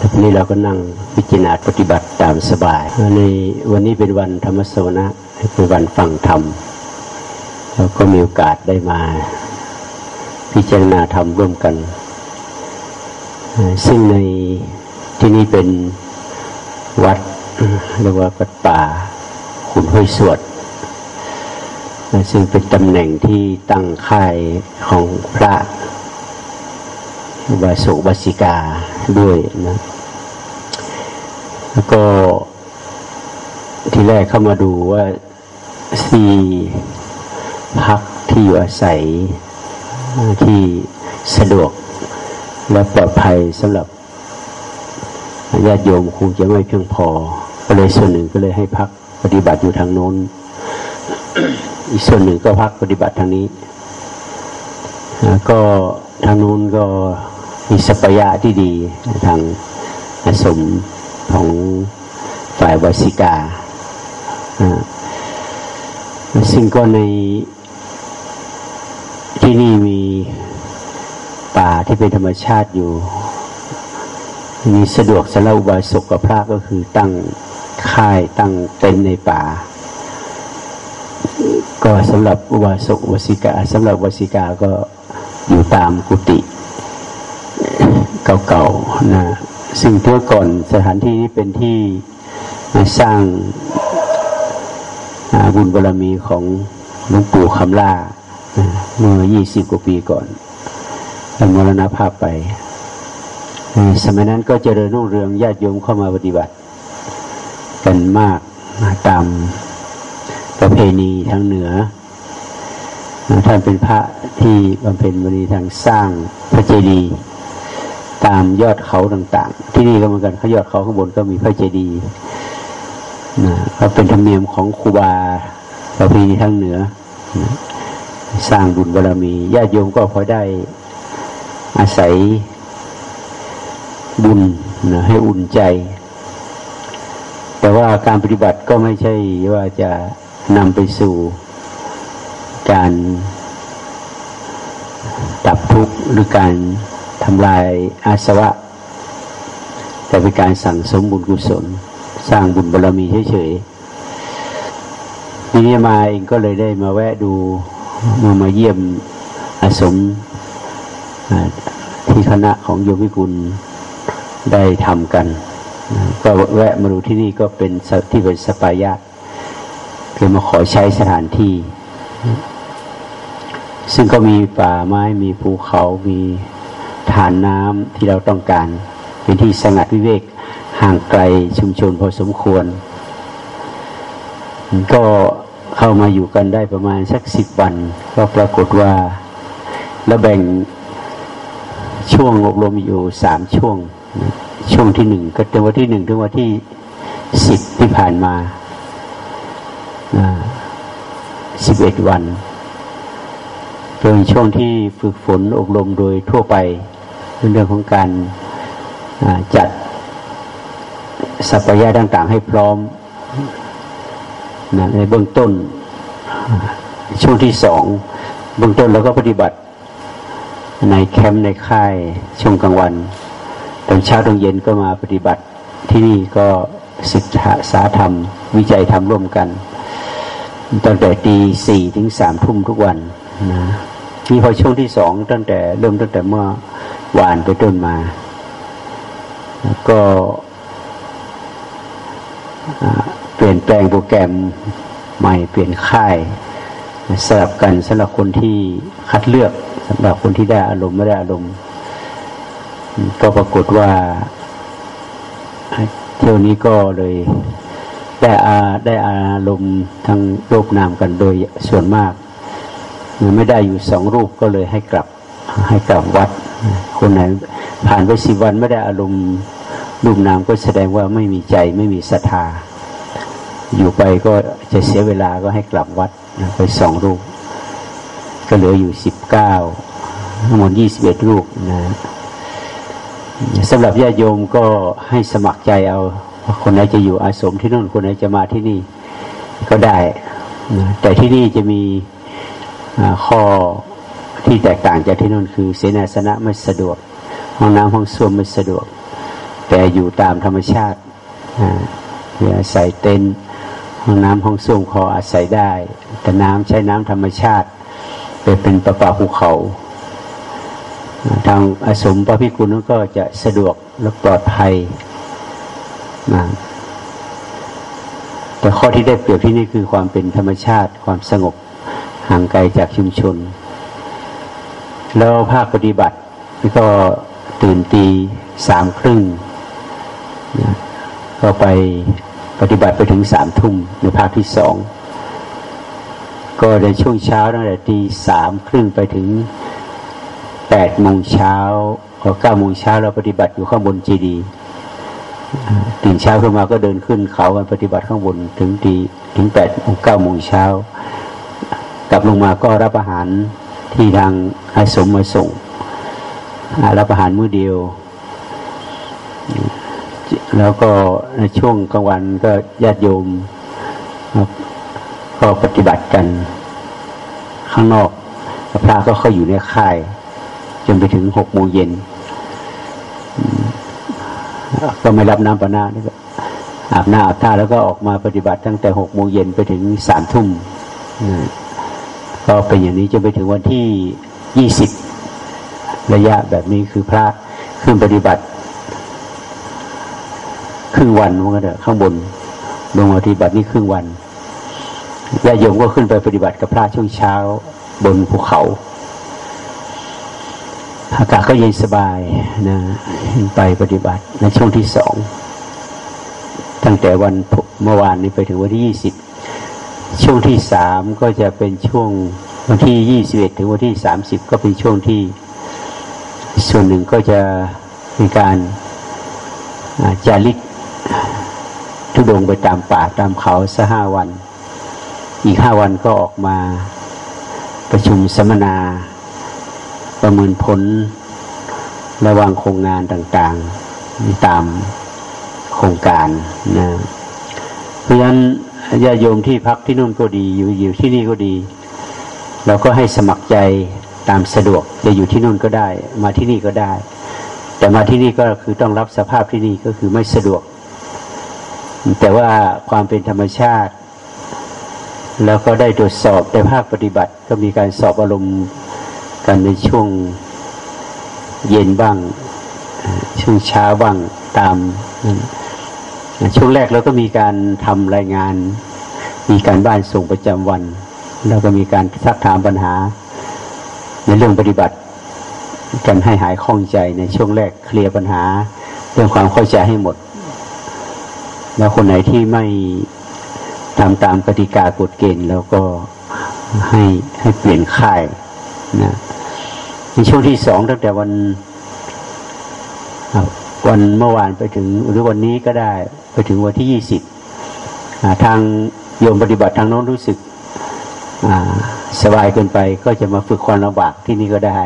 ทีนี้เราก็นั่งพิจารณาปฏิบัติตามสบายในวันนี้เป็นวันธรรมสวนะเป็นวันฟังธรรมเราก็มีโอกาสได้มา พิจารณาธรรมร่วมกัน ซึ่งในที่นี้เป็นวัดเรียกว่าวัดป่าขุนห้วยสวดซึ่งเป็นตำแหน่งที่ตั้งค่ายของพระ วาสุวสิกาด้วยนะแล้วก็ที่แรกเข้ามาดูว่าที่พักที่อยู่อาศัยที่สะดวกและปลอดภัยสำหรับญาติโยมคงจะไม่เพียงพอ ก็เลยส่วนหนึ่งก็เลยให้พักปฏิบัติอยู่ทางโน้น อีกส่วนหนึ่งก็พักปฏิบัติทางนี้ ก็ทางโน้นก็ มีสัพยะที่ดีทางอาสมของฝ่ายวสิกา ซึ่งก็ในที่นี่มีป่าที่เป็นธรรมชาติอยู่มีสะดวกสำหรับอุบาสกกับพระก็คือตั้งค่ายตั้งเต็นในป่า ก็สำหรับอุบาสกวสิกาสำหรับวสิกาก็อยู่ตามกุฏิ เก่าๆนะซึ่งเมื่อก่อนสถานที่นี้เป็นที่สร้างบุญบารรมีของหลวงปู่คำล่าเมื่อยี่สิบกว่าปีก่อนแล้วมรณภาพไป สมัยนั้นก็เจริญรุ่งเรืองญาติโยมเข้ามาปฏิบัติกันมากตามประเพณีทางเหนือท่านเป็นพระที่บำเพ็ญบารมีทางสร้างพระเจดีย์ ตามยอดเขาต่าง ๆ ที่นี่ก็เหมือนกันเขายอดเขาข้างบนก็มีพระเจดีย์นะก็เป็นธรรมเนียมของครูบาประเพณีทางเหนือนะสร้างบุญบารรมีญาติโยมก็พอได้อาศัยบุญนะให้อุ่นใจ แต่ว่าการปฏิบัติก็ไม่ใช่ว่าจะนำไปสู่การดับทุกข์หรือการ ทำลายอาสวะ แต่เป็นการสั่งสมบุญกุศล สร้างบุญบารรมีเฉยๆทีนี้มาเองก็เลยได้มาแวะดูมามาเยี่ยมอาสมที่คณะของโยมิกุลได้ทำกัน ก็แวะมาดูที่นี่ก็เป็นที่เป็นสปายะคือมาขอใช้สถานที่ ซึ่งก็มีป่าไม้มีภูเขามี ฐานน้ำที่เราต้องการ เป็นที่สงัดวิเวกห่างไกลชุมชนพอสมควร ก็เข้ามาอยู่กันได้ประมาณสักสิบวัน ก็ปรากฏว่าแล้วแบ่งช่วงอบรมอยู่สามช่วง ช่วงที่หนึ่งก็เป็นวันที่หนึ่งถึงวันที่สิบที่ผ่านมาสิบเอ็ดวันเป็นช่วงที่ฝึกฝนอบรมโดยทั่วไป เรื่องของการจัดสัพยาต่าง ๆ ให้พร้อมนะในเบื้องต้นช่วงที่สองเบื้องต้นเราก็ปฏิบัติ ในแคมป์ในค่ายช่วงกลางวันตอนเช้าตอนเย็นก็มาปฏิบัติที่นี่ก็ศึกษาธรรม วิจัยธรรมร่วมกันตั้งแต่ตีสี่ถึงสามทุ่มทุกวันนะนี่พอช่วงที่สองตั้งแต่เริ่มตั้งแต่เมื่อ หวานไปต้นมา แล้วก็เปลี่ยนแปลงโปรแกรมใหม่เปลี่ยนค่ายสลับกันสำหรับคนที่คัดเลือกสำหรับคนที่ได้อารมณ์ไม่ได้อารมณ์ก็ปรากฏว่าเที่ยวนี้ก็เลยได้อาได้อารมณ์ทั้งรูปนามกันโดยส่วนมาก ไม่ได้อยู่สองรูปก็เลยให้กลับ ให้กลับวัด คนไหนผ่านไปสิวันไม่ได้อารมณ์รูปนามก็แสดงว่าไม่มีใจไม่มีศรัทธา อยู่ไปก็จะเสียเวลาก็ให้กลับวัดไปสองรูป ก็เหลืออยู่สิบเก้าทั้งหมดยี่สิบเอ็ดรูปนะสำหรับญาติโยมก็ให้สมัครใจเอาคนไหนจะอยู่อาสมที่นู่นคนไหนจะมาที่นี่ก็ได้นะแต่ที่นี่จะมีข้อ ที่แตกต่างจากที่นู่นคือ เสนาสนะไม่สะดวก ห้องน้ำห้องส้วมไม่สะดวก แต่อยู่ตามธรรมชาติอาศัยเต็นห้องน้ำห้องส้วมคออาศัยได้ แต่น้ำใช้น้ำธรรมชาติไปเป็นประปาภูเขา ทางอสมพระพิกุลนั้นก็จะสะดวกและปลอดภัยนะแต่ข้อที่ได้เปรียบที่นี่คือความเป็นธรรมชาติความสงบห่างไกลจากชุมชน แล้วภาคปฏิบัติก็ตื่นตีสามครึ่งก็ไปปฏิบัติไปถึงสามทุ่มในภาคที่สองก็ในช่วงเช้าตั้งแต่ตีสามครึ่งไปถึงแปดโมงเช้าพอเก้าโมงเช้าเราปฏิบัติอยู่ข้างบนจีดีตื่นเช้าขึ้นมาก็เดินขึ้นเขากันปฏิบัติข้างบนถึงตีถึงแปดโมงเก้าโมงเช้ากลับลงมาก็รับอาหาร ที่ทางอาสมมาส่งรับอาหารมื้อเดียว แล้วก็ในช่วงกลางวันก็ญาติโยม ก็ปฏิบัติกัน ข้างนอกพระก็เข้าอยู่ในค่าย จนไปถึงหกโมงเย็น ก็ไม่รับน้ำปนานี่ก็อาบน้ำอาบท่าแล้วก็ออกมาปฏิบัติตั้งแต่หกโมงเย็นไปถึงสามทุ่ม ก็เป็นอย่างนี้จนไปถึงวันที่ยี่สิบระยะแบบนี้คือพระขึ้นปฏิบัติครึ่งวันมันก็เถอะข้างบนลงปฏิบัตินี่ครึ่งวันญาโยมก็ขึ้นไปปฏิบัติกับพระช่วงเช้าบนภูเขา อากาศก็เย็นสบายนะไปปฏิบัติในช่วงที่สอง ตั้งแต่วันเมื่อวานนี้ไปถึงวันที่ยี่สิบ ช่วงที่สามก็จะเป็นช่วงวันที่ยี่สิบเอ็ดถึงวันที่สามสิบก็เป็นช่วงที่ ส่วนหนึ่งก็จะมีการจาริกทุดงไปตามป่าตามเขาสักห้าวัน อีกห้าวันก็ออกมาประชุมสัมมนาประเมินผลระวางโครงงานต่างๆ ตามโครงการนะเพราะฉะนั้น ญาโยมที่พักที่นู่นก็ดี อยู่อยู่ที่นี่ก็ดี เราก็ให้สมัครใจตามสะดวกจะอยู่ที่นู่นก็ได้ มาที่นี่ก็ได้ แต่มาที่นี่ก็คือต้องรับสภาพที่นี่ก็คือไม่สะดวก แต่ว่าความเป็นธรรมชาติ แล้วก็ได้ตรวจสอบในภาคปฏิบัติ ก็มีการสอบอารมณ์กันในช่วงเย็นบ้าง ช่วงเช้าบ้างตาม ช่วงแรกเราก็มีการทำรายงาน มีการบ้านส่งประจำวัน แล้วก็มีการซักถามปัญหา ในเรื่องปฏิบัติ กันให้หายคล่องใจในช่วงแรกเคลียร์ปัญหา เรื่องความเข้าใจให้หมด แล้วคนไหนที่ไม่ทำตามกติกากฎเกณฑ์ แล้วก็ให้ให้เปลี่ยนค่ายนะในช่วงที่สองตั้งแต่วัน วันเมื่อวานไปถึงหรือวันนี้ก็ได้ไปถึงวันที่ยี่สิบทางโยมปฏิบัติทางโน้นรู้สึกสบายเกินไปก็จะมาฝึกความลำบากที่นี่ก็ได้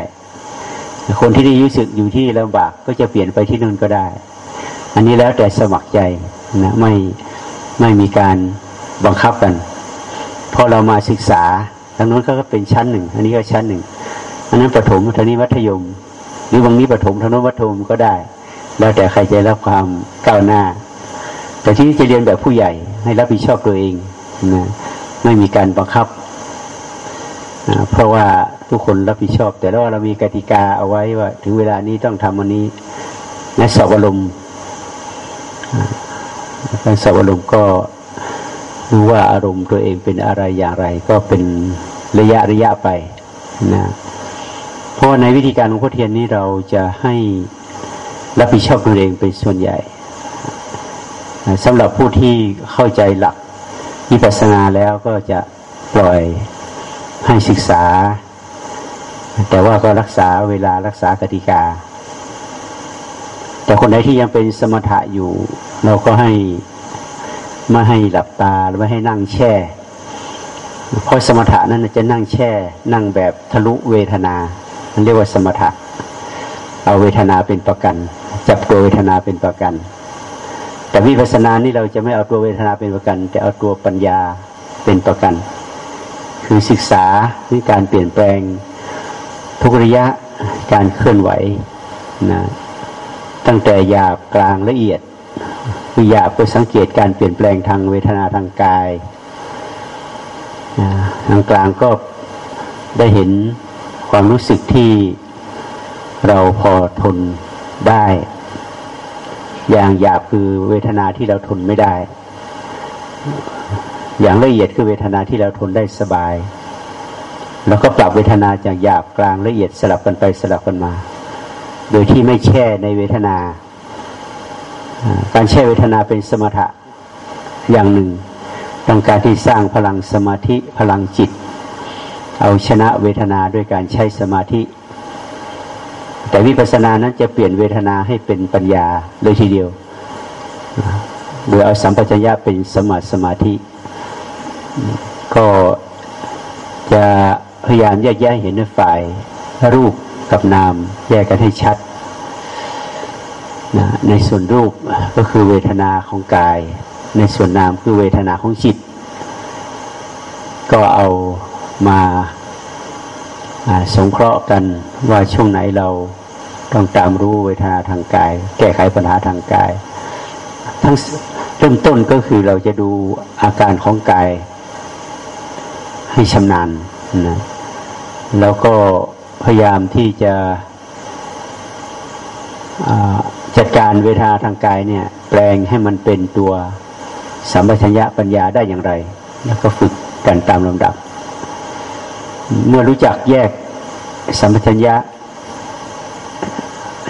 คนที่นี่รู้สึกอยู่ที่ลำบากก็จะเปลี่ยนไปที่นู่นก็ได้ อันนี้แล้วแต่สมัครใจนะไม่ไม่มีการบังคับกันพอเรามาศึกษาทางโน้นก็เป็นชั้นหนึ่งอันนี้ก็ชั้นหนึ่งอันนั้นประถมทางนี้มัธยม หรือบางนี้ประถมทางโน้นมัธยมก็ได้ แล้วแต่ใครจะรับความก้าวหน้า แต่ที่นี่จะเรียนแบบผู้ใหญ่ให้รับผิดชอบตัวเองนะไม่มีการบังคับเพราะว่าทุกคนรับผิดชอบ แต่ว่าเรามีกติกาเอาไว้ว่า ถึงเวลานี้ต้องทำวันนี้ในสอบอารมณ์การสอบอารมณ์ก็รู้ว่าอารมณ์ตัวเองเป็นอะไรอย่างไร ก็เป็นระยะระยะไปนะเพราะในวิธีการของพุทเทียนนี้เราจะให้ รับผิดชอบตัวเองเป็นส่วนใหญ่สำหรับผู้ที่เข้าใจหลักวิปัสสนาแล้วก็จะปล่อยให้ศึกษา แต่ว่าก็รักษาเวลารักษากติกา แต่คนไหนที่ยังเป็นสมถะอยู่ เราก็ให้ไม่ให้หลับตาหรือไม่ให้นั่งแช่เพราะสมถะนั้นจะนั่งแช่ นั่งแบบทะลุเวทนาเรียกว่าสมถะ เอาเวทนาเป็นประกัน จับตัวเวทนาเป็นประกัน แต่วิปัสสนานี่เราจะไม่เอาตัวเวทนาเป็นประกัน แต่เอาตัวปัญญาเป็นประกัน คือศึกษาในการเปลี่ยนแปลงทุกระยะการเคลื่อนไหวนะตั้งแต่หยาบกลางละเอียดคือหยาบก็สังเกตการเปลี่ยนแปลงทางเวทนาทางกายทางกลางก็ได้เห็นความรู้สึกที่เราพอทนได้ อย่างหยาบคือเวทนาที่เราทนไม่ได้ อย่างละเอียดคือเวทนาที่เราทนได้สบาย แล้วก็ปรับเวทนาจากหยาบกลางละเอียดสลับกันไปสลับกันมา โดยที่ไม่แช่ในเวทนา การแช่เวทนาเป็นสมถะอย่างหนึ่งต้องการที่สร้างพลังสมาธิพลังจิต เอาชนะเวทนาด้วยการใช้สมาธิ แต่วิปัสสนานั้นจะเปลี่ยนเวทนาให้เป็นปัญญาเลยทีเดียว โดยเอาสัมปชัญญะเป็นสมาสมาธิ ก็จะพยายามแยกแยะเห็นในฝ่ายรูปกับนามแยกกันให้ชัดนะในส่วนรูปก็คือเวทนาของกาย ในส่วนนามคือเวทนาของจิต ก็เอามา สงเคราะห์กันว่าช่วงไหนเราต้องตามรู้เวทนาทางกาย แก้ไขปัญหาทางกาย ทั้งเริ่มต้นก็คือเราจะดูอาการของกาย ให้ชำนาญนะแล้วก็พยายามที่จะจัดการเวทนาทางกายเนี่ย แปลงให้มันเป็นตัวสัมปชัญญะปัญญาได้อย่างไร แล้วก็ฝึกกันตามลำดับ เมื่อรู้จักแยกสัมปชัญญะ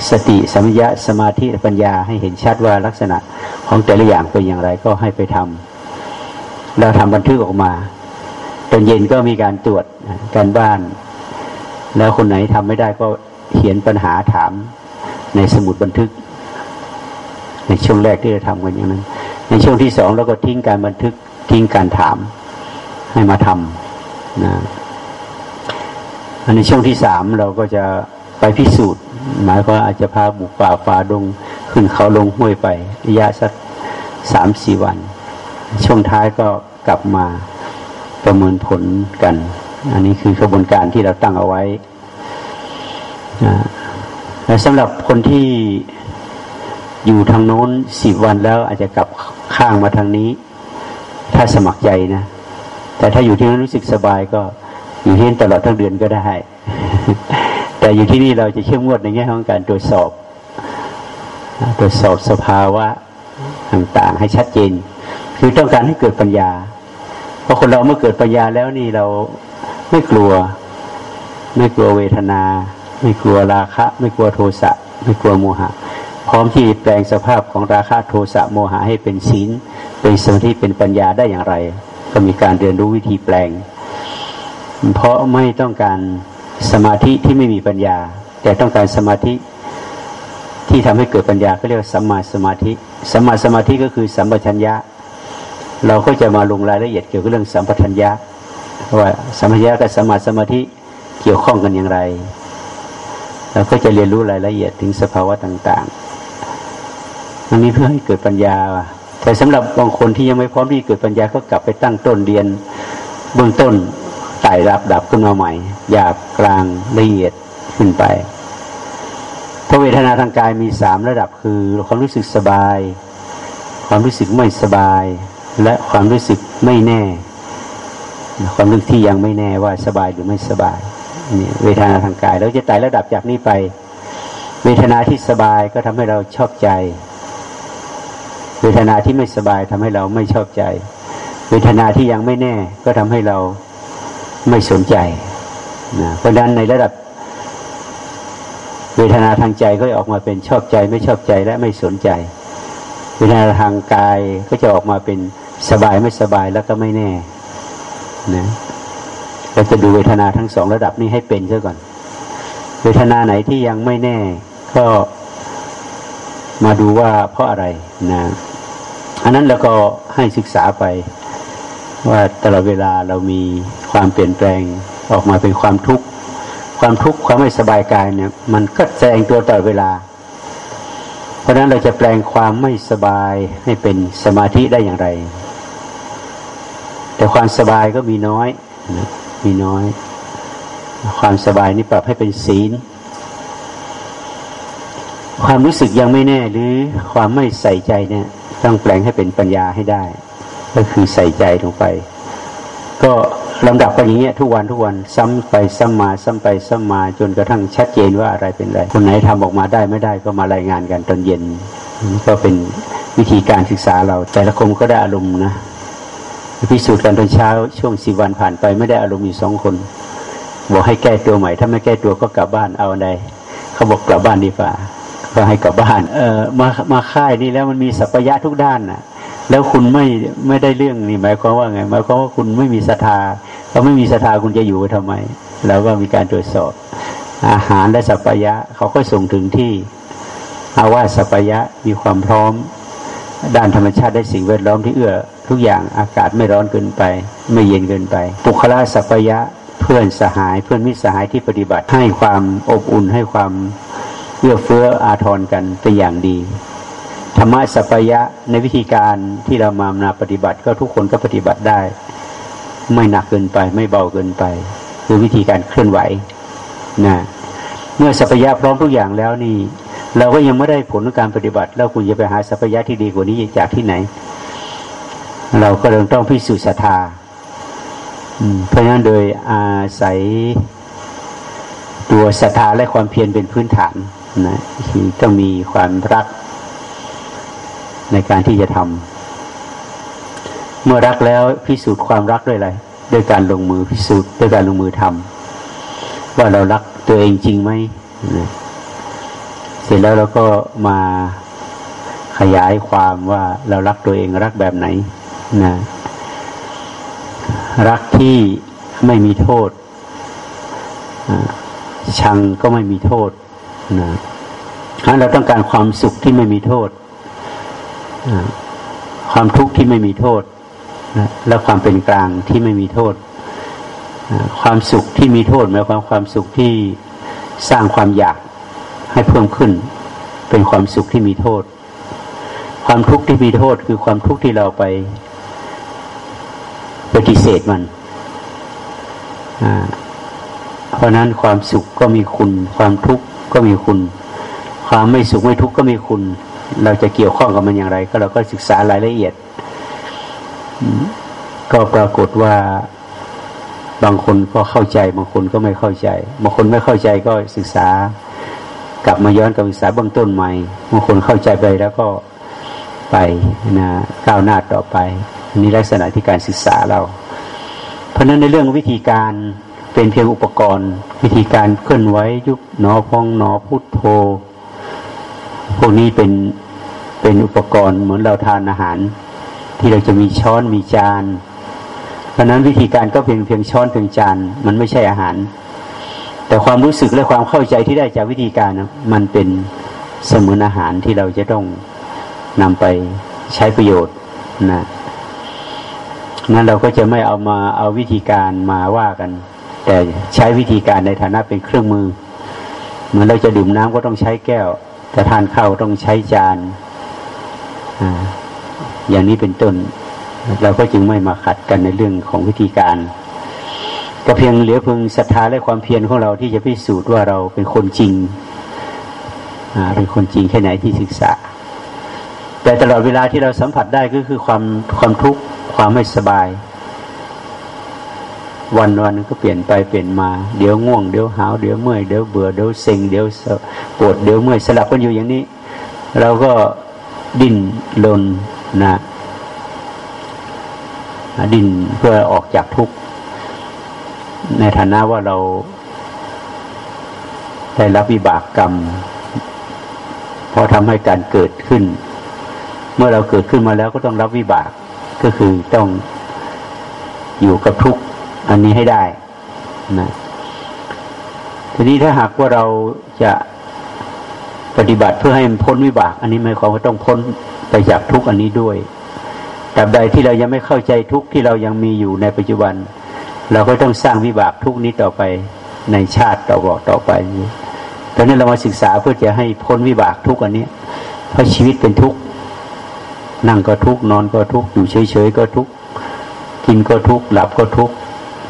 สติสัมปชัญญะสมาธิปัญญาให้เห็นชัดว่าลักษณะของแต่ละอย่างเป็นอย่างไรก็ให้ไปทำเราทำบันทึกออกมาตอนเย็นก็มีการตรวจการบ้าน แล้วคนไหนทำไม่ได้ก็เขียนปัญหาถามในสมุดบันทึก ในช่วงแรกที่เราทำกันอย่างนั้น ในช่วงที่สองเราก็ทิ้งการบันทึกทิ้งการถามให้มาทำนะ ในช่วงที่สามเราก็จะไปพิสูจน์ หมายความอาจจะพาบุกป่าฝ่าดงขึ้นเขาลงห้วยไประยะสักสามสี่วัน ช่วงท้ายก็กลับมาประเมินผลกัน อันนี้คือกระบวนการที่เราตั้งเอาไว้และสำหรับคนที่อยู่ทางโน้นสิบวันแล้วอาจจะกลับข้างมาทางนี้ ถ้าสมัครใจนะ แต่ถ้าอยู่ที่นั้นรู้สึกสบายก็ อยู่ที่นั่ตลอดทั้งเดือนก็ได้ แต่อยู่ที่นี่เราจะเข้มงวดในแง่ของการตรวจสอบ ตรวจสอบสภาวะต่างๆให้ชัดเจน คือต้องการให้เกิดปัญญา เพราะคนเราเมื่อเกิดปัญญาแล้วนี่เราไม่กลัว ไม่กลัวเวทนา ไม่กลัวราคะ ไม่กลัวโทสะไม่กลัวโมหะ พร้อมที่แปลงสภาพของราคะโทสะโมหะให้เป็นศีลเป็นสมาธิเป็นปัญญาได้อย่างไร ก็มีการเรียนรู้วิธีแปลง เพราะไม่ต้องการสมาธิที่ไม่มีปัญญา แต่ต้องการสมาธิที่ทำให้เกิดปัญญาก็เรียกว่าสัมมาสมาธิสัมมาสมาธิก็คือสัมปชัญญะ เราก็จะมาลงรายละเอียดเกี่ยวกับเรื่องสัมปชัญญะว่าสัมปชัญญะกับสัมมาสมาธิเกี่ยวข้องกันอย่างไรเราก็จะเรียนรู้รายละเอียดถึงสภาวะต่างๆอันนี้เพื่อให้เกิดปัญญา แต่สำหรับบางคนที่ยังไม่พร้อมที่เกิดปัญญาก็กลับไปตั้งต้นเรียนเบื้องต้น ไต่รับดับขึ้นมาใหม่หยาบกลางละเอียดขึ้นไปพระเวทนาทางกายมีสามระดับคือความรู้สึกสบาย ความรู้สึกไม่สบาย และความรู้สึกไม่แน่ ความรู้ที่ยังไม่แน่ว่าสบายหรือไม่สบายนี่เวทนาทางกายเราจะไต่ระดับจากนี้ไป เวทนาที่สบายก็ทำให้เราชอบใจ เวทนาที่ไม่สบายทำให้เราไม่ชอบใจ เวทนาที่ยังไม่แน่ก็ทำให้เรา ไม่สนใจนะเพราะฉะนั้นในระดับเวทนาทางใจก็ออกมาเป็นชอบใจไม่ชอบใจและไม่สนใจ เวทนาทางกายก็จะออกมาเป็นสบายไม่สบายแล้วก็ไม่แน่นะเราจะดูเวทนาทั้งสองระดับนี้ให้เป็นซะก่อน เวทนาไหนที่ยังไม่แน่ ก็มาดูว่าเพราะอะไรนะอันนั้นเราก็ให้ศึกษาไป ว่าตลอดเวลาเรามีความเปลี่ยนแปลงออกมาเป็นความทุกข์ความทุกข์ความไม่สบายกายเนี่ย มันก็แสดงตัวตลอดเวลา เพราะฉะนั้นเราจะแปลงความไม่สบายให้เป็นสมาธิได้อย่างไร แต่ความสบายก็มีน้อยมีน้อย ความสบายนี่ปรับให้เป็นศีล ความรู้สึกยังไม่แน่หรือความไม่ใส่ใจเนี่ย ต้องแปลงให้เป็นปัญญาให้ได้ ก็คือใส่ใจลงไป ก็ลำดับไปอย่างเงี้ยทุกวันทุกวันซ้ำไปซ้ำมาซ้ำไปซ้ำมาจนกระทั่งชัดเจนว่าอะไรเป็นอะไรคนไหนทำออกมาได้ไม่ได้ก็มารายงานกันตอนเย็น ก็เป็นวิธีการศึกษาเราแต่ละคนก็ได้อารมณ์นะพิสูจน์กันตอนเช้าช่วงสิบวันผ่านไปไม่ได้อารมณ์อยู่สองคนบอกให้แก้ตัวใหม่ ถ้าไม่แก้ตัวก็กลับบ้านเอาอะไรเขาบอกกลับบ้านดีกว่าก็ให้กลับบ้าน เออมามาค่ายนี่แล้วมันมีสัพยะทุกด้านน่ะ แล้วคุณไม่ไม่ได้เรื่องนี่หมายความว่าไงหมายความว่าคุณไม่มีศรัทธาเราไม่มีศรัทธาคุณจะอยู่ไปทำไมเราก็มีการตรวจสอบ อาหารและสัพยะเขาก็ส่งถึงที่อาว่าสัพยะมีความพร้อม ด้านธรรมชาติได้สิ่งแวดล้อมที่เอื้อ ทุกอย่างอากาศไม่ร้อนเกินไป ไม่เย็นเกินไป ปุคละสัพยะเพื่อนสหาย เพื่อนมิตรสหายที่ปฏิบัติให้ความอบอุ่นให้ความเอื้อเฟื้ออาทรกันเป็นอย่างดี ธรรมะสัพยะในวิธีการที่เรามานาปฏิบัติ ก็ทุกคนก็ปฏิบัติได้ ไม่หนักเกินไป ไม่เบาเกินไป คือวิธีการเคลื่อนไหวนะเมื่อสัพยะพร้อมทุกอย่างแล้วนี่ เราก็ยังไม่ได้ผลของการปฏิบัติ แล้วคุณจะไปหาสัพยะที่ดีกว่านี้จากที่ไหน เราก็ต้องพิสูจน์ศรัทธาเพราะฉะนั้นโดยอาศัยตัวศรัทธาและความเพียรเป็นพื้นฐานนะต้องมีความรัก ในการที่จะทำเมื่อรักแล้วพิสูจน์ความรักด้วยอะไรด้วยการลงมือพิสูจน์ด้วยการลงมือทำว่าเรารักตัวเองจริงไหมเสร็จแล้วเราก็มาขยายความว่าเรารักตัวเองรักแบบไหนนะรักที่ไม่มีโทษชังก็ไม่มีโทษนะเราต้องการความสุขที่ไม่มีโทษ ความทุกข์ที่ไม่มีโทษนะและความเป็นกลางที่ไม่มีโทษ ความสุขที่มีโทษหมายความความสุขที่สร้างความอยากให้เพิ่มขึ้น เป็นความสุขที่มีโทษ ความทุกข์ที่มีโทษคือความทุกข์ที่เราไปปฏิเสธมัน เพราะนั้นความสุขก็มีคุณ ความทุกข์ก็มีคุณ ความไม่สุขไม่ทุกข์ก็มีคุณ เราจะเกี่ยวข้องกับมันอย่างไร ก็เราก็ศึกษารายละเอียด ก็ปรากฏว่าบางคนก็เข้าใจ บางคนก็ไม่เข้าใจ บางคนไม่เข้าใจก็ศึกษากลับมาย้อนกับศึกษาเบื้องต้นใหม่บางคนเข้าใจไปแล้วก็ไปนะก้าวหน้าต่อไปนี่ลักษณะที่การศึกษาเรา เพราะนั้นในเรื่องวิธีการเป็นเพียงอุปกรณ์ วิธีการเคลื่อนไหวยุบหนอพองหนอพุทโธ พวกนี้เป็นเป็นอุปกรณ์เหมือนเราทานอาหาร ที่เราจะมีช้อนมีจาน เพราะนั้นวิธีการก็เพียงเพียงช้อนเพียงจานมันไม่ใช่อาหาร แต่ความรู้สึกและความเข้าใจที่ได้จากวิธีการมันเป็นเสมือนอาหารที่เราจะต้องนำไปใช้ประโยชน์นะนั้นเราก็จะไม่เอามาเอาวิธีการมาว่ากัน แต่ใช้วิธีการในฐานะเป็นเครื่องมือเหมือนเราจะดื่มน้ำก็ต้องใช้แก้ว จะทานข้าวต้องใช้จานออย่างนี้เป็นต้น เราก็จึงไม่มาขัดกันในเรื่องของวิธีการ ก็เพียงเหลือเพียงศรัทธาและความเพียรของเราที่จะพิสูจน์ว่าเราเป็นคนจริงเป็นคนจริงแค่ไหนที่ศึกษา แต่ตลอดเวลาที่เราสัมผัสได้ก็คือความความทุกข์ความไม่สบาย วันวันก็เปลี่ยนไปเปลี่ยนมา เดี๋ยวง่วงเดี๋ยวหาวเดี๋ยวเมื่อยเดี๋ยวเบื่อเดี๋ยวเซ็งเดี๋ยวปวดเดี๋ยวเมื่อยสลับกันอยู่อย่างนี้ เราก็ดิ้นรนนะดิ้นเพื่อออกจากทุกข์ในฐานะว่าเราได้รับวิบากกรรมพอทำให้การเกิดขึ้น เมื่อเราเกิดขึ้นมาแล้วก็ต้องรับวิบากก็คือต้องอยู่กับทุกข์ อันนี้ให้ได้นะทีนี้ถ้าหากว่าเราจะปฏิบัติเพื่อให้มันพ้นวิบาก อันนี้หมายความว่าต้องพ้นไปจากทุกอันนี้ด้วยตราบใดที่เรายังไม่เข้าใจทุกที่เรายังมีอยู่ในปัจจุบัน เราก็ต้องสร้างวิบากทุกนี้ต่อไปในชาติต่อบอกต่อไปตอนนี้เรามาศึกษาเพื่อจะให้พ้นวิบากทุกอันนี้เพราะชีวิตเป็นทุกข์นั่งก็ทุกนอนก็ทุกอยู่เฉยๆก็ทุกกินก็ทุกหลับก็ทุก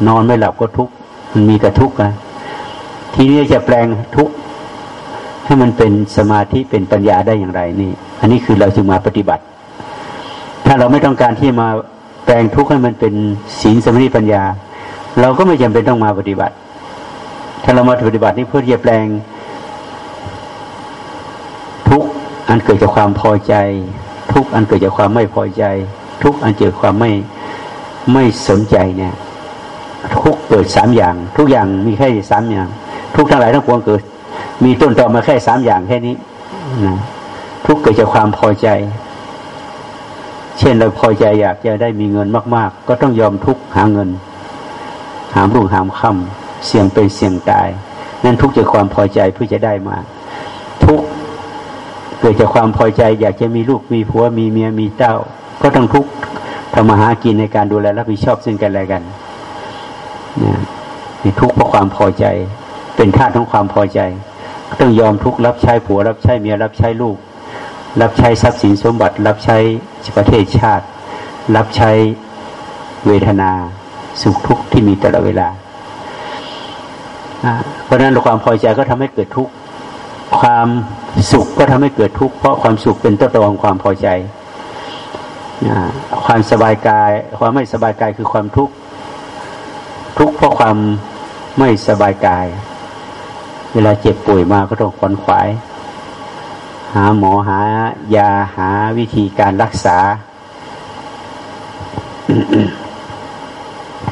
นอนไม่หลับก็ทุกมันมีกระทุกนะทีนี้จะแปลงทุกให้มันเป็นสมาธิเป็นปัญญาได้อย่างไรนี่ อันนี้คือเราจึงมาปฏิบัติ ถ้าเราไม่ต้องการที่มาแปลงทุกข์ให้มันเป็นศีลสมาธิปัญญา เราก็ไม่จำเป็นต้องมาปฏิบัติ ถ้าเรามาปฏิบัตินี่เพื่อจะแปลงทุกอันเกิดจากความพอใจ ทุกอันเกิดจากความไม่พอใจ ทุกอันเกิดความไม่ไม่สนใจเนี่ย ทุกเกิดสามอย่าง ทุกอย่างมีแค่สามอย่าง ทุกทั้งหลายทั้งปวงเกิด มีต้นตอมาแค่สามอย่างแค่นี้นะทุกเกิดจากความพอใจ เช่นเราพอใจอยากจะได้มีเงินมาก ๆ ก็ต้องยอมทุกหาเงิน หามรุ่งหามค่ำเสี่ยงเป็นเสี่ยงตาย นั่นทุกจากความพอใจเพื่อจะได้มา ทุกเกิดจากความพอใจ อยากจะมีลูกมีผัวมีเมียมีเต้า ก็ต้องทุกทำมาหากินในการดูแลรับผิดชอบซึ่งกันและกัน นี่ทุกเพราะความพอใจ เป็นธาตุของความพอใจ ต้องยอมทุกข์รับใช้ผัว รับใช้เมียรับใช้ลูก รับใช้ทรัพย์สินสมบัติ รับใช้ประเทศชาติ รับใช้เวทนาสุขทุกข์ที่มีตลอดเวลา เพราะนั้นความพอใจก็ทำให้เกิดทุกข์ ความสุขก็ทำให้เกิดทุกข์เพราะความสุขเป็นต้นตอของความพอใจ ความสบายกาย ความไม่สบายกายคือความทุกข์ ทุกข์เพราะความไม่สบายกาย เวลาเจ็บป่วยมาก็ต้องขวนขวาย หาหมอหายาหาวิธีการรักษา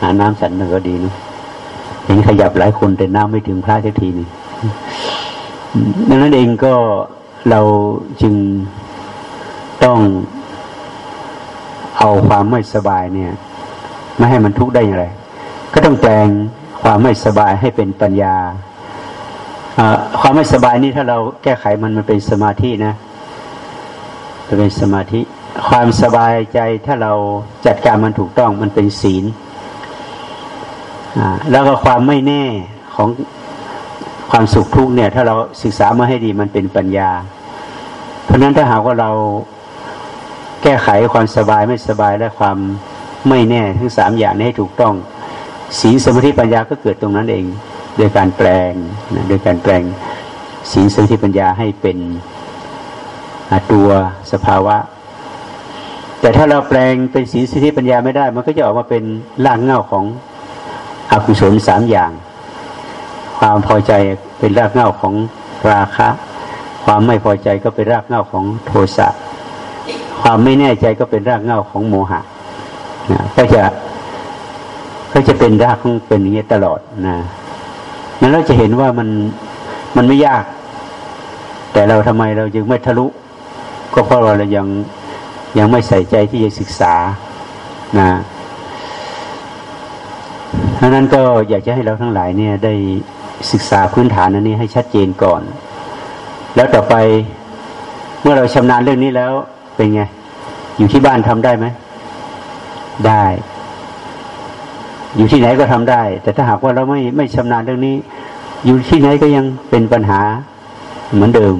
หาน้ำสันนึงก็ดีนะเห็นขยับหลายคนแต่น้ำไม่ถึงพระสักทีนี่ดังนั้นเองก็เราจึงต้องเอาความไม่สบายเนี่ย ไม่ให้มันทุกข์ได้อย่างไร ก็ต้องแปลงความไม่สบายให้เป็นปัญญาความไม่สบายนี้ถ้าเราแก้ไขมันมันเป็นสมาธินะจะเป็นสมาธิ ความสบายใจถ้าเราจัดการมันถูกต้องมันเป็นศีลแล้วก็ความไม่แน่ของความสุขทุกเนี่ย ถ้าเราศึกษามาให้ดีมันเป็นปัญญา เพราะนั้นถ้าหากว่าเราแก้ไขความสบายไม่สบายและความไม่แน่ ทั้งสามอย่างนี้ให้ถูกต้อง ศีลสมาธิปัญญาก็เกิดตรงนั้นเอง โดยการแปลงนะโดยการแปลงศีลสมาธิปัญญาให้เป็นตัวสภาวะ แต่ถ้าเราแปลงเป็นศีลสมาธิปัญญาไม่ได้ มันก็จะออกมาเป็นร่างเงาของอกุศลสามอย่าง ความพอใจเป็นรากเงาของราคะ ความไม่พอใจก็เป็นรากเงาของโทสะความไม่แน่ใจก็เป็นรากเหง้าของโมหะนะก็จะ ก็จะเป็นรากของเป็นอย่างนี้ตลอดนะนั้นเราจะเห็นว่ามันมันไม่ยาก แต่เราทำไมเราจึงไม่ทะลุ ก็เพราะเรายังยังไม่ใส่ใจที่จะศึกษานะเพราะนั้นก็อยากจะให้เราทั้งหลายเนี่ยได้ศึกษาพื้นฐานอันนี้ให้ชัดเจนก่อน แล้วต่อไปเมื่อเราชำนาญเรื่องนี้แล้วเป็นไง อยู่ที่บ้านทำได้ไหม ได้ อยู่ที่ไหนก็ทำได้ แต่ถ้าหากว่าเราไม่ไม่ชำนาญเรื่องนี้ อยู่ที่ไหนก็ยังเป็นปัญหาเหมือนเดิม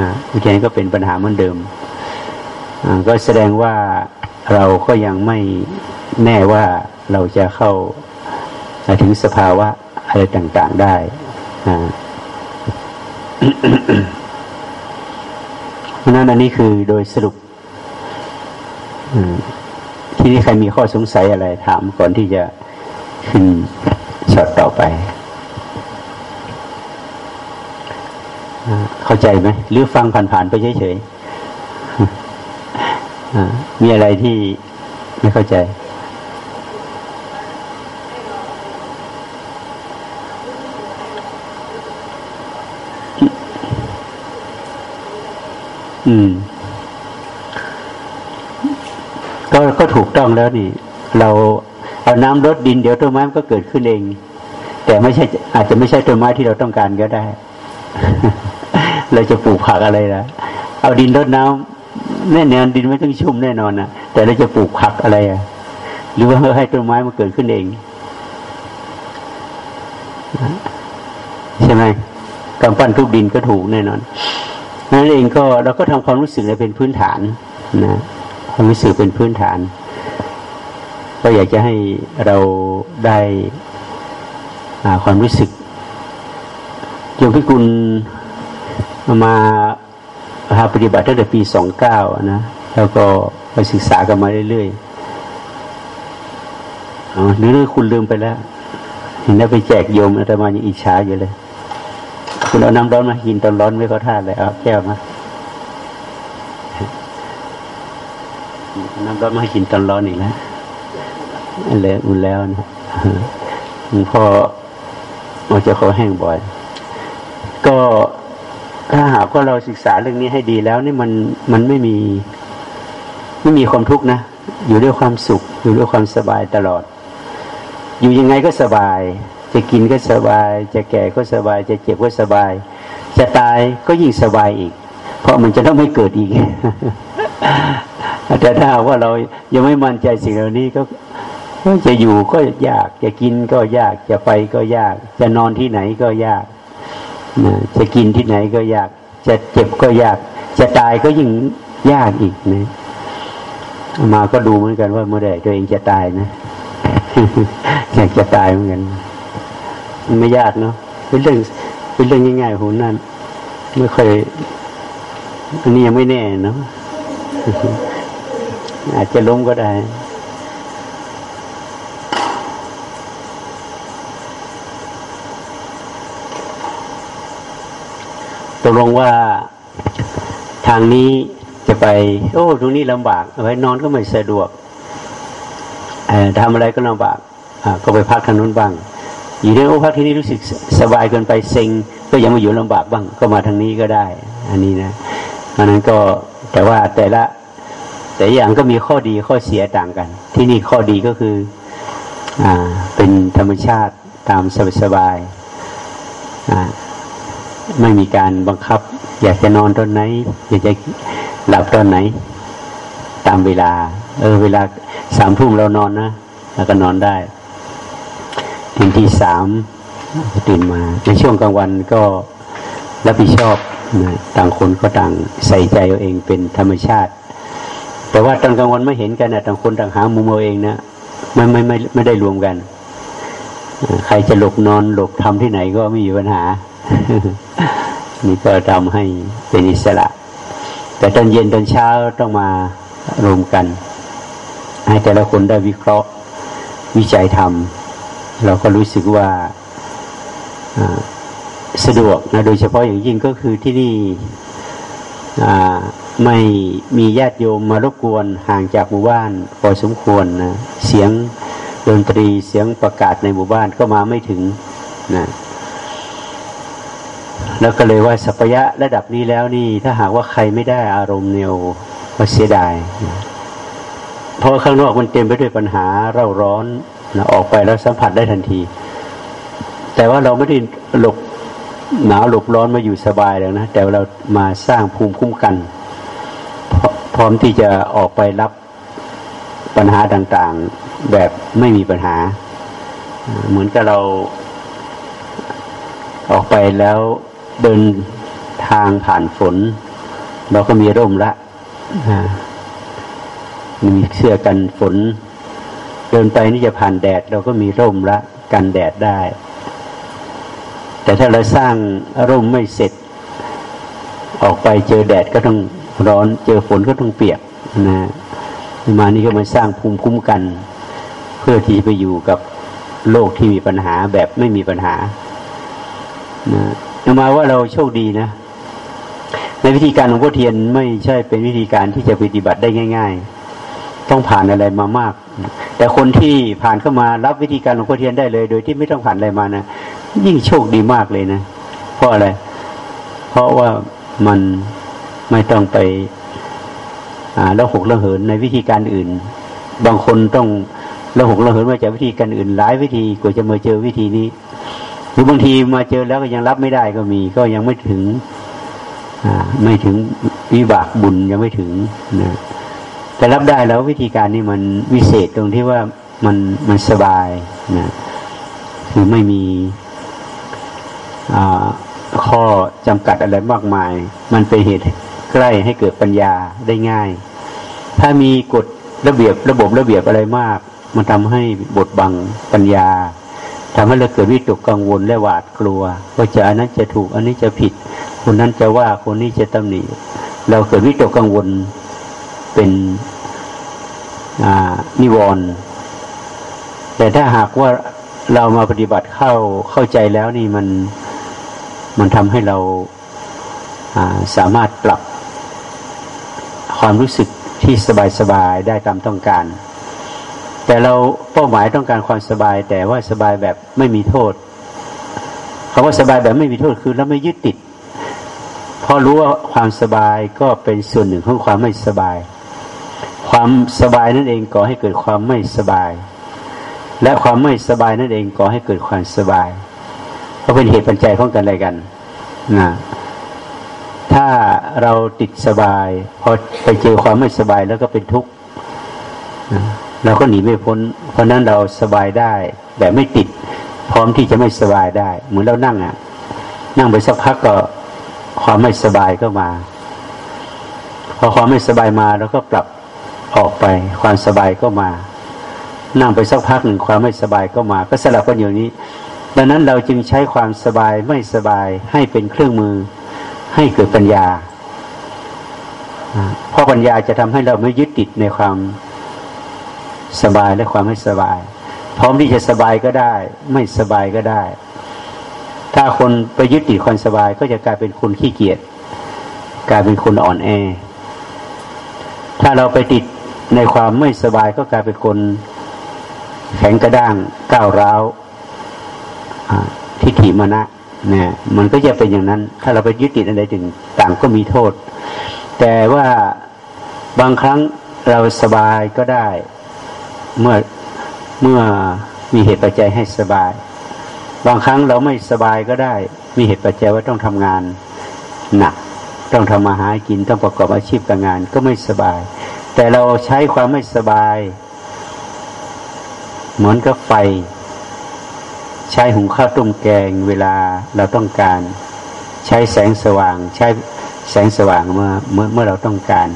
นะอยู่ที่ไหนก็เป็นปัญหาเหมือนเดิมก็แสดงว่าเราก็ยังไม่แน่ว่าเราจะเข้าถึงสภาวะอะไรต่าง ๆได้เพราะนั้นอันนี้คือโดยสรุป ที่นี่ใครมีข้อสงสัยอะไรถามก่อนที่จะขึ้นช็อตต่อไป เข้าใจไหมหรือฟังผ่านๆไปเฉยๆมีอะไรที่ไม่เข้าใจอืม ก็ถูกต้องแล้วนี่ เราเอาน้ำรดดินเดี๋ยวต้นไม้มันก็เกิดขึ้นเอง แต่ไม่ใช่อาจจะไม่ใช่ต้นไม้ที่เราต้องการก็ได้ เราจะปลูกผักอะไรล่ะเอาดินรดน้ำแน่นอนดินไม่ต้องชุ่มแน่นอนนะแต่เราจะปลูกผักอะไรอะหรือว่าให้ต้นไม้มันเกิดขึ้นเอง ใช่ไหมกำปั้นทุบดินก็ถูกแน่นอนนั่นเองก็เราก็ทำความรู้สึกเป็นพื้นฐานนะ ความรู้สึกเป็นพื้นฐาน ก็อยากจะให้เราได้ความรู้สึกโยมพิกุลมาหาปฏิบัติตั้งแต่ปีสองเก้านะแล้วก็ไปศึกษากันมาเรื่อยๆอ๋อหรือคุณลืมไปแล้วเห็นแล้วไปแจกโยมอาตมายังอิจฉาอยู่เลย คุณเอาน้ำร้อนมากินตอนร้อนไม่เขาท่าเลยเอาแก้วมา น้ำร้อนมากินตอนร้อนอีกแล้วเลยอุ่นแล้วนะหลวงพ่อเราจะขอแห้งบ่อย ก็ถ้าหากว่าเราศึกษาเรื่องนี้ให้ดีแล้วนี่มันมันไม่มีไม่มีความทุกข์นะ อยู่ด้วยความสุข อยู่ด้วยความสบายตลอด อยู่ยังไงก็สบาย จะกินก็สบาย จะแก่ก็สบาย จะเจ็บก็สบาย จะตายก็ยิ่งสบายอีก เพราะมันจะต้องไม่เกิดอีก แต่ถ้าว่าเรายังไม่มั่นใจสิ่งเหล่านี้ก็จะอยู่ก็ยาก จะกินก็ยาก จะไปก็ยาก จะนอนที่ไหนก็ยาก จะกินที่ไหนก็ยาก จะเจ็บก็ยาก จะตายก็ยิ่งยากอีกนะมาก็ดูเหมือนกันว่าเมื่อใดตัวเองจะตายนะอยากจะตายเหมือนกันไม่ยากเนาะเป็นเรื่องเป็นเรื่องง่ายๆผมนั่นไม่เคยอันนี้ยังไม่แน่เนาะ อาจจะล้มก็ได้ ตกลงว่าทางนี้จะไป โอ้ตรงนี้ลำบากไว้นอนก็ไม่สะดวกทำอะไรก็ลำบากก็ไปพักทางนู้นบ้าง อยู่ในโอ้พักที่นี่รู้สึกสบายเกินไปเซ็งก็ยังมาอยู่ลำบากบ้าง ก็มาทางนี้ก็ได้ อันนี้นะเพราะนั้นก็แต่ว่าแต่ละ แต่อย่างก็มีข้อดีข้อเสียต่างกัน ที่นี่ข้อดีก็คืออ่าเป็นธรรมชาติตามสบายๆอ่าไม่มีการบังคับ อยากจะนอนตอนไหน อยากจะหลับตอนไหน ตามเวลา เออ เวลาสามทุ่มเรานอนนะแล้วก็นอนได้ถึงที่สามตื่นมา ในช่วงกลางวันก็รับผิดชอบนะต่างคนก็ต่างใส่ใจเอาเองเป็นธรรมชาติ แต่ว่าตอนกลางวันไม่เห็นกันนะต่างคนต่างหามุมเอาเองนะไม่ไม่ไม่ไม่ได้รวมกันใครจะหลบนอนหลบทำที่ไหนก็ไม่มีปัญหา นี่ก็ทำให้เป็นอิสระ แต่ตอนเย็นตอนเช้าต้องมารวมกัน ให้แต่ละคนได้วิเคราะห์วิจัยทำเราก็รู้สึกว่าสะดวกนะโดยเฉพาะอย่างยิ่งก็คือที่นี่ ไม่มีญาติโยมมารบกวนห่างจากหมู่บ้านพอสมควรนะเสียงดนตรีเสียงประกาศในหมู่บ้านก็มาไม่ถึงนะแล้วก็เลยว่าสัพยะระดับนี้แล้วนี่ ถ้าหากว่าใครไม่ได้อารมณ์เนียวก็เสียดายเพราะข้างนอกมันเต็มไปด้วยปัญหาเร่าร้อนนะออกไปแล้วสัมผัสได้ทันที แต่ว่าเราไม่ได้หลบหนาวหลบร้อนมาอยู่สบายแล้วนะแต่เรามาสร้างภูมิคุ้มกัน พร้อมที่จะออกไปรับปัญหาต่างๆ แบบไม่มีปัญหา เหมือนกับเราออกไปแล้วเดินทางผ่านฝน เราก็มีร่มละมีเสื้อกันฝน เดินไปนี่จะผ่านแดด เราก็มีร่มละ กันแดดได้ แต่ถ้าเราสร้างร่มไม่เสร็จ ออกไปเจอแดดก็ต้อง ร้อนเจอฝนก็ต้องเปียกนะมานี่ก็มาสร้างภูมิคุ้มกัน เพื่อที่ไปอยู่กับโลกที่มีปัญหาแบบไม่มีปัญหานะมาว่าเราโชคดีนะ ในวิธีการของพ่อเทียนไม่ใช่เป็นวิธีการที่จะปฏิบัติได้ง่าย ๆ ต้องผ่านอะไรมามาก แต่คนที่ผ่านเข้ามารับวิธีการของพ่อเทียนได้เลย โดยที่ไม่ต้องผ่านอะไรมานะยิ่งโชคดีมากเลยนะ เพราะอะไร เพราะว่ามัน ไม่ต้องไปอ่าแล้วหกเรื่องเหินในวิธีการอื่น บางคนต้องแล้วหกเรื่องเหินมาจากวิธีการอื่นหลายวิธีกว่าจะมาเจอวิธีนี้ หรือบางทีมาเจอแล้วก็ยังรับไม่ได้ก็มี ก็ยังไม่ถึงไม่ถึงวิบากบุญยังไม่ถึงนะแต่รับได้แล้ววิธีการนี้มันวิเศษตรงที่ว่ามันมันสบายนะคือไม่มีข้อจำกัดอะไรมากมาย มันเป็นเหตุ ใกล้ให้เกิดปัญญาได้ง่าย ถ้ามีกฎระเบียบระบบระเบียบอะไรมาก มันทำให้บทบังปัญญาทำให้เราเกิดวิตกกังวลและหวาดกลัวว่าจะอันนั้นจะถูกอันนี้จะผิด คนนั้นจะว่าคนนี้จะตำหนิเราเกิดวิตกกังวลเป็นนิวรณ์แต่ถ้าหากว่าเรามาปฏิบัติเข้าเข้าใจแล้วนี่มันมันทำให้เราสามารถปรับ ความรู้สึกที่สบายๆได้ตามต้องการ แต่เราเป้าหมายต้องการความสบาย แต่ว่าสบายแบบไม่มีโทษคำว่าสบายแบบไม่มีโทษคือเราไม่ยึดติดเพราะรู้ว่าความสบายก็เป็นส่วนหนึ่งของความไม่สบาย ความสบายนั่นเองก่อให้เกิดความไม่สบาย และความไม่สบายนั่นเองก่อให้เกิดความสบาย ก็เป็นเหตุปัจจัยของกันอะไรกันนะ ถ้าเราติดสบาย พอไปเจอความไม่สบายแล้วก็เป็นทุกข์เราก็หนีไม่พ้น เพราะนั้นเราสบายได้ แต่ไม่ติด พร้อมที่จะไม่สบายได้ เหมือนเรานั่งอะ นั่งไปสักพักก็ความไม่สบายก็มา พอความไม่สบายมาเราก็ปรับออกไปความสบายก็มา นั่งไปสักพักหนึ่งความไม่สบายก็มา ก็สลับกันอยู่นี้ ดังนั้นเราจึงใช้ความสบายไม่สบายให้เป็นเครื่องมือ ให้เกิดปัญญาเพราะปัญญาจะทำให้เราไม่ยึดติดในความสบายและความไม่สบาย พร้อมที่จะสบายก็ได้ ไม่สบายก็ได้ ถ้าคนไปยึดติดความสบายก็จะกลายเป็นคนขี้เกียจกลายเป็นคนอ่อนแอ ถ้าเราไปติดในความไม่สบายก็กลายเป็นคนแข็งกระด้างก้าวร้าวทิฏฐิมณะ เนี่ยมันก็จะเป็นอย่างนั้น ถ้าเราไปยึดติดอะไรถึงต่างก็มีโทษ แต่ว่าบางครั้งเราสบายก็ได้ เมื่อเมื่อมีเหตุปัจจัยให้สบาย บางครั้งเราไม่สบายก็ได้ มีเหตุปัจจัยว่าต้องทำงานหนัก ต้องทำมาหากินต้องประกอบอาชีพการงานก็ไม่สบาย แต่เราใช้ความไม่สบาย เหมือนกับไฟ ใช้หุงข้าวต้มแกงเวลาเราต้องการ ใช้แสงสว่าง ใช้แสงสว่างเมื่อเมื่อเมื่อเราต้องการ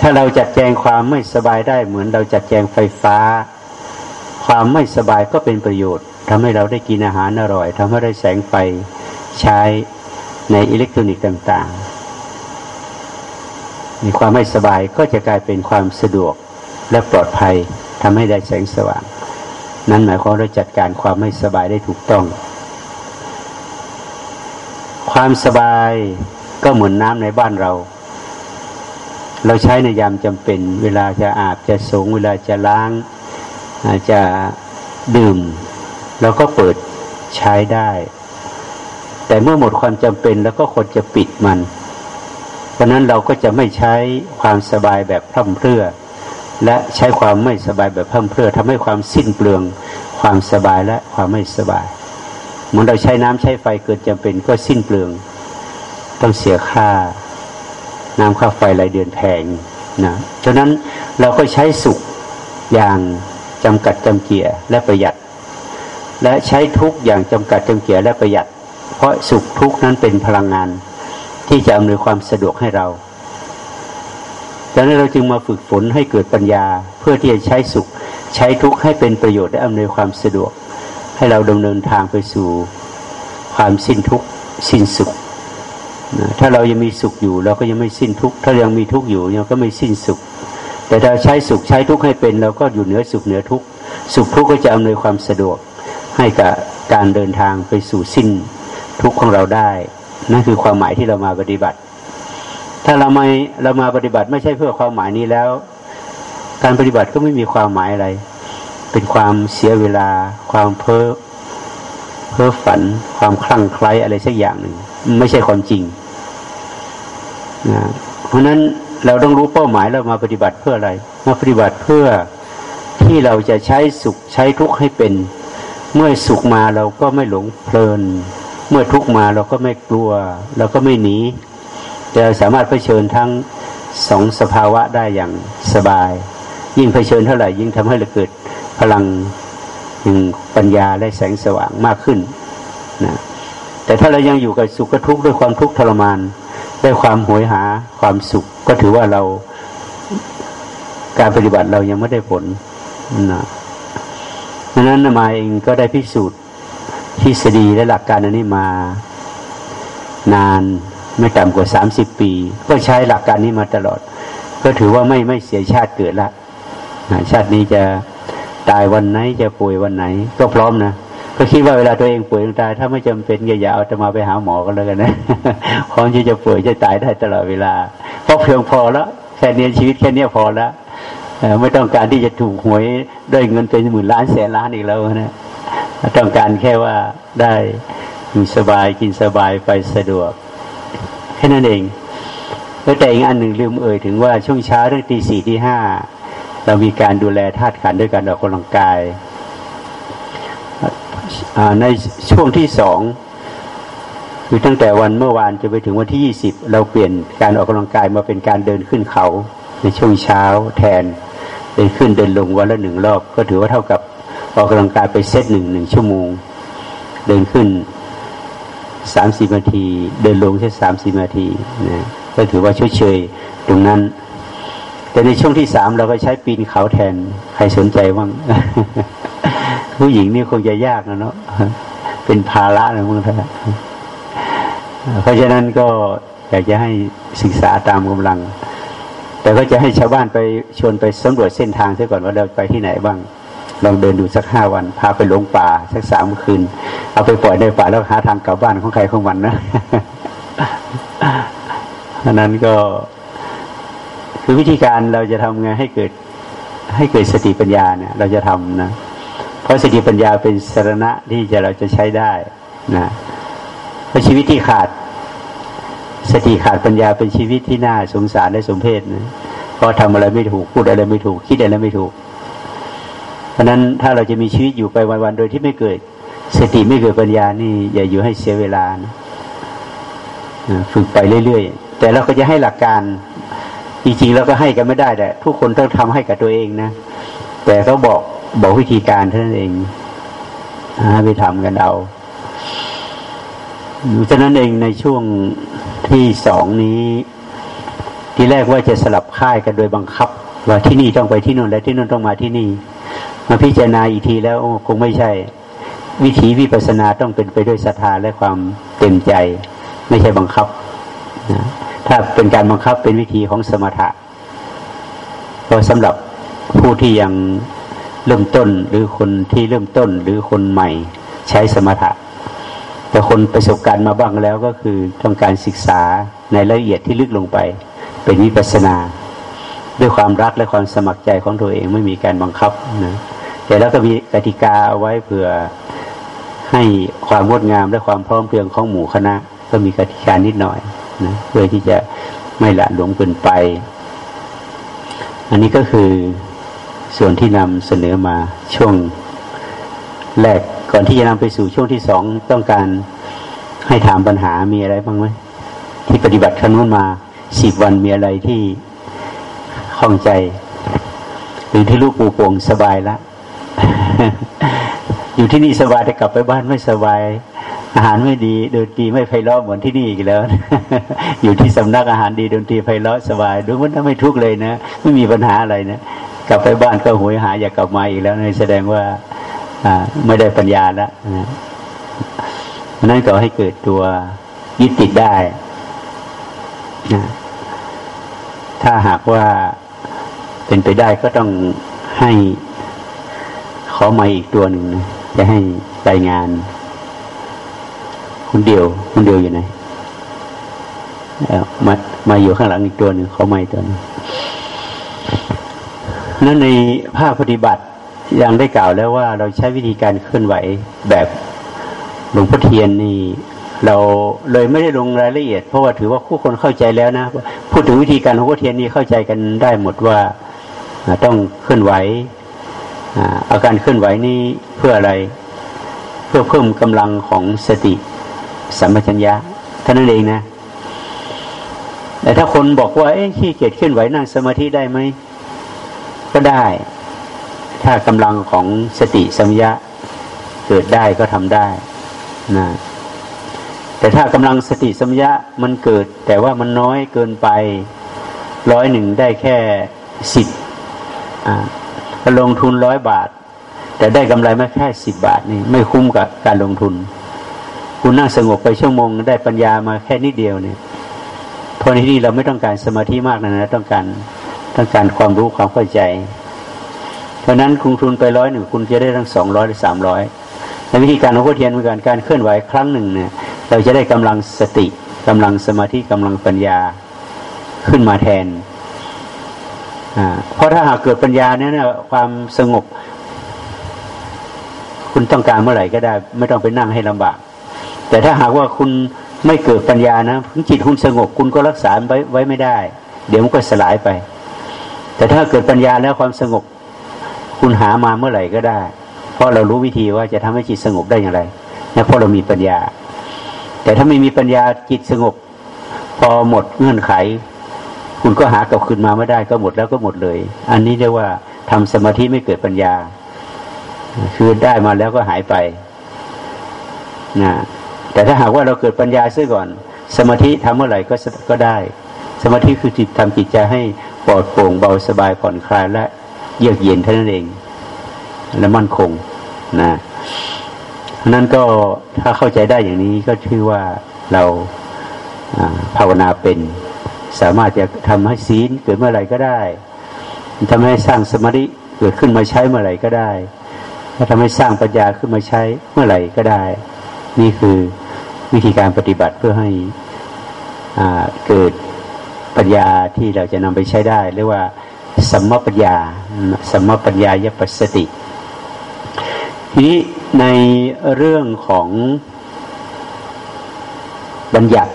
ถ้าเราจัดแจงความไม่สบายได้เหมือนเราจัดแจงไฟฟ้า ความไม่สบายก็เป็นประโยชน์ทำให้เราได้กินอาหารอร่อยทำให้ได้แสงไฟใช้ในอิเล็กทรอนิกส์ต่าง ๆ มีความไม่สบายก็จะกลายเป็นความสะดวกและปลอดภัยทำให้ได้แสงสว่าง นั้นหมายความเราจัดการความไม่สบายได้ถูกต้อง ความสบายก็เหมือนน้ำในบ้านเรา เราใช้ในยามจำเป็น เวลาจะอาบจะสง เวลาจะล้างอาจจะดื่มเราก็เปิดใช้ได้ แต่เมื่อหมดความจำเป็นแล้วก็ควรจะปิดมัน เพราะนั้นเราก็จะไม่ใช้ความสบายแบบพร่ำเพรื่อ และใช้ความไม่สบายแบบเพิ่มเพื่อทำให้ความสิ้นเปลือง ความสบายและความไม่สบายเหมือนเราใช้น้ำใช้ไฟเกิดจำเป็นก็สิ้นเปลือง ต้องเสียค่า น้ำค่าไฟรายเดือนแพงนะฉะนั้นเราก็ใช้สุขอย่างจำกัดจำเกียและประหยัด และใช้ทุกอย่างจำกัดจำเกียและประหยัด เพราะสุขทุกนั้นเป็นพลังงานที่จะอำนวยความสะดวกให้เรา ดังนั้นเราจึงมาฝึกฝนให้เกิดปัญญา เพื่อที่จะใช้สุข ใช้ทุกข์ให้เป็นประโยชน์และอำนวยความสะดวก ให้เราดำเนินทางไปสู่ความสิ้นทุกข์สิ้นสุขนะถ้าเรายังมีสุขอยู่เราก็ยังไม่สิ้นทุกข์ถ้ายังมีทุกข์อยู่ยังก็ไม่สิ้นสุข แต่ถ้าใช้สุขใช้ทุกข์ให้เป็นเราก็อยู่เหนือสุขเหนือทุกข์สุขทุกข์ก็จะอำนวยความสะดวกให้กับการเดินทางไปสู่สิ้นทุกข์ของเราได้ นั่นคือความหมายที่เรามาปฏิบัติ ถ้าเราไม่เรามาปฏิบัติไม่ใช่เพื่อความหมายนี้แล้ว การปฏิบัติก็ไม่มีความหมายอะไร เป็นความเสียเวลา ความเพ้อเพ้อฝัน ความคลั่งไคล้อะไรสักอย่างหนึ่งไม่ใช่ความจริงนะเพราะนั้นเราต้องรู้เป้าหมายเรามาปฏิบัติเพื่ออะไร มาปฏิบัติเพื่อที่เราจะใช้สุขใช้ทุกข์ให้เป็น เมื่อสุขมาเราก็ไม่หลงเพลิน เมื่อทุกข์มาเราก็ไม่กลัว เราก็ไม่หนี จะสามารถเผชิญทั้งสองสภาวะได้อย่างสบาย ยิ่งเผชิญเท่าไหร่ยิ่งทำให้เราเกิดพลังปัญญาและแสงสว่างมากขึ้นนะแต่ถ้าเรายังอยู่กับสุขทุกข์ด้วยความทุกข์ทรมานด้วยความหวยหาความสุข ก็ถือว่าเราการปฏิบัติเรายังไม่ได้ผลนะดังนั้นมาเองก็ได้พิสูจน์ทฤษฎีและหลักการอันนี้มานาน ไม่ต่ำกว่าสามสิบปี ก็ใช้หลักการนี้มาตลอด ก็ถือว่าไม่ไม่เสียชาติเกิดละชาตินี้จะตายวันไหนจะป่วยวันไหน ก็พร้อมนะก็คิดว่าเวลาตัวเองป่วยตาย ถ้าไม่จำเป็นอย่าเอาจะมาไปหาหมอกันเลยกันนะพร้อมที่จะป่วยจะตายได้ตลอดเวลาเพราะเพียงพอแล้วแค่นี้ชีวิตแค่นี้พอแล้วไม่ต้องการที่จะถูกหวยด้วยเงินเป็นหมื่นล้านแสนล้านอีกแล้วนะต้องการแค่ว่าได้อยู่สบายกินสบายไปสะดวก แค่นั้นเองแล้วแต่อีกอันหนึ่งลืมเอ่ยถึงว่าช่วงเช้าเรื่องตีสี่ที่ห้าเรามีการดูแลธาตุขันด้วยการออกกำลังกายในช่วงที่สองคือตั้งแต่วันเมื่อวานจะไปถึงวันที่ยี่สิบเราเปลี่ยนการออกกำลังกายมาเป็นการเดินขึ้นเขา ในช่วงเช้าแทนเดินขึ้นเดินลงวันละหนึ่งรอบ ก็ถือว่าเท่ากับออกกำลังกายไปเซตหนึ่งหนึ่งชั่วโมง เดินขึ้น สามสิบนาที เดินลงแค่สามสิบนาทีนะก็ถือว่าช่วยเชยตรงนั้น แต่ในช่วงที่สามเราก็ใช้ปีนเขาแทน ใครสนใจบ้างผู้หญิงนี่คงจะยากนะเนาะเป็นภาระนะมึงท่านเพราะฉะนั้นก็อยากจะให้ศึกษาตามกำลัง แต่ก็จะให้ชาวบ้านไปชวนไปสำรวจเส้นทางเสียก่อนว่าเราไปที่ไหนบ้าง ลองเดินดูสักห้าวัน พาไปหลงป่าสักสามคืน เอาไปปล่อยในป่าแล้วหาทางกลับบ้านของใครของมันนะอันนั้นก็คือวิธีการเราจะทำไงให้เกิดให้เกิดสติปัญญาเนี่ย เราจะทำนะ เพราะสติปัญญาเป็นสารณะที่จะเราจะใช้ได้นะเพราะชีวิตที่ขาด สติขาดปัญญาเป็นชีวิตที่น่าสงสารและสมเพชนะเพราะทำอะไรไม่ถูกพูดอะไรไม่ถูก คิดอะไรไม่ถูก เพราะนั้นถ้าเราจะมีชีวิตอยู่ไปวันๆโดยที่ไม่เกิดสติไม่เกิดปัญญานี่อย่าอยู่ให้เสียเวลานะฝึกไปเรื่อยๆ แต่เราก็จะให้หลักการ จริงๆแล้วก็ให้กันไม่ได้แต่ทุกคนต้องทำให้กับตัวเองนะ แต่เขาบอกบอกวิธีการเท่านั้นเองไปทำกันเอาฉะนั้นเองในช่วงที่สองนี้ ที่แรกว่าจะสลับค่ายกันโดยบังคับ ว่าที่นี่ต้องไปที่นู่นและที่นู่นต้องมาที่นี่ มาพิจารณาอีกทีแล้วคงไม่ใช่ วิถีวิปัสนาต้องเป็นไปด้วยศรัทธาและความเต็มใจ ไม่ใช่บังคับนะถ้าเป็นการบังคับเป็นวิธีของสมถะก็สำหรับผู้ที่ยังเริ่มต้นหรือคนที่เริ่มต้นหรือคนใหม่ใช้สมถะ แต่คนประสบการณ์มาบ้างแล้วก็คือต้องการศึกษาในรายละเอียดที่ลึกลงไป เป็นวิปัสนา ด้วยความรักและความสมัครใจของตัวเองไม่มีการบังคับนะ แต่แล้วก็มีกติกาเอาไว้เผื่อให้ความงดงามและความพร้อมเพรียงของหมู่คณะ ก็มีกติกานิดหน่อยนะเพื่อที่จะไม่ละหลงเกินไป อันนี้ก็คือส่วนที่นำเสนอมาช่วงแรกก่อนที่จะนำไปสู่ช่วงที่สองต้องการให้ถามปัญหามีอะไรบ้างไหมที่ปฏิบัติขั้นุนมาสิบวันมีอะไรที่ข้องใจ หรือที่ลูกปูโป่งสบายละ อยู่ที่นี่สบายแต่กลับไปบ้านไม่สบาย อาหารไม่ดีดนตรีไม่ไพเราะเหมือนที่นี่อีกแล้ว อยู่ที่สำนักอาหารดีดนตรีไพเราะสบายดูมันไม่ทุกเลยนะไม่มีปัญหาอะไรนะกลับไปบ้านก็หวยหาอยากกลับมาอีกแล้วนี่แสดงว่าไม่ได้ปัญญาแล้วนะนั่นก็ให้เกิดตัวยึดติดได้นะถ้าหากว่าเป็นไปได้ก็ต้องให้ ขอมาอีกตัวหนึ่งนะจะให้รายงานคุณเดียวคุณเดียวอยู่ไหนมามาอยู่ข้างหลังอีกตัวหนึ่งขอมาอีกตัวนึงนั้นในภาคปฏิบัติยังได้กล่าวแล้วว่าเราใช้วิธีการเคลื่อนไหวแบบหลวงพ่อเทียนนี่เราเลยไม่ได้ลงรายละเอียด เพราะว่าถือว่าผู้คนเข้าใจแล้วนะ พูดถึงวิธีการหลวงพ่อเทียนนี่เข้าใจกันได้หมดว่าต้องเคลื่อนไหว อาการเคลื่อนไหวนี้เพื่ออะไร เพื่อเพิ่มกำลังของสติสัมปชัญญะท่านั้นเองนะ แต่ถ้าคนบอกว่าเอ๊ะขี้เกียจเคลื่อนไหวนั่งสมาธิได้ไหมก็ได้ ถ้ากำลังของสติสัมยะเกิดได้ก็ทำได้นะแต่ถ้ากำลังสติสัมยะมันเกิด แต่ว่ามันน้อยเกินไปร้อยหนึ่งได้แค่สิบอ่า ลงทุนร้อยบาท แต่ได้กำไรไม่แค่สิบบาทนี่ไม่คุ้มกับการลงทุน คุณนั่งสงบไปชั่วโมงได้ปัญญามาแค่นิดเดียวเนี่ยเพราะในที่นี้เราไม่ต้องการสมาธิมากนะนะต้องการต้องการความรู้ความเข้าใจ เพราะนั้นคุณทุนไปร้อยหนึ่งคุณจะได้ทั้งสองร้อยหรือสามร้อยในวิธีการของพุทเทียนเหมือนกันการเคลื่อนไหวครั้งหนึ่งเนี่ยเราจะได้กำลังสติกำลังสมาธิกำลังปัญญาขึ้นมาแทน เพราะถ้าหากเกิดปัญญาเนี่ยความสงบ คุณต้องการเมื่อไหร่ก็ได้ ไม่ต้องไปนั่งให้ลำบาก แต่ถ้าหากว่าคุณไม่เกิดปัญญานะจิตคุณสงบคุณก็รักษาไว้ไว้ไม่ได้ เดี๋ยวมันก็สลายไป แต่ถ้าเกิดปัญญาแล้วความสงบ คุณหามาเมื่อไหร่ก็ได้ เพราะเรารู้วิธีว่าจะทำให้จิตสงบได้อย่างไรนะเพราะเรามีปัญญา แต่ถ้าไม่มีปัญญาจิตสงบ พอหมดเงื่อนไข คุณก็หากลับคืนมาไม่ได้ก็หมดแล้วก็หมดเลย อันนี้เรียกว่าทำสมาธิไม่เกิดปัญญา คือได้มาแล้วก็หายไปนะแต่ถ้าหากว่าเราเกิดปัญญาเสียก่อน สมาธิทำเมื่อไหร่ก็ก็ได้ สมาธิคือจิตทำจิตใจให้ปลอดโปร่งเบาสบายผ่อนคลายและเยือกเย็นเท่านั้นเอง และมั่นคงนะนั้นก็ถ้าเข้าใจได้อย่างนี้ก็ชื่อว่าเราภาวนาเป็น สามารถจะทำให้ศีลเกิดเมื่อไหร่ก็ได้ทำให้สร้างสมาธิเกิดขึ้นมาใช้เมื่อไหร่ก็ได้ถ้าทำให้สร้างปัญญาขึ้นมาใช้เมื่อไหร่ก็ได้ นี่คือวิธีการปฏิบัติเพื่อให้เกิดปัญญาที่เราจะนำไปใช้ได้เรียกว่าสัมมปัญญาสัมมปัญญายปัสสติ ทีนี้ในเรื่องของบัญญัติ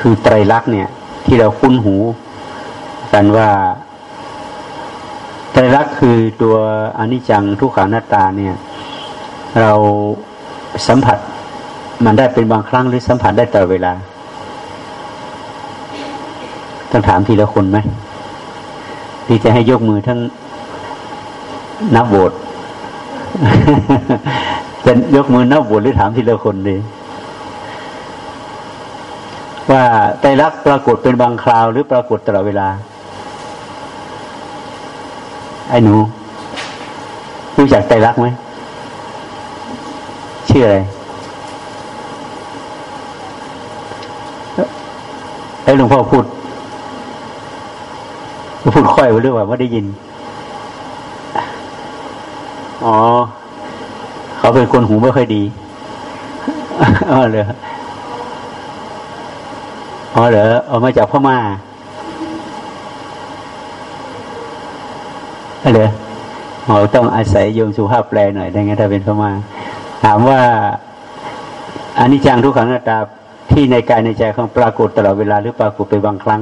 คือไตรลักษณ์เนี่ย ที่เราคุ้นหู กันว่าไตรลักษณ์คือตัวอนิจจังทุกขังหน้าตาเนี่ย เราสัมผัสมันได้เป็นบางครั้งหรือสัมผัสได้ตลอดเวลา ต้องถามทีละคนไหมที่จะให้ยกมือทั้งนับโบทจะยกมือนับโบทหรือถามทีละคนเลย ว่าไตรลักษณ์ปรากฏเป็นบางคราว หรือปรากฏตลอดเวลา ไอ้หนูรู้จักไตรลักษณ์ไหมชื่ออะไรไอ้หลวงพ่อพูดพูดค่อยไปเรื่องว่าไม่ได้ยิน อ๋อ เขาเป็นคนหูไม่ค่อยดีอ๋อเลย อ๋อเหรอเอามาจากพม่าเหรอเราต้องอาศัยโยมสุภาพแปลหน่อยได้ไงถ้าเป็นพม่าถามว่าอันนี้จังทุกขังหน้าตาที่ในกายในใจของปรากฏตลอดเวลาหรือปรากฏไปบางครั้ง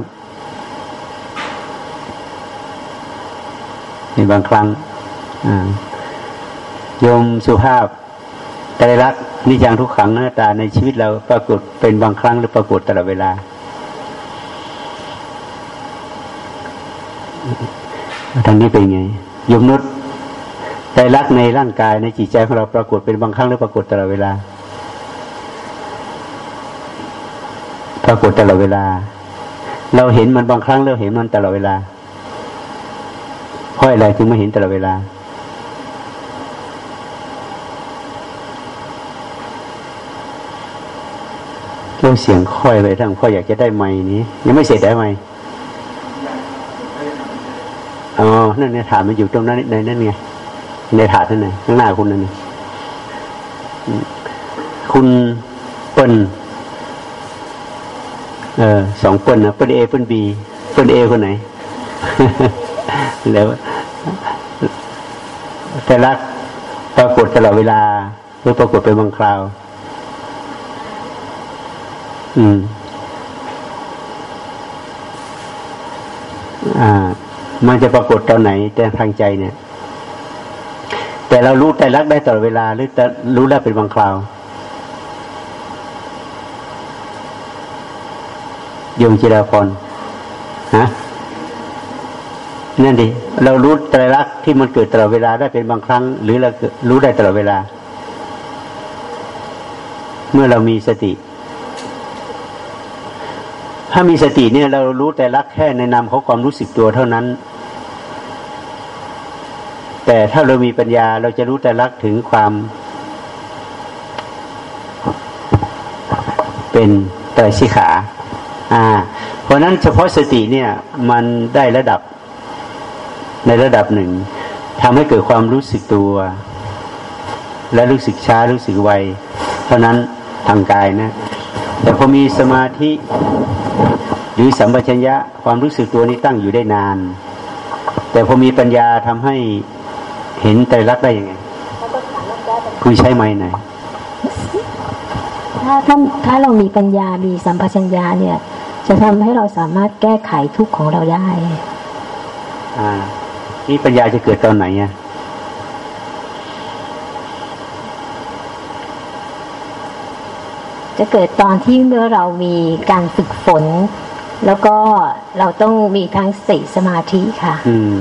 ในบางครั้งโยมสุภาพตรลักษณ์นิจังทุกขังหน้าตาในชีวิตเราปรากฏเป็นบางครั้งหรือปรากฏตลอดเวลา ทางนี้เป็นไงยมนุษย์ใจรักในร่างกายในจิตใจของเราปรากฏเป็นบางครั้งหรือปรากฏตลอดเวลา ปรากฏตลอดเวลา เราเห็นมันบางครั้งเราเห็นมันตลอดเวลาเพราะอะไรถึงไม่เห็นตลอดเวลา เรื่องเสียงค่อยไปทั้งพ่ออยากจะได้ไม้นี้ ยังไม่เสร็จได้ไหม อ๋อนั่นในถาดมันอยู่ตรงนั้นในนั่นไงในถาดนั่นไงข้างหน้าคุณนั่นคุณเปิ้ลเออสองเปิ้ลนะเปิ้ลเอเปิ้ลบีเปิ้ลเอคนไหน แล้วแต่ละปรากฏตลอดเวลาหรือปรากฏเป็นบางคราว อืม อ่า มันจะปรากฏตอนไหนแต่ทางใจเนี่ย แต่เรารู้แต่รักได้ตลอดเวลาหรือแต่รู้ได้เป็นบางคราวโยมจิราพรฮะนั่นดิเรารู้ไตรลักษณ์ที่มันเกิดตลอดเวลาได้เป็นบางครั้ง หรือเรารู้ได้ตลอดเวลา เมื่อเรามีสติ ถ้ามีสติเนี่ย เรารู้แต่รักแค่ในนามของความรู้สึกตัวเท่านั้น แต่ถ้าเรามีปัญญาเราจะรู้แต่รักถึงความ เป็นไตรสิขา อ่า เพราะนั้นเฉพาะสติเนี่ย มันได้ระดับในระดับหนึ่งทำให้เกิดความรู้สึกตัว และรู้สึกช้ารู้สึกไวเท่านั้นทางกายนะ แต่พอมีสมาธิหรือสัมปชัญญะความรู้สึกตัวนี้ตั้งอยู่ได้นาน แต่พอมีปัญญาทำให้ เห็นไตรลักษณ์ได้ยังไงคุยใช้ไม้ไหน ถ้าถ้าถ้าเรามีปัญญา มีสัมปชัญญะเนี่ย จะทำให้เราสามารถแก้ไขทุกข์ของเราได้ อ่า นี่ปัญญาจะเกิดตอนไหนอะจะเกิดตอนที่เมื่อเรามีการฝึกฝน แล้วก็เราต้องมีทั้งสติสมาธิค่ะ อืม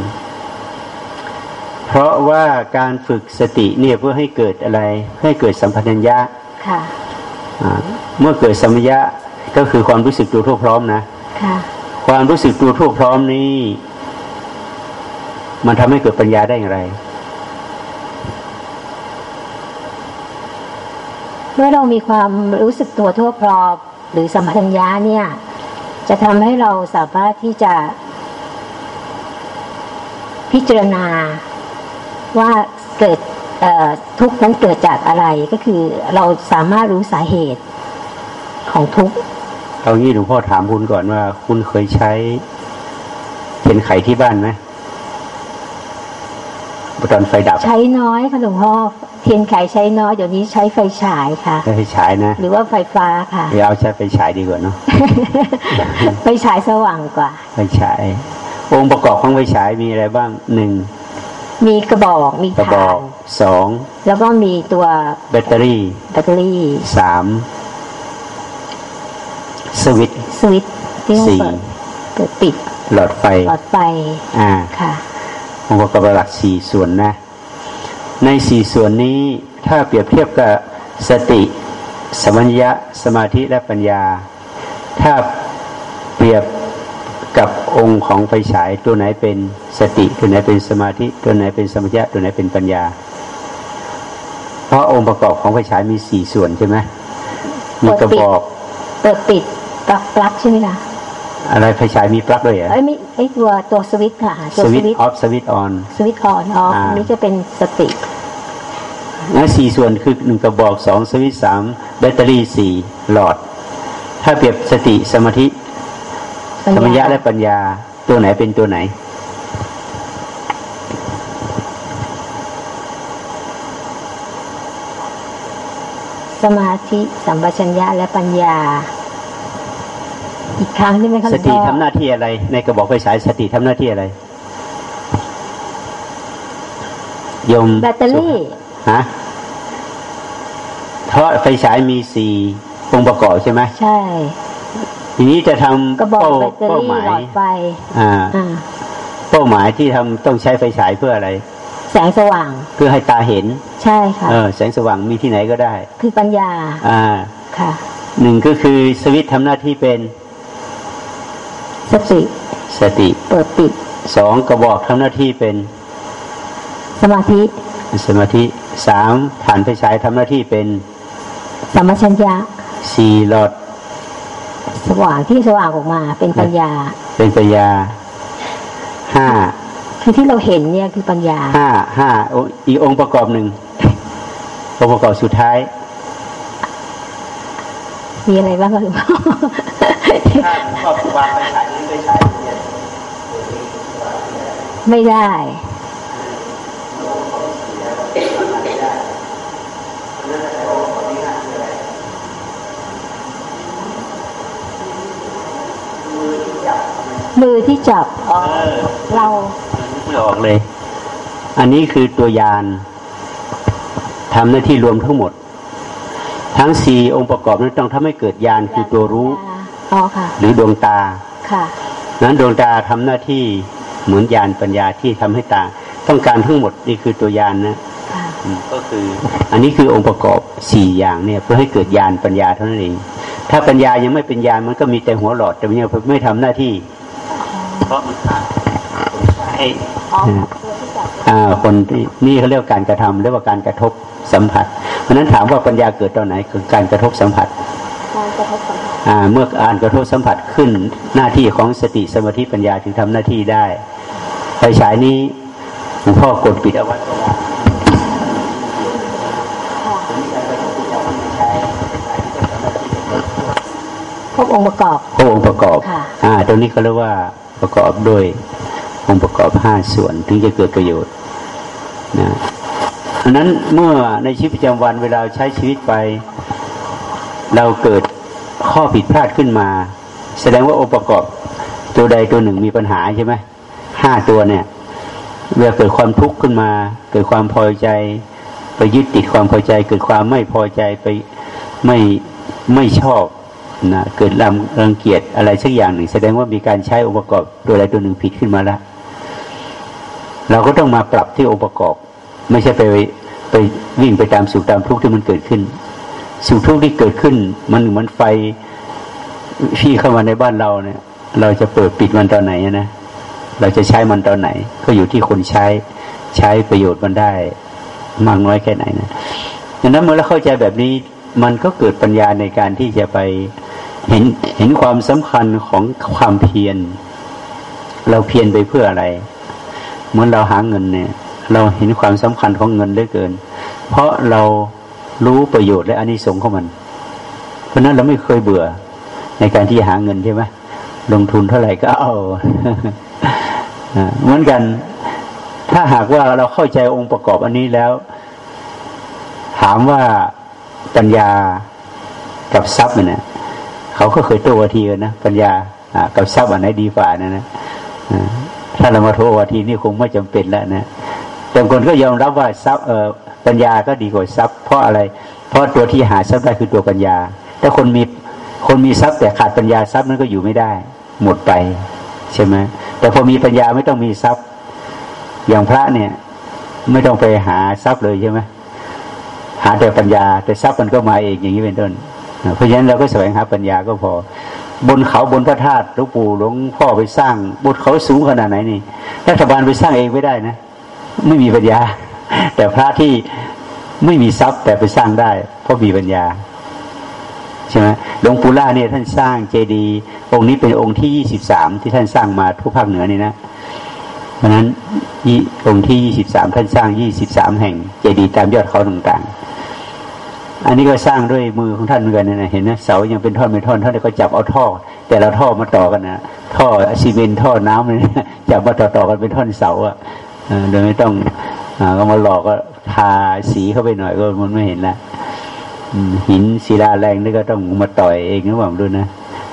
เพราะว่าการฝึกสติเนี่ยเพื่อให้เกิดอะไร ให้เกิดสัมพัญญะค่ะอ่าเมื่อเกิดสัมพัญญะก็คือความรู้สึกตัวทั่วพร้อมนะค่ะความรู้สึกตัวทั่วพร้อมนี้ มันทำให้เกิดปัญญาได้อย่างไร เมื่อเรามีความรู้สึกตัวทั่วพร้อมหรือสัมปชัญญะเนี่ย จะทำให้เราสามารถที่จะพิจารณา ว่าเกิดเอ่อทุกข์นั้นเกิดจากอะไรก็คือเราสามารถรู้สาเหตุของทุกข์เอางี้หลวงพ่อถามคุณก่อนว่า คุณเคยใช้เทียนไขที่บ้านไหมตอนไฟดับ ใช้น้อยค่ะหลวงพ่อเทียนไขใช้น้อยเดี๋ยวนี้ใช้ไฟฉายค่ะไฟฉายนะ หรือว่าไฟฟ้าค่ะเดี๋ยวเอาใช้ไฟฉายดีกว่าเนาะไฟฉายสว่างกว่าไฟฉายองค์ประกอบของไฟฉายมีอะไรบ้างหนึ่ง มีกระบอกมีกระบถ่าอกนสองแล้วก็มีตัวแบตเตอรี่แบตเตอรี่สามสวิตช์สวิตช์ที่ต้องสี่เปิดเปิดปิด หลอดไฟหลอดไฟอ่าค่ะองค์ประกอบหลักสี่ส่วนนะ ในสี่ส่วนนี้ถ้าเปรียบเทียบกับสติสมัญญะสมาธิและปัญญา ถ้าเปรียบ กับองค์ของไฟฉายตัวไหนเป็นสติ ตัวไหนเป็นสมาธิ ตัวไหนเป็นสมัญญะตัวไหนเป็นปัญญา เพราะองค์ประกอบของไฟฉายมีสี่ส่วนใช่ไหมมีกระบอกเปิดปิดปลั๊กปลั๊กใช่ไหมคะอะไรไฟฉายมีปลั๊กด้วยเหรอเอ้ยไม่ไอ้ตัวตัวสวิตช์ค่ะตัสวสวิตวิตช์ออฟสวิตช์ออนสวิตช์ออนออฟอ่านี่จะเป็นสติงั้นสี่ส่วนคือหนึ่งกระบอกสองสวิตช์สามแบตเตอรี่สี่หลอด ถ้าเปรียบสติสมาธิปัญ สมัญญะญาและปัญญาตัวไหนเป็นตัวไหน สมาธิสัมปชัญญะและปัญญา อีกครั้งใช่ไหมคะหสลวงติพ่อทำหน้าที่อะไร ในกระบอกไฟฉายสติทำหน้าที่อะไรโยมแบตเตอรี่ฮะเพราะไฟฉายมีสี่องค์ประกอบใช่ไหมใช่ ทีนี้จะทำกระบอกเป้าแบตเตอเป้ารี่หมายหลอดไฟอ่าอ่าเป้าหมายที่ทำต้องใช้ไฟฉายเพื่ออะไร แสงสว่างเพื่อให้ตาเห็น ใช่ค่ะเออแสงสว่างมีที่ไหนก็ได้ คือปัญญา อ่าค่ะหนึ่งก็คือสวิตช์ทำหน้าที่เป็นสติสติเปิดปิดสองกระบอกทำหน้าที่เป็น สมาธิ สมาธิสามฐานไฟฉายทำหน้าที่เป็นสัมปชัญญะสี่หลอด สว่างที่สว่างออกมา เป็นปัญญา เป็นปัญญาห้าคือที่เราเห็นเนี่ยคือปัญญาห้าห้าโออีกองค์ประกอบหนึ่งองค์ประกอบสุดท้าย มีอะไรบ้างคะหลวงพ่อถ้าครอบวางไฟฉายนี้ไฟฉายเนี่ยไม่ได้ มือที่จับอ๋อเราไม่ออกเลย อันนี้คือตัวยานทำหน้าที่รวมทั้งหมด ทั้งสี่องค์ประกอบนั้นต้องทำให้เกิดยานคือตัวรู้อ๋อค่ะหรือดวงตาค่ะนั้นดวงตาทำหน้าที่เหมือนยานปัญญาที่ทำให้ตา ต้องการทั้งหมดนี่คือตัวยานนะค่ะอืมก็คืออันนี้คือองค์ประกอบสี่อย่างเนี่ย เพื่อให้เกิดยานปัญญาเท่านั้นเอง ถ้าปัญญายังไม่เป็นยานมันก็มีแต่หัวหลอดแต่มันยังไม่ทำหน้าที่ เพราะมันขาดไอ้อ๋ออืมตัวที่จับอ่าคนที่นี่เขาเรียกว่าการกระทำเรียกว่าการกระทบสัมผัส เพราะฉะนั้นถามว่าปัญญาเกิดตอนไหนคือการกระทบสัมผัสการเมื่ออ่านกระทบสัมผัสขึ้นหน้าที่ของสติสมาธิปัญญาถึงทำหน้าที่ได้ไฟฉายนี้หลวงพ่อกดปิดเอาไว้ครบองค์ประกอบครบองค์ประกอบอ่าตรงนี้เขาเรียกว่า ประกอบด้วยองค์ประกอบห้าส่วน ถึงจะเกิดประโยชน์นะอันนั้นเมื่อในชีวิตประจำวันเวลาใช้ชีวิตไป เราเกิดข้อผิดพลาดขึ้นมา แสดงว่าองค์ประกอบตัวใดตัวหนึ่งมีปัญหาใช่ไหมห้าตัวเนี่ยเวลาเกิดความทุกข์ขึ้นมา เกิดความพอใจ ไปยึดติดความพอใจ เกิดความไม่พอใจไปไม่ไม่ชอบ นะเกิดรำรังเกียจอะไรสักอย่างหนึ่ง แสดงว่ามีการใช้องค์ประกอบตัวใดตัวหนึ่งผิดขึ้นมาแล้วเราก็ต้องมาปรับที่องค์ประกอบ ไม่ใช่ไปไปวิ่งไปตามสุขตามทุกข์ที่มันเกิดขึ้น สุขทุกข์ที่เกิดขึ้น มันเหมือนไฟที่เข้ามาในบ้านเราเนี่ย เราจะเปิดปิดมันตอนไหนนะเราจะใช้มันตอนไหน ก็อยู่ที่คนใช้ใช้ประโยชน์มันได้ มากน้อยแค่ไหนนะดังนั้นเมื่อเราเข้าใจแบบนี้ มันก็เกิดปัญญาในการที่จะไปเห็นเห็นความสำคัญของความเพียร เราเพียรไปเพื่ออะไร เหมือนเราหาเงินเนี่ย เราเห็นความสำคัญของเงินเหลือเกิน เพราะเรารู้ประโยชน์และอานิสงส์ของมัน เพราะนั้นเราไม่เคยเบื่อในการที่หาเงินใช่ไหมลงทุนเท่าไหร่ก็เอาเหมือนกัน ถ้าหากว่าเราเข้าใจองค์ประกอบอันนี้แล้ว ถามว่า ปัญญากับทรัพย์เนี่ยเขาก็เคยโต้วทีกันนะปัญญากับทรัพย์อันไหนดีกว่านะนะถ้าเรามาโทวทีนี่คงไม่จำเป็นแล้วนะแต่คนก็ยอมรับว่าทรัพย์เออปัญญาก็ดีกว่าทรัพย์เพราะอะไร เพราะตัวที่หาทรัพย์ได้คือตัวปัญญา ถ้าคนมีคนมีทรัพย์แต่ขาดปัญญาทรัพย์นั้นก็อยู่ไม่ได้ หมดไปใช่ไหมแต่พอมีปัญญาไม่ต้องมีทรัพย์ อย่างพระเนี่ย ไม่ต้องไปหาทรัพย์เลยใช่ไหม หาแต่ปัญญา แต่ทรัพย์มันก็มาเองอย่างนี้เป็นต้น เพราะฉะนั้นเราก็แสวงหาปัญญาก็พอ บนเขาบนพระธาตุหลวงปู่หลวงพ่อไปสร้างบนเขาสูงขนาดไหนนี่รัฐบาลไปสร้างเองไม่ได้นะ ไม่มีปัญญา แต่พระที่ไม่มีทรัพย์แต่ไปสร้างได้ เพราะมีปัญญาใช่ไหมหลวงปู่ล่าเนี่ยท่านสร้างเจดีย์องค์นี้เป็นองค์ที่ยี่สิบสามที่ท่านสร้างมาทุกภาคเหนือนี่นะเพราะนั้นองค์ที่ยี่สิบสามท่านสร้างยี่สิบสามแห่ง เจดีย์ตามยอดเขาต่างๆ อันนี้ก็สร้างด้วยมือของท่านเหมือนกันนะเห็นนะเสายังเป็นท่อนเป็นท่อนท่านก็จับเอาท่อ แต่ละท่อมาต่อกันนะท่อซีเมนท่อน้ำเลยจับมาต่อๆกันเป็นท่อนเสาอะโดยไม่ต้องก็มาหลอกก็ทาสีเข้าไปหน่อยก็มันไม่เห็นละหินศิลาแรงนี่ก็ต้องมาต่อยเองนะว่าดูนะ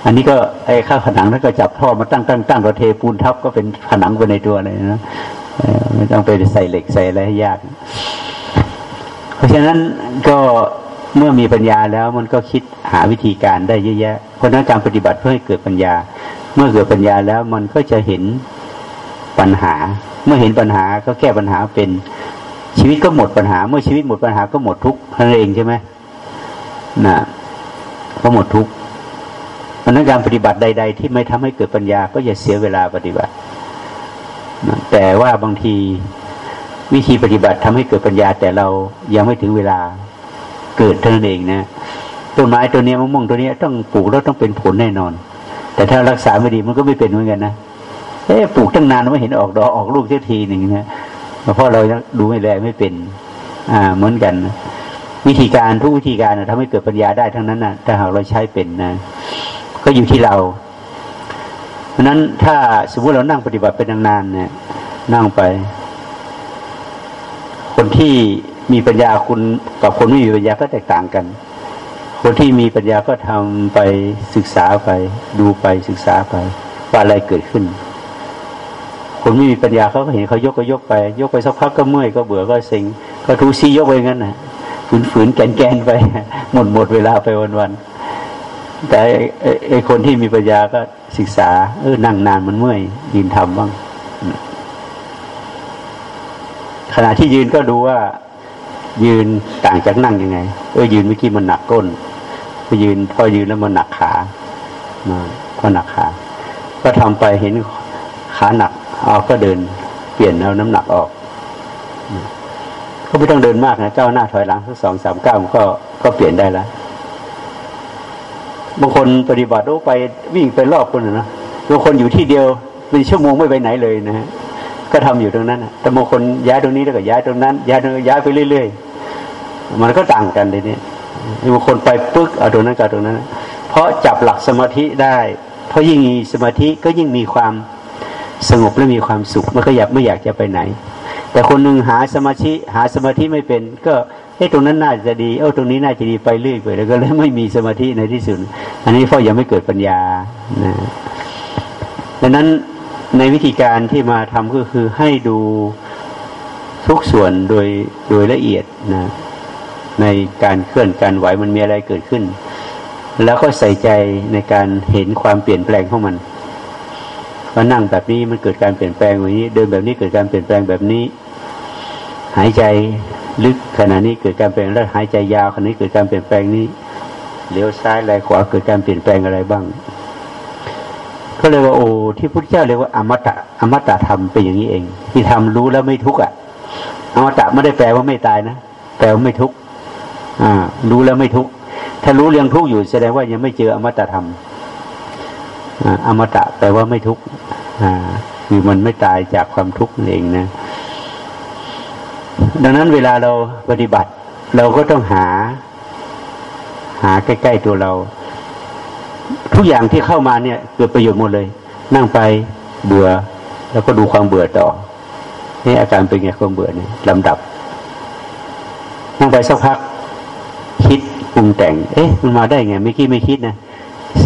อันนี้ก็ไอ้ข้าผนังแล้วก็จับท่อมาตั้งตั้งตั้งก็เทปูนทับก็เป็นผนังไปในตัวเลยนะไม่ต้องไปใส่เหล็กใส่อะไรให้ยาก เพราะฉะนั้นก็ เมื่อมีปัญญาแล้วมันก็คิดหาวิธีการได้เยอะแยะ เพราะนั้นการปฏิบัติเพื่อให้เกิดปัญญา เมื่อเกิดปัญญาแล้วมันก็จะเห็นปัญหา เมื่อเห็นปัญหาก็แก้ปัญหาเป็นชีวิตก็หมดปัญหา เมื่อชีวิตหมดปัญหาก็หมดทุกข์นั่นเองใช่ไหมนะก็หมดทุกข์เพราะนั้นการปฏิบัติใด ๆ ที่ไม่ทำให้เกิดปัญญา ก็อย่าเสียเวลาปฏิบัติแต่ว่าบางทีวิธีปฏิบัติทำให้เกิดปัญญา แต่เรายังไม่ถึงเวลา เกิดเท่านั้นเองนะต้นไม้ตัวนี้มะม่วงตัวนี้ต้องปลูกแล้วต้องเป็นผลแน่นอน แต่ถ้ารักษาไม่ดีมันก็ไม่เป็นเหมือนกันนะเอ๊ปลูกตั้งนานไม่เห็นออกดอกออกลูกเทีหนึ่งนะเพราะเราดูไม่แลไม่เป็น อ่าเหมือนกัน วิธีการทุกวิธีการทำให้เกิดปัญญาได้ทั้งนั้นนะถ้าหากเราใช้เป็นนะ ก็อยู่ที่เราเพราะนั้นถ้าสมมติเรานั่งปฏิบัติเป็นนานๆเนี่ยนั่งไป คนที่ มีปัญญาคุณกับคนไม่มีปัญญาก็แตกต่างกัน คนที่มีปัญญาก็ทำไปศึกษาไป ดูไปศึกษาไป ว่าอะไรเกิดขึ้น คนไม่มีปัญญาเขาก็เห็นเขายกก็ยกไป ยกไปสักพักก็เมื่อยก็เบื่อก็เซ็งก็ทูซียกไปงั้นนะฝืนๆแกนๆไปหมดหมดเวลาไปวันๆแต่ไอ้คนที่มีปัญญาก็ศึกษา เออนั่งนานมันเมื่อยยืนทำบ้างขณะที่ยืนก็ดูว่า ยืนต่างจากนั่งยังไง เออยืนเมื่อกี้มันหนักก้นพอยืนพอยืนแล้วมันหนักขาพอหนักขา ก็ทำไปเห็นขาหนัก เอาก็เดิน เปลี่ยนเอาน้ำหนักออก ก็ไม่ต้องเดินมากนะก้าวหน้าถอยหลังสักสองสามก้าวก็ก็เปลี่ยนได้แล้วบางคนปฏิบัติโอ้ไปวิ่งไปรอบคนนะบางคนอยู่ที่เดียวเป็นชั่วโมงไม่ไปไหนเลยนะฮะ ก็ทำอยู่ตรงนั้นแต่บางคนย้ายตรงนี้แล้วก็ย้ายตรงนั้น ย้ายตรงย้ายไปเรื่อย ๆ มันก็ต่างกันเลยเนี่ยบางคนไปปึ๊กเอาตรงนั้นกับตรงนั้น เพราะจับหลักสมาธิได้ เพราะยิ่งมีสมาธิก็ยิ่งมีความสงบและมีความสุขมันก็อยากไม่อยากจะไปไหน แต่คนหนึ่งหาสมาธิหาสมาธิไม่เป็น ก็เอ้ตรงนั้นน่าจะดีเอ้ตรงนี้น่าจะดีไปเรื่อยไปแล้วก็เลยไม่มีสมาธิในที่สุดอันนี้เพราะยังไม่เกิดปัญญานะดังนั้น ในวิธีการที่มาทำก็คือให้ดูทุกส่วนโดยโดยละเอียดนะในการเคลื่อนการไหวมันมีอะไรเกิดขึ้น แล้วก็ใส่ใจในการเห็นความเปลี่ยนแปลงของมันว่านั่งแบบนี้มันเกิดการเปลี่ยนแปลงแบบนี้ เดินแบบนี้เกิดการเปลี่ยนแปลงแบบนี้ หายใจลึกขณะนี้เกิดการเปลี่ยนแล้วหายใจยาวขณะนี้เกิดการเปลี่ยนแปลงนี้เลี้ยวซ้ายไหลขวาเกิดการเปลี่ยนแปลงอะไรบ้าง ก็เลยว่าโอ้ที่พุทธเจ้าเรียกว่าอมตะอมตะธรรมเป็นอย่างนี้เอง ที่ทำรู้แล้วไม่ทุกข์อะอมตะไม่ได้แปลว่าไม่ตายนะแปลว่าไม่ทุกข์อ่า รู้แล้วไม่ทุกข์ถ้ารู้เรื่องทุกข์อยู่แสดงว่ายังไม่เจออมตะธรรมอมตะแปลว่าไม่ทุกข์คือมันไม่ตายจากความทุกข์เองนะ ดังนั้นเวลาเราปฏิบัติ เราก็ต้องหา หาใกล้ ๆตัวเรา ทุกอย่างที่เข้ามาเนี่ยเกิดประโยชน์หมดเลย นั่งไปเบื่อ แล้วก็ดูความเบื่อต่อนี่อาการเป็นไงความเบื่อเนี่ยลำดับ นั่งไปสักพัก คิดปรุงแต่ง เอ๊ะ มันมาได้ไงไม่คิดไม่คิดนะ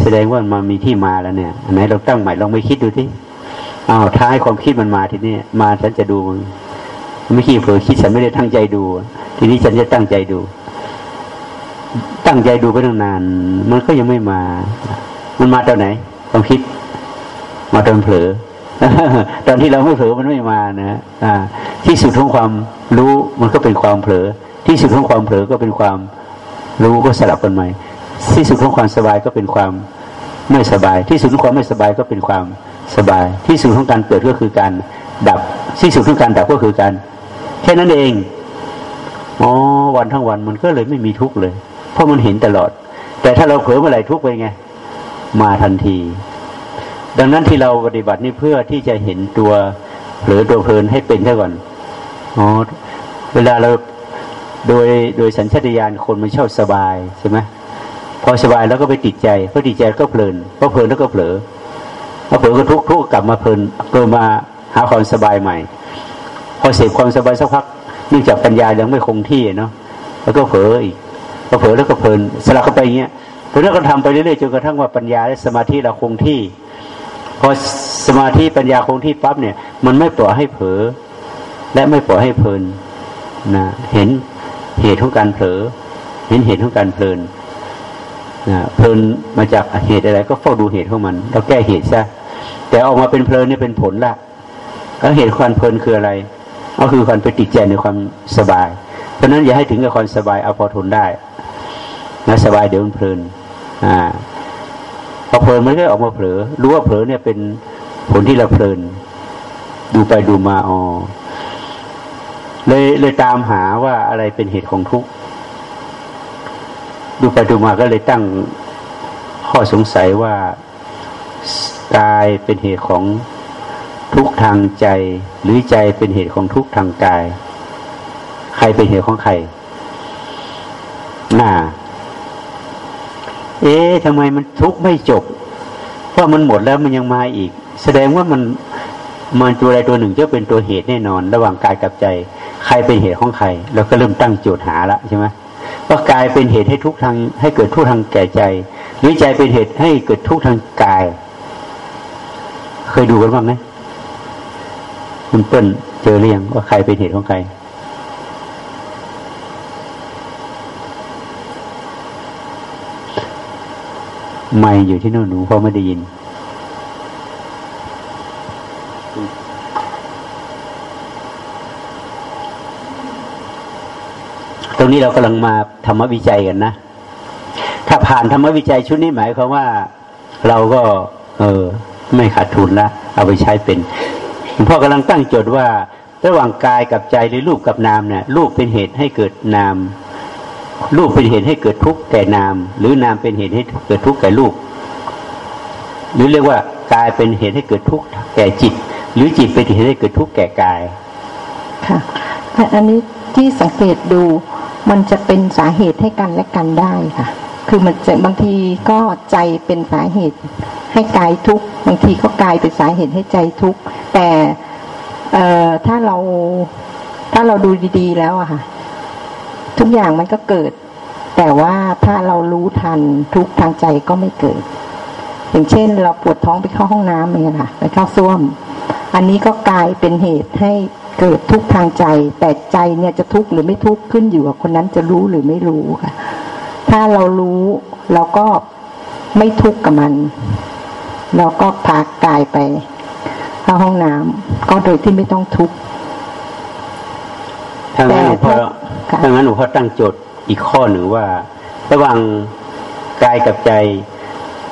แสดงว่ามันมีที่มาแล้วเนี่ยไหนเราตั้งใหม่ลองไม่คิดดูที่อ้าวท้ายความคิดมันมาทีนี้มาฉันจะดูมันไม่คิดเผลอคิดฉันไม่ได้ตั้งใจดู ทีนี้ฉันจะตั้งใจดู ตั้งใจดูไปตั้งนาน มันก็ยังไม่มา มันมาตอนไหนความคิด มาตอนเผลอตอนที่เราไม่เผลอมันไม่มานะอ่า ที่สุดของความรู้มันก็เป็นความเผลอ ที่สุดของความเผลอก็เป็นความรู้ก็สลับกันใหม่ที่สุดของความสบายก็เป็นความไม่สบาย ที่สุดของความไม่สบายก็เป็นความสบาย ที่สุดของการเกิดก็คือการดับ ที่สุดของการดับก็คือการแค่นั้นเองอ๋อวันทั้งวันมันก็เลยไม่มีทุกข์เลย เพราะมันเห็นตลอด แต่ถ้าเราเผลอเมื่อไหร่ทุกไปไง มาทันที ดังนั้นที่เราปฏิบัตินี่เพื่อที่จะเห็นตัวหรือตัวเพลินให้เป็นแค่ก่อนอ๋อเวลาเราโดยโดยสัญชาตญาณคนมันชอบสบายใช่ไหมพอสบายแล้วก็ไปติดใจพอติดใจก็เพลินพอเพลินแล้วก็เผลอพอเผลอก็ทุกทุกกลับมาเพลินเกิดมาหาความสบายใหม่ พอเสพความสบายสักพักเนื่องจากปัญญายังไม่คงที่เนาะแล้วก็เผลออีก พอเผลอแล้วก็เพลินสลับเข้าไปอย่างเงี้ยเพราะนั้นก็ทำไปเรื่อยๆจนกระทั่งว่าปัญญาและสมาธิเราคงที่พอสมาธิปัญญาคงที่ปั๊บเนี่ย มันไม่ปล่อยให้เผลอและไม่ปล่อยให้เพลินนะเห็นเหตุของการเผลอเห็นเหตุของการเพลินนะเพลินมาจากเหตุอะไร ก็เฝ้าดูเหตุของมันเราแก้เหตุซะแต่ออกมาเป็นเพลินนี่เป็นผลละแล้วเหตุความเพลินคืออะไรก็คือความไปติดใจในความสบาย เพราะนั้นอย่าให้ถึงกับความสบายเอาพอทนได้ นะสบายเดี๋ยวมันเพลินอ่าพอเพลินมันก็ออกมาเผลอรู้ว่าเผลอเนี่ยเป็นผลที่เราเพลิน ดูไปดูมาอ๋อเลยเลยตามหาว่าอะไรเป็นเหตุของทุกข์ดูไปดูมาก็เลยตั้งข้อสงสัยว่ากายเป็นเหตุของทุกทางใจ หรือใจเป็นเหตุของทุกทางกาย ใครเป็นเหตุของใครน่า เอ๊ะทำไมมันทุกข์ไม่จบ เพราะมันหมดแล้วมันยังมาอีก แสดงว่ามันมันตัวใดตัวหนึ่งจะเป็นตัวเหตุแน่นอน ระหว่างกายกับใจ ใครเป็นเหตุของใครเราก็เริ่มตั้งโจทย์หาละใช่ไหมว่ากายเป็นเหตุให้ทุกทางให้เกิดทุกทางแก่ใจ หรือใจเป็นเหตุให้เกิดทุกทางกาย เคยดูกันบ้างไหมคุณเปิ้ลเจอเรียงว่าใครเป็นเหตุของใคร ไม่อยู่ที่โน่นหนูเพราะไม่ได้ยิน ตรงนี้เรากำลังมาธรรมวิจัยกันนะ ถ้าผ่านธรรมวิจัยชุดนี้หมายความว่า เราก็ เออ ไม่ขาดทุนละเอาไปใช้เป็นหลวงพ่อกำลังตั้งโจทย์ว่า ระหว่างกายกับใจหรือรูปกับนามเนี่ยรูปเป็นเหตุให้เกิดนาม รูปเป็นเหตุให้เกิดทุกข์แก่นาม หรือนามเป็นเหตุให้เกิดทุกข์แก่รูป หรือเรียกว่ากายเป็นเหตุให้เกิดทุกข์แก่จิต หรือจิตเป็นเหตุให้เกิดทุกข์แก่กาย ค่ะอันนี้ที่สังเกตดูมันจะเป็นสาเหตุให้กันและกันได้ค่ะ คือมันจะบางทีก็ใจเป็นสาเหตุให้กายทุกข์บางทีก็กายเป็นสาเหตุให้ใจทุกข์แต่เอ่อถ้าเราถ้าเราดูดีๆแล้วอะค่ะ ทุกอย่างมันก็เกิด แต่ว่าถ้าเรารู้ทันทุกทางใจก็ไม่เกิด อย่างเช่น เราปวดท้องไปเข้าห้องน้ำอย่างเงี้ยค่ะไปเข้าส้วม อันนี้ก็กลายเป็นเหตุให้เกิดทุกข์ทางใจ แต่ใจเนี่ยจะทุกข์หรือไม่ทุกข์ขึ้นอยู่กับคนนั้นจะรู้หรือไม่รู้ค่ะ ถ้าเรารู้เราก็ไม่ทุกข์กับมัน เราก็พากายไปเข้าห้องน้ำก็โดยที่ไม่ต้องทุกข์ถ้างั้นหลวงพ่อแต่ถ้า ถ้างั้นหลวงพ่อตั้งโจทย์อีกข้อหนึ่งว่า ระหว่างกายกับใจ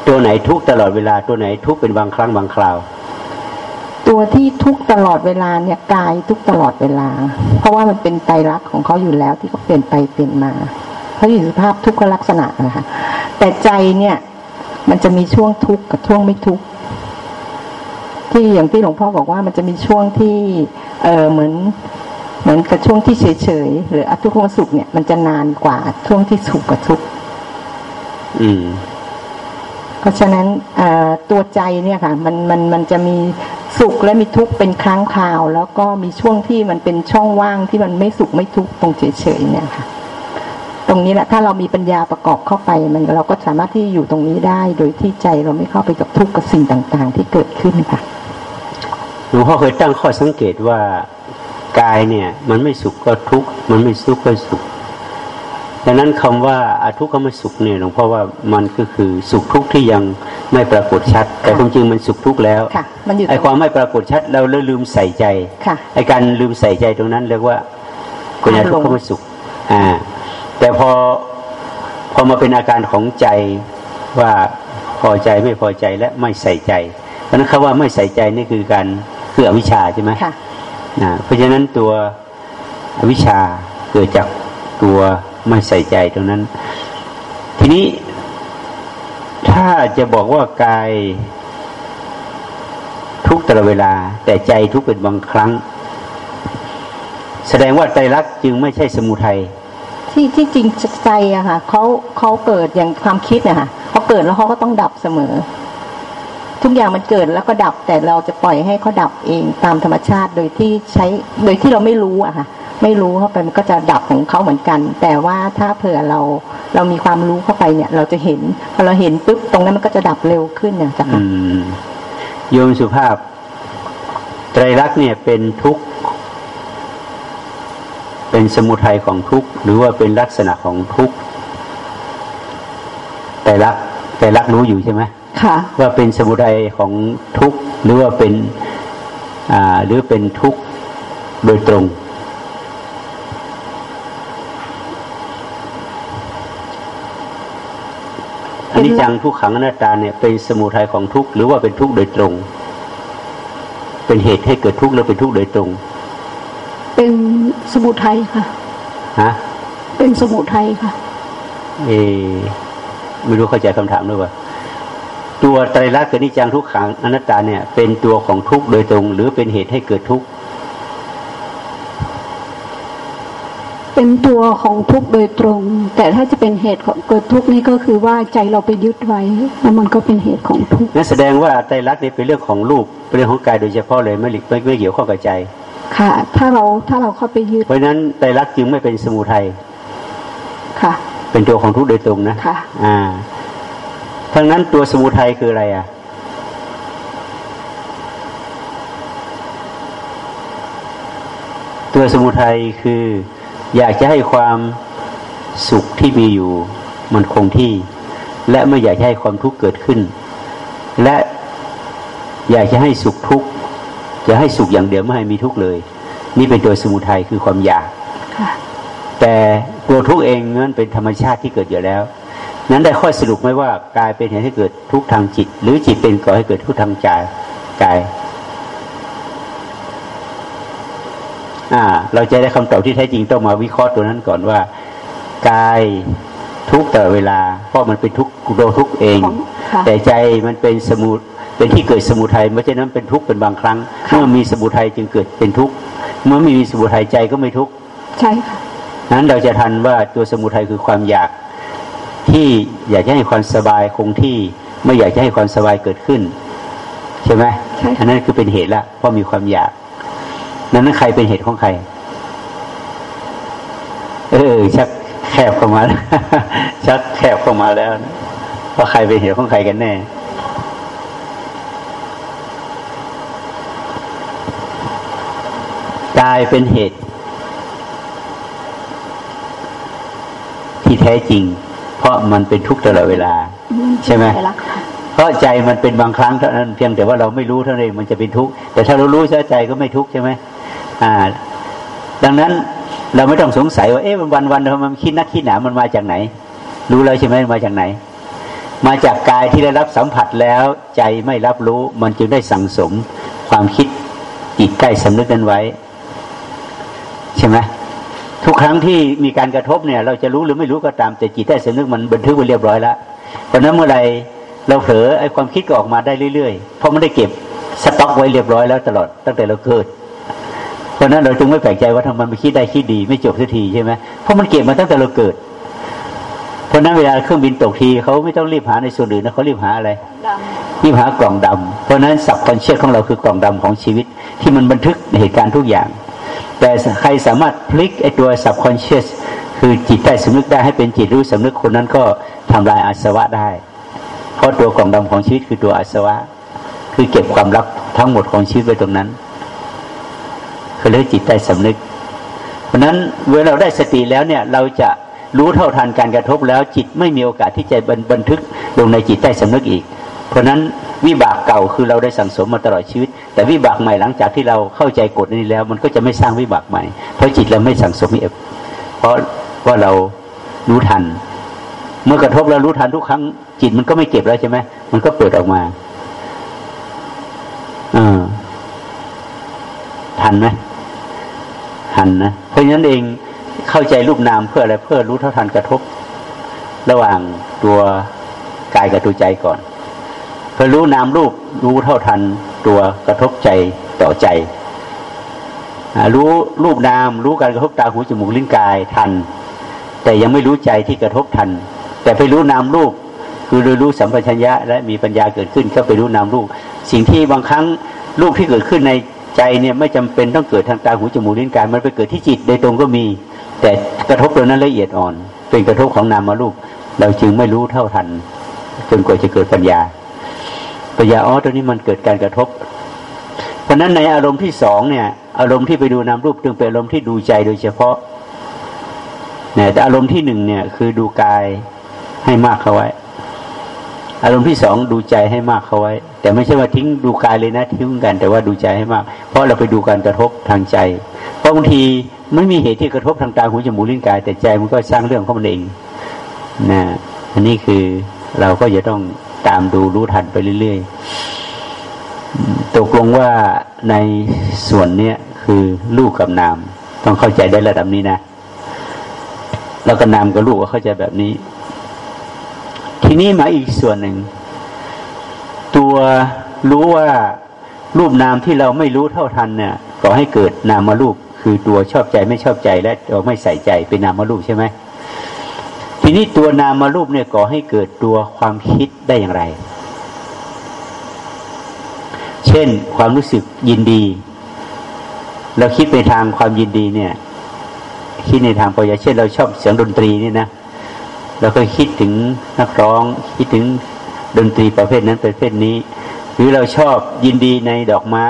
ตัวไหนทุกตลอดเวลาตัวไหนทุกเป็นบางครั้งบางคราว ตัวที่ทุกตลอดเวลาเนี่ยกายทุกตลอดเวลา เพราะว่ามันเป็นไตรลักษณ์ของเขาอยู่แล้วที่เขาเปลี่ยนไปเปลี่ยนมาเขาอยู่ในสภาพทุกขลักษณะนะคะแต่ใจเนี่ยมันจะมีช่วงทุกข์กับช่วงไม่ทุกข์ที่อย่างที่หลวงพ่อบอกว่ามันจะมีช่วงที่ เออเหมือน เหมือนกับช่วงที่เฉยๆหรืออทุกขมสุขเนี่ยมันจะนานกว่าช่วงที่สุขกับทุกข์อืมเพราะฉะนั้นเอ่อตัวใจเนี่ยค่ะ มันมันมันจะมีสุขและมีทุกข์เป็นครั้งคราว แล้วก็มีช่วงที่มันเป็นช่องว่างที่มันไม่สุขไม่ทุกข์ตรงเฉยๆเนี่ยค่ะ ตรงนี้แหละถ้าเรามีปัญญาประกอบเข้าไป มันเราก็สามารถที่อยู่ตรงนี้ได้ โดยที่ใจเราไม่เข้าไปกับทุกข์กับสิ่งต่าง ๆ ที่เกิดขึ้นค่ะหลวงพ่อเคยตั้งข้อสังเกตว่า กายเนี่ย มันไม่สุขก็ทุกข์มันไม่สุขก็สุขดังนั้นคำว่าอาทุกข์ก็ไม่สุขเนี่ยหลวงพ่อว่ามันก็คือสุขทุกข์ที่ยังไม่ปรากฏชัด แต่ความจริงมันสุขทุกข์แล้วค่ะมันอยู่ตไอ้รงความไม่ปรากฏชัดเราเลยลืมใส่ใจค่ะไอ้การลืมใส่ใจตรงนั้นเรียกว่าเป็นอาทุกข์ก็ไม่สุขอ่าแต่พอพอมาเป็นอาการของใจว่าพอใจไม่พอใจและไม่ใส่ใจเพราะฉะนั้นคำว่าไม่ใส่ใจนี่คือการคืออวิชชาใช่ไหมค่ะ นะเพราะฉะนั้นตัววิชาเกิดจากตัวไม่ใส่ใจตรงนั้น ทีนี้ถ้าจะบอกว่ากายทุกตลอดเวลา แต่ใจทุกเป็นบางครั้ง แสดงว่าไตรลักจึงไม่ใช่สมุทัยที่ที่จริงใจอะค่ะเขาเขาเกิดอย่างความคิดอะค่ะเขาเกิดแล้วเขาก็ต้องดับเสมอ ทุกอย่างมันเกิดแล้วก็ดับแต่เราจะปล่อยให้เขาดับเองตามธรรมชาติโดยที่ใช้โดยที่เราไม่รู้อะค่ะไม่รู้เข้าไปมันก็จะดับของเขาเหมือนกัน แต่ว่าถ้าเผื่อเราเรามีความรู้เข้าไปเนี่ย เราจะเห็นพอเราเห็นปุ๊บตรงนั้นมันก็จะดับเร็วขึ้นอย่างจ้ะอืมโยมสุภาพ ไตรลักษณ์เนี่ยเป็นทุกข์เป็นสมุทัยของทุกข์หรือว่าเป็นลักษณะของทุกข์ไตรลักษณ์ไตรลักษณ์รู้อยู่ใช่ไหม ว่าเป็นสมุทัยของทุกข์หรือว่าเป็นอ่าหรือเป็นทุกข์โดยตรง อันนี้จังทุกขังอนัตตาเนี่ยเป็นสมุทัยของทุกข์หรือว่าเป็นทุกข์โดยตรง เป็นเหตุให้เกิดทุกข์หรือเป็นทุกข์โดยตรง เป็นสมุทัยค่ะฮะเป็นสมุทัยค่ะ เออไม่รู้เข้าใจคำถามหรือเปล่า ตัวไตรลักษณ์กับนิจจังทุกขังอนัตตาเนี่ย เป็นตัวของทุกข์โดยตรง หรือเป็นเหตุให้เกิดทุกข์เป็นตัวของทุกข์โดยตรง แต่ถ้าจะเป็นเหตุของเกิดทุกข์นี่ก็คือว่าใจเราไปยึดไว้แล้วมันก็เป็นเหตุของทุกข์นั่นแสดงว่าไตรลักษณ์เนี่ยเป็นเรื่องของรูปเป็นเรื่องของกายโดยเฉพาะเลยไม่หลีกไม่ไม่เกี่ยวข้องกับใจ ค่ะ ถ้าเราถ้าเราเข้าไปยึดเพราะฉะนั้นไตรลักษณ์จึงไม่เป็นสมุทัยค่ะ เป็นตัวของทุกข์โดยตรงนะค่ะ อ่า ทั้งนั้นตัวสมุทัยคืออะไรอะ ตัวสมุทัยคือ อยากจะให้ความสุขที่มีอยู่ มันคงที่ และไม่อยากจะให้ความทุกข์เกิดขึ้น และอยากจะให้สุขทุกข์จะให้สุขอย่างเดียวไม่ให้มีทุกข์เลย นี่เป็นตัวสมุทัยคือความอยากค่ะแต่ตัวทุกข์เองนั้นเป็นธรรมชาติที่เกิดอยู่แล้ว นั้นได้ข้อสรุปไหมว่ากายเป็นเหตุให้เกิดทุกข์ทางจิต หรือจิตเป็นก่อให้เกิดทุกข์ทางใจกายอ่า เราจะได้คำตอบที่แท้จริงต้องมาวิเคราะห์ตัวนั้นก่อนว่ากายทุกแต่เวลา เพราะมันเป็นทุกโดทุกเอง แต่ใจมันเป็นสมุดเป็นที่เกิดสมุทัยเพราะฉะนั้นเป็นทุกข์เป็นบางครั้ง เมื่อมีสมุทัยจึงเกิดเป็นทุกข์เมื่อไม่มีสมุทัยใจก็ไม่ทุกข์ใช่ค่ะนั้นเราจะทันว่าตัวสมุทัยคือความอยาก ที่อยากให้ความสบายคงที่ไม่อยากจะให้ความสบายเกิดขึ้น ใช่ไหมอันนั้นคือเป็นเหตุละเพราะมีความอยากนั้นนั้นใครเป็นเหตุของใคร เออชักแคบเข้ามาชักแคบเข้ามาแล้วว่าใครเป็นเหตุของใครกันแน่กายเป็นเหตุ ที่แท้จริง เพราะมันเป็นทุกข์ตลอดเวลา ใช่ไหมเพราะใจมันเป็นบางครั้งเท่านั้นเพียงแต่ว่าเราไม่รู้เท่านั้นมันจะเป็นทุกข์แต่ถ้าเรารู้ใช่ใจก็ไม่ทุกข์ใช่ไหมอ่า ดังนั้นเราไม่ต้องสงสัยว่าเอ๊ะวันวันเรามันคิดนักคิดหนามันมาจากไหน รู้แล้วใช่ไหมมาจากไหน มาจากกายที่ได้รับสัมผัสแล้วใจไม่รับรู้มันจึงได้สั่งสมความคิดจิตใกล้สำนึกนั้นไว้ ใช่ไหม ทุกครั้งที่มีการกระทบเนี่ย เราจะรู้หรือไม่รู้ก็ตามแต่จิตใต้สำนึกมันบันทึกไว้เรียบร้อยแล้วเพราะนั้นเมื่อไรเราเผลอไอ้ความคิดก็ออกมาได้เรื่อยๆ เพราะมันได้เก็บสต็อกไว้เรียบร้อยแล้วตลอดตั้งแต่เราเกิด เพราะนั้นเราจึงไม่แปลกใจว่าทำไมมันคิดได้คิดดี ไม่จบสักทีใช่ไหมเพราะมันเก็บมาตั้งแต่เราเกิด เพราะนั้นเวลาเครื่องบินตกทีเขาไม่ต้องรีบหาในส่วนอื่นนะเขารีบหาอะไรรีบหากล่องดำเพราะนั้นสับคอนเชียสของเราคือกล่องดำของชีวิต ที่มันบันทึกเหตุการณ์ทุกอย่าง แต่ใครสามารถพลิกไอตัว subconscious คือจิตใต้สำนึกได้ให้เป็นจิตรู้สำนึกคนนั้นก็ทำลายอาสวะได้ เพราะตัวกล่องดำของชีวิตคือตัวอาสวะ คือเก็บความลับทั้งหมดของชีวิตไว้ตรงนั้น คือเรียกจิตใต้สำนึก เพราะนั้นเมื่อเราได้สติแล้วเนี่ยเราจะรู้เท่าทันการกระทบแล้วจิตไม่มีโอกาสที่จะบันทึกลงในจิตใต้สำนึกอีก เพราะนั้น วิบากเก่าคือเราได้สั่งสมมาตลอดชีวิต แต่วิบากใหม่หลังจากที่เราเข้าใจกฎนี้แล้ว มันก็จะไม่สร้างวิบากใหม่ เพราะจิตเราไม่สั่งสมเอฟเพราะว่าเรารู้ทัน เมื่อกระทบแล้วรู้ทันทุกครั้ง จิตมันก็ไม่เก็บแล้วใช่ไหมมันก็เปิดออกมาอทันไหมทันนะเพราะฉะนั้นเองเข้าใจรูปนามเพื่ออะไรเพื่อรู้เท่าทันกระทบ ระหว่างตัวกายกับตัวใจก่อน พอรู้นามรูปรู้เท่าทันตัวกระทบใจต่อใจ รู้รูปนามรู้การกระทบตาหูจมูกลิ้นกายทัน แต่ยังไม่รู้ใจที่กระทบทัน แต่ไปรู้นามรูปคือรู้สัมปชัญญะ และมีปัญญาเกิดขึ้นก็ไปรู้นามรูป สิ่งที่บางครั้งรูปที่เกิดขึ้นในใจเนี่ยไม่จำเป็นต้องเกิดทางตาหูจมูกลิ้นกายมันไปเกิดที่จิตโดยตรงก็มี แต่กระทบตัวนั้นละเอียดอ่อน เป็นกระทบของนามารูป เราจึงไม่รู้เท่าทันจนกว่าจะเกิดปัญญา ปัญญาอ๋อตัวนี้มันเกิดการกระทบ เพราะนั้นในอารมณ์ที่สองเนี่ย อารมณ์ที่ไปดูนามรูปจึงเป็นอารมณ์ที่ดูใจโดยเฉพาะเนี่ยแต่อารมณ์ที่หนึ่งเนี่ย คือดูกายให้มากเข้าไว้ อารมณ์ที่สองดูใจให้มากเข้าไว้ แต่ไม่ใช่ว่าทิ้งดูกายเลยนะทิ้งกัน แต่ว่าดูใจให้มาก เพราะเราไปดูการกระทบทางใจเพราะบางทีไม่มีเหตุที่กระทบทางตาหูจมูกลิ้นกาย แต่ใจมันก็สร้างเรื่องของมันเองนะอันนี้คือเราก็จะต้อง ตามดูรู้ทันไปเรื่อยๆตกลงว่าในส่วนเนี้ยคือลูกกับนาม ต้องเข้าใจได้ระดับนี้นะ แล้วก็นามกับลูกก็เข้าใจแบบนี้ ทีนี้มาอีกส่วนหนึ่ง ตัวรู้ว่ารูปนามที่เราไม่รู้เท่าทันเนี่ยก่อให้เกิดนามารูปคือตัวชอบใจไม่ชอบใจและตัวไม่ใส่ใจเป็นนามารูปใช่ไหม ทีนี้ตัวนามารูปเนี่ยก่อให้เกิดตัวความคิดได้อย่างไร เช่นความรู้สึกยินดี เราคิดไปทางความยินดีเนี่ย คิดในทางปอยาเช่น เราชอบเสียงดนตรีนี่นะเราก็คิดถึงนักร้อง คิดถึงดนตรีประเภทนั้นประเภทนี้ หรือเราชอบยินดีในดอกไม้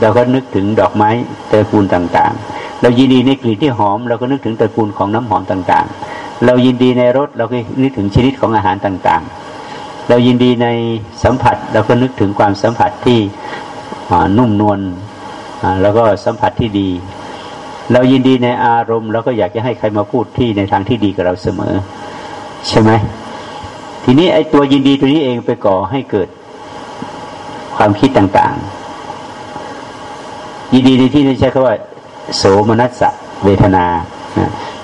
เราก็นึกถึงดอกไม้ตระกูลต่างๆ เรายินดีในกลิ่นที่หอม เราก็นึกถึงตระกูลของน้ำหอมต่างๆ เรายินดีในรสเราก็นึกถึงชนิดของอาหารต่างๆ เรายินดีในสัมผัสเราก็นึกถึงความสัมผัสที่นุ่มนวลแล้วก็สัมผัสที่ดี เรายินดีในอารมณ์เราก็อยากจะให้ใครมาพูดที่ในทางที่ดีกับเราเสมอ ใช่ไหมทีนี้ไอ้ตัวยินดีตัวนี้เองไปก่อให้เกิดความคิดต่างๆ ยินดีในที่นี้ใช้คำว่า โสมนัสสะเวทนา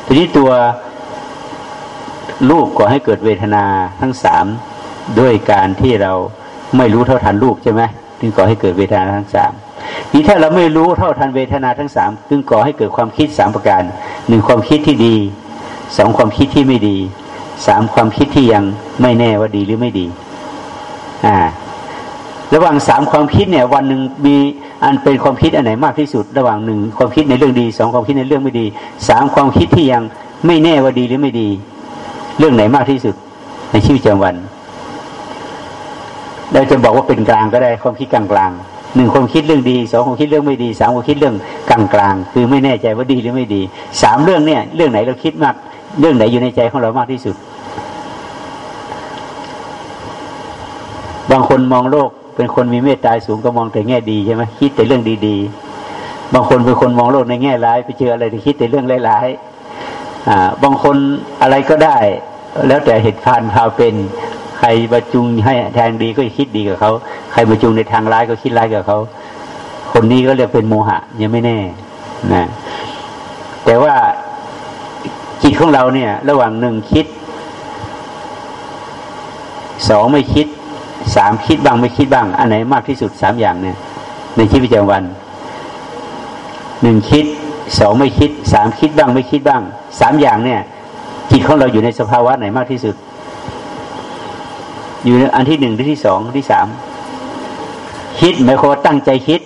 ทีนี้ตัว รูปก่อให้เกิดเวทนาทั้งสามด้วยการที่เราไม่รู้เท่าทันรูปใช่ไหมจึงก่อให้เกิดเวทนาทั้งสามนี่ถ้าเราไม่รู้เท่าทันเวทนาทั้งสามจึงก่อให้เกิดความคิดสามประการหนึ่งความคิดที่ดีสองความคิดที่ไม่ดีสามความคิดที่ยังไม่แน่ว่าดีหรือไม่ดี อ่า ระหว่างสามความคิดเนี่ย วันหนึ่งมีอันเป็นความคิดอันไหนมากที่สุด ระหว่างหนึ่งความคิดในเรื่องดีสองความคิดในเรื่องไม่ดีสามความคิดที่ยังไม่แน่ว่าดีหรือไม่ดี เรื่องไหนมากที่สุดในชีวิตประจำวันเราจะบอกว่าเป็นกลางก็ได้ความคิดกลางกลางหนึ่งความคิดเรื่องดีสองความคิดเรื่องไม่ดีสามความคิดเรื่องกลางกลางคือไม่แน่ใจว่าดีหรือไม่ดีสามเรื่องเนี่ย เรื่องไหนเราคิดมาก เรื่องไหนอยู่ในใจของเรามากที่สุด บางคนมองโลกเป็นคนมีเมตตาสูงก็มองแต่แง่ดีใช่ไหมคิดแต่เรื่องดีๆ บางคนเป็นคนมองโลกในแง่ร้ายไปเจออะไรที่คิดแต่เรื่องร้ายๆ บางคนอะไรก็ได้ แล้วแต่เหตุผ่านพาเป็น ใครประจุงให้ทางดีก็คิดดีกับเขาใครประจุงในทางร้ายก็คิดร้ายกับเขาคนนี้ก็เรียกเป็นโมหะ ยังไม่แน่นะแต่ว่าจิตของเราเนี่ย ระหว่างหนึ่งคิดสองไม่คิดสามคิดบ้างไม่คิดบ้าง อันไหนมากที่สุดสามอย่างเนี่ย ในชีวิตประจำวันหนึ่งคิด สองไม่คิดสามคิดบ้างไม่คิดบ้างสามอย่างเนี่ยจิตของเราอยู่ในสภาวะไหนมากที่สุด อยู่ในอันที่หนึ่งที่สองที่สามคิดหมายความว่าตั้งใจคิด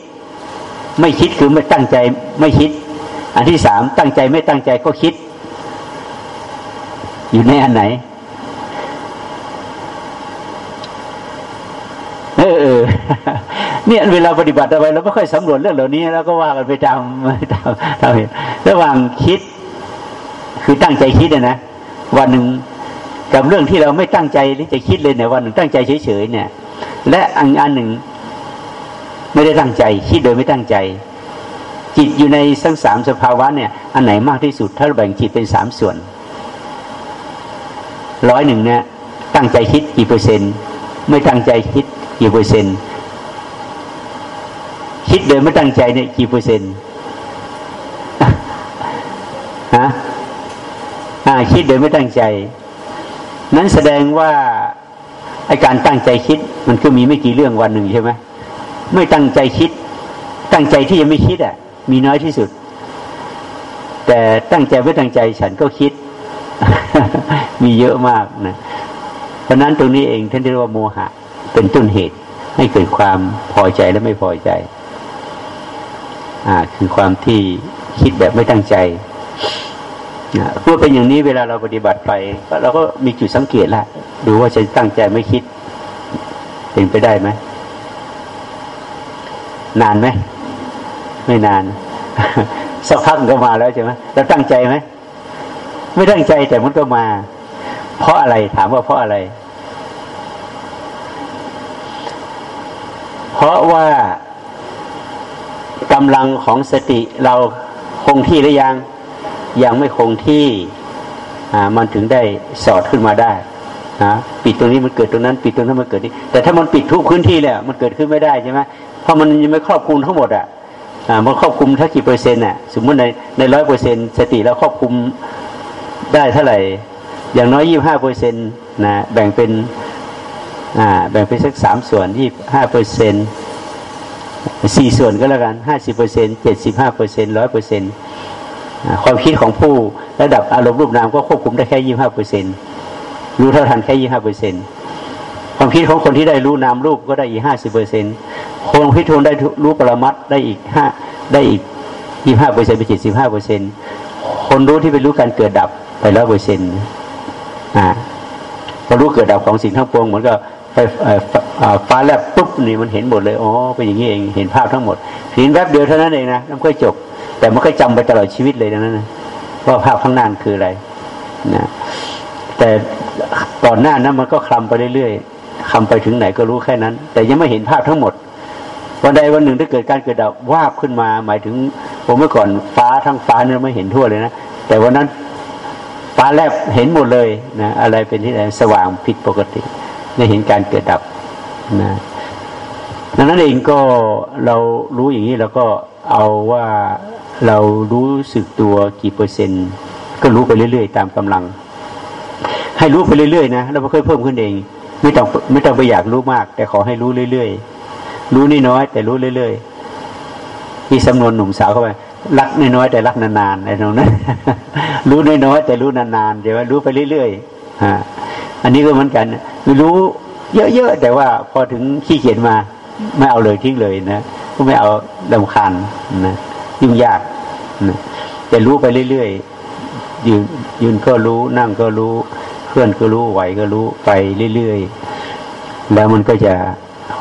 ไม่คิดคือไม่ตั้งใจไม่คิด อันที่สามตั้งใจไม่ตั้งใจก็คิด อยู่ในอันไหนเออเออ เนี่ยเวลาปฏิบัติอะไรเราไม่ค่อยสำรวจเรื่องเหล่านี้ แล้วก็ว่ากันไปตามตามตามเหตุระหว่างคิด คือตั้งใจคิดนะวันหนึ่งกับเรื่องที่เราไม่ตั้งใจที่จะคิดเลยเนี่ยวันหนึ่งตั้งใจเฉยๆเนี่ย และอันอันหนึ่ง ไม่ได้ตั้งใจ คิดโดยไม่ตั้งใจ จิตอยู่ในทั้งสามสภาวะเนี่ย อันไหนมากที่สุด ถ้าเราแบ่งจิตเป็นสามส่วนร้อยหนึ่งเนี่ย ตั้งใจคิดกี่เปอร์เซ็นต์ไม่ตั้งใจคิดกี่เปอร์เซ็นต์ คิดโดยไม่ตั้งใจเนี่ยกี่เปอร์เซ็นต์ฮะอ่าคิดโดยไม่ตั้งใจ นั้นแสดงว่าไอการตั้งใจคิดมันก็มีไม่กี่เรื่องวันหนึ่งใช่ไหมไม่ตั้งใจคิด ตั้งใจที่จะไม่คิดอะ มีน้อยที่สุด แต่ตั้งใจไม่ตั้งใจฉันก็คิด มีเยอะมากนะเพราะนั้นตรงนี้เองท่านเรียกว่าโมหะ เป็นต้นเหตุให้เกิดความพอใจและไม่พอใจ อ่า คือความที่คิดแบบไม่ตั้งใจเพื่อเป็นอย่างนี้เวลาเราปฏิบัติไปเราก็มีจุดสังเกตละดูว่าจะตั้งใจไม่คิด เป็นไปได้ไหมนานไหมไม่นานสักพักก็มาแล้วใช่ไหมเราตั้งใจไหมไม่ตั้งใจแต่มันก็มา เพราะอะไรถามว่าเพราะอะไร เพราะว่า กำลังของสติเราคงที่หรือยัง ยังไม่คงที่มันถึงได้สอดขึ้นมาได้นะปิดตรงนี้มันเกิดตรงนั้น ปิดตรงนั้นมันเกิดนี้ แต่ถ้ามันปิดทุกพื้นที่แล้วมันเกิดขึ้นไม่ได้ใช่ไหมเพราะมันยังไม่ครอบคลุมทั้งหมดอะมันครอบคลุมถ้ากี่เปอร์เซ็นต์อะสมมติในในร้อยเปอร์เซ็นต์สติเราครอบคลุมได้เท่าไหร่ อย่างน้อยยี่บห้าเปอร์เซ็นต์นะแบ่งเป็นอ่าแบ่งเป็นสักสามส่วนยี่ห้าเปอร์เซ็นต์ สี่ส่วนก็แล้วกันห้าสิบเปอร์เซ็นเจ็ดสิบห้าเปอร์เซ็นร้อยเปอร์เซ็นตความคิดของผู้ระดับอารมณ์รูปนามก็ควบคุมได้แค่ยี่ห้าเปอร์เซ็นรู้เท่าทันแค่ยี่ห้าเปอร์เซ็นความคิดของคนที่ได้รู้นามรูปก็ได้อีกห้าสิบเปอร์เซ็นคนพิทูลได้รู้ปรมัตได้อีกห้าได้อีกยี่ห้าเปอร์เซ็นไปเจ็ดสิบห้าเปอร์เซ็นคนรู้ที่ไปรู้การเกิดดับไปร้อยเปอร์เซ็นต์อ่าพอรู้เกิดดับของสิ่งทั้งปวงเหมือนกับ ไฟฟ้าแลบปุ๊บนี่มันเห็นหมดเลยอ๋อเป็นอย่างนี้เองเห็นภาพทั้งหมดเห็นแวบเดียวเท่านั้นเองนะแล้วก็จบ แต่มันก็จำไปตลอดชีวิตเลยนะนั้นว่าภาพข้างหน้าคืออะไรนะแต่ก่อนหน้านั้นมันก็คลำไปเรื่อยๆคลำไปถึงไหนก็รู้แค่นั้น แต่ยังไม่เห็นภาพทั้งหมด วันใดวันหนึ่งถ้าเกิดการเกิดดับวาบขึ้นมา หมายถึงผมเมื่อก่อนฟ้าทั้งฟ้าเนี่ยไม่เห็นทั่วเลยนะแต่วันนั้นฟ้าแลบเห็นหมดเลยนะอะไรเป็นที่ไหนสว่างผิดปกติ ได้เห็นการเกิดดับนะดังนั้นเองก็เรารู้อย่างนี้แล้วก็เอาว่าเรารู้สึกตัวกี่เปอร์เซ็นต์ ก็รู้ไปเรื่อย ๆ ตามกำลัง ให้รู้ไปเรื่อยๆนะแล้วมันค่อยเพิ่มขึ้นเอง ไม่ต้องไม่ต้องไปอยากรู้มาก แต่ขอให้รู้เรื่อยๆรู้น้อย แต่รู้เรื่อยๆที่สำนวนหนุ่มสาวเข้าไปรักน้อยๆแต่รักนานๆไอ้ตรงนั้นรู้น้อยๆแต่รู้นานๆเดี๋ยวรู้ไปเรื่อยๆ อันนี้ก็เหมือนกัน รู้เยอะๆแต่ว่าพอถึงขี้เกียจมา ไม่เอาเลยทิ้งเลยนะก็ไม่เอาดำคันนะยุ่งยากนะแต่รู้ไปเรื่อยๆยืนยืนก็รู้นั่งก็รู้เคลื่อนก็รู้ไหวก็รู้ไปเรื่อยๆแล้วมันก็จะ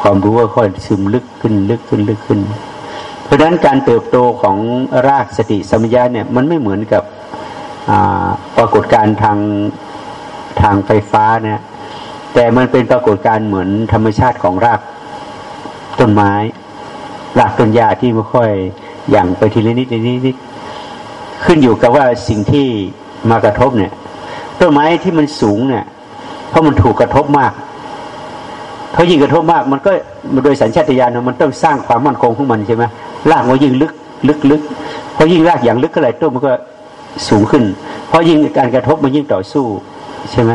ความรู้ก็ค่อยซึมลึกขึ้นลึกขึ้นลึกขึ้น เพราะฉะนั้นการเติบโตของรากสติสัมยาเนี่ยมันไม่เหมือนกับปรากฏการทาง ทางไฟฟ้าเนี่ยแต่มันเป็นปรากฏการณ์เหมือนธรรมชาติของรากต้นไม้ รากต้นหญ้าที่ไม่ค่อยอย่างไปทีละนิดทีละนิดขึ้นอยู่กับว่าสิ่งที่มากระทบเนี่ยต้นไม้ที่มันสูงเนี่ย เพราะมันถูกกระทบมากเพราะยิ่งกระทบมาก มันก็โดยสัญชาตญาณมันต้องสร้างความมั่นคงของมันใช่ไหมรากมันยิ่งลึกลึกลึกเพราะยิ่งรากอย่างลึกเท่าไหร่ต้นมันก็สูงขึ้น เพราะยิ่งการกระทบมันยิ่งต่อสู้ ใช่ไหม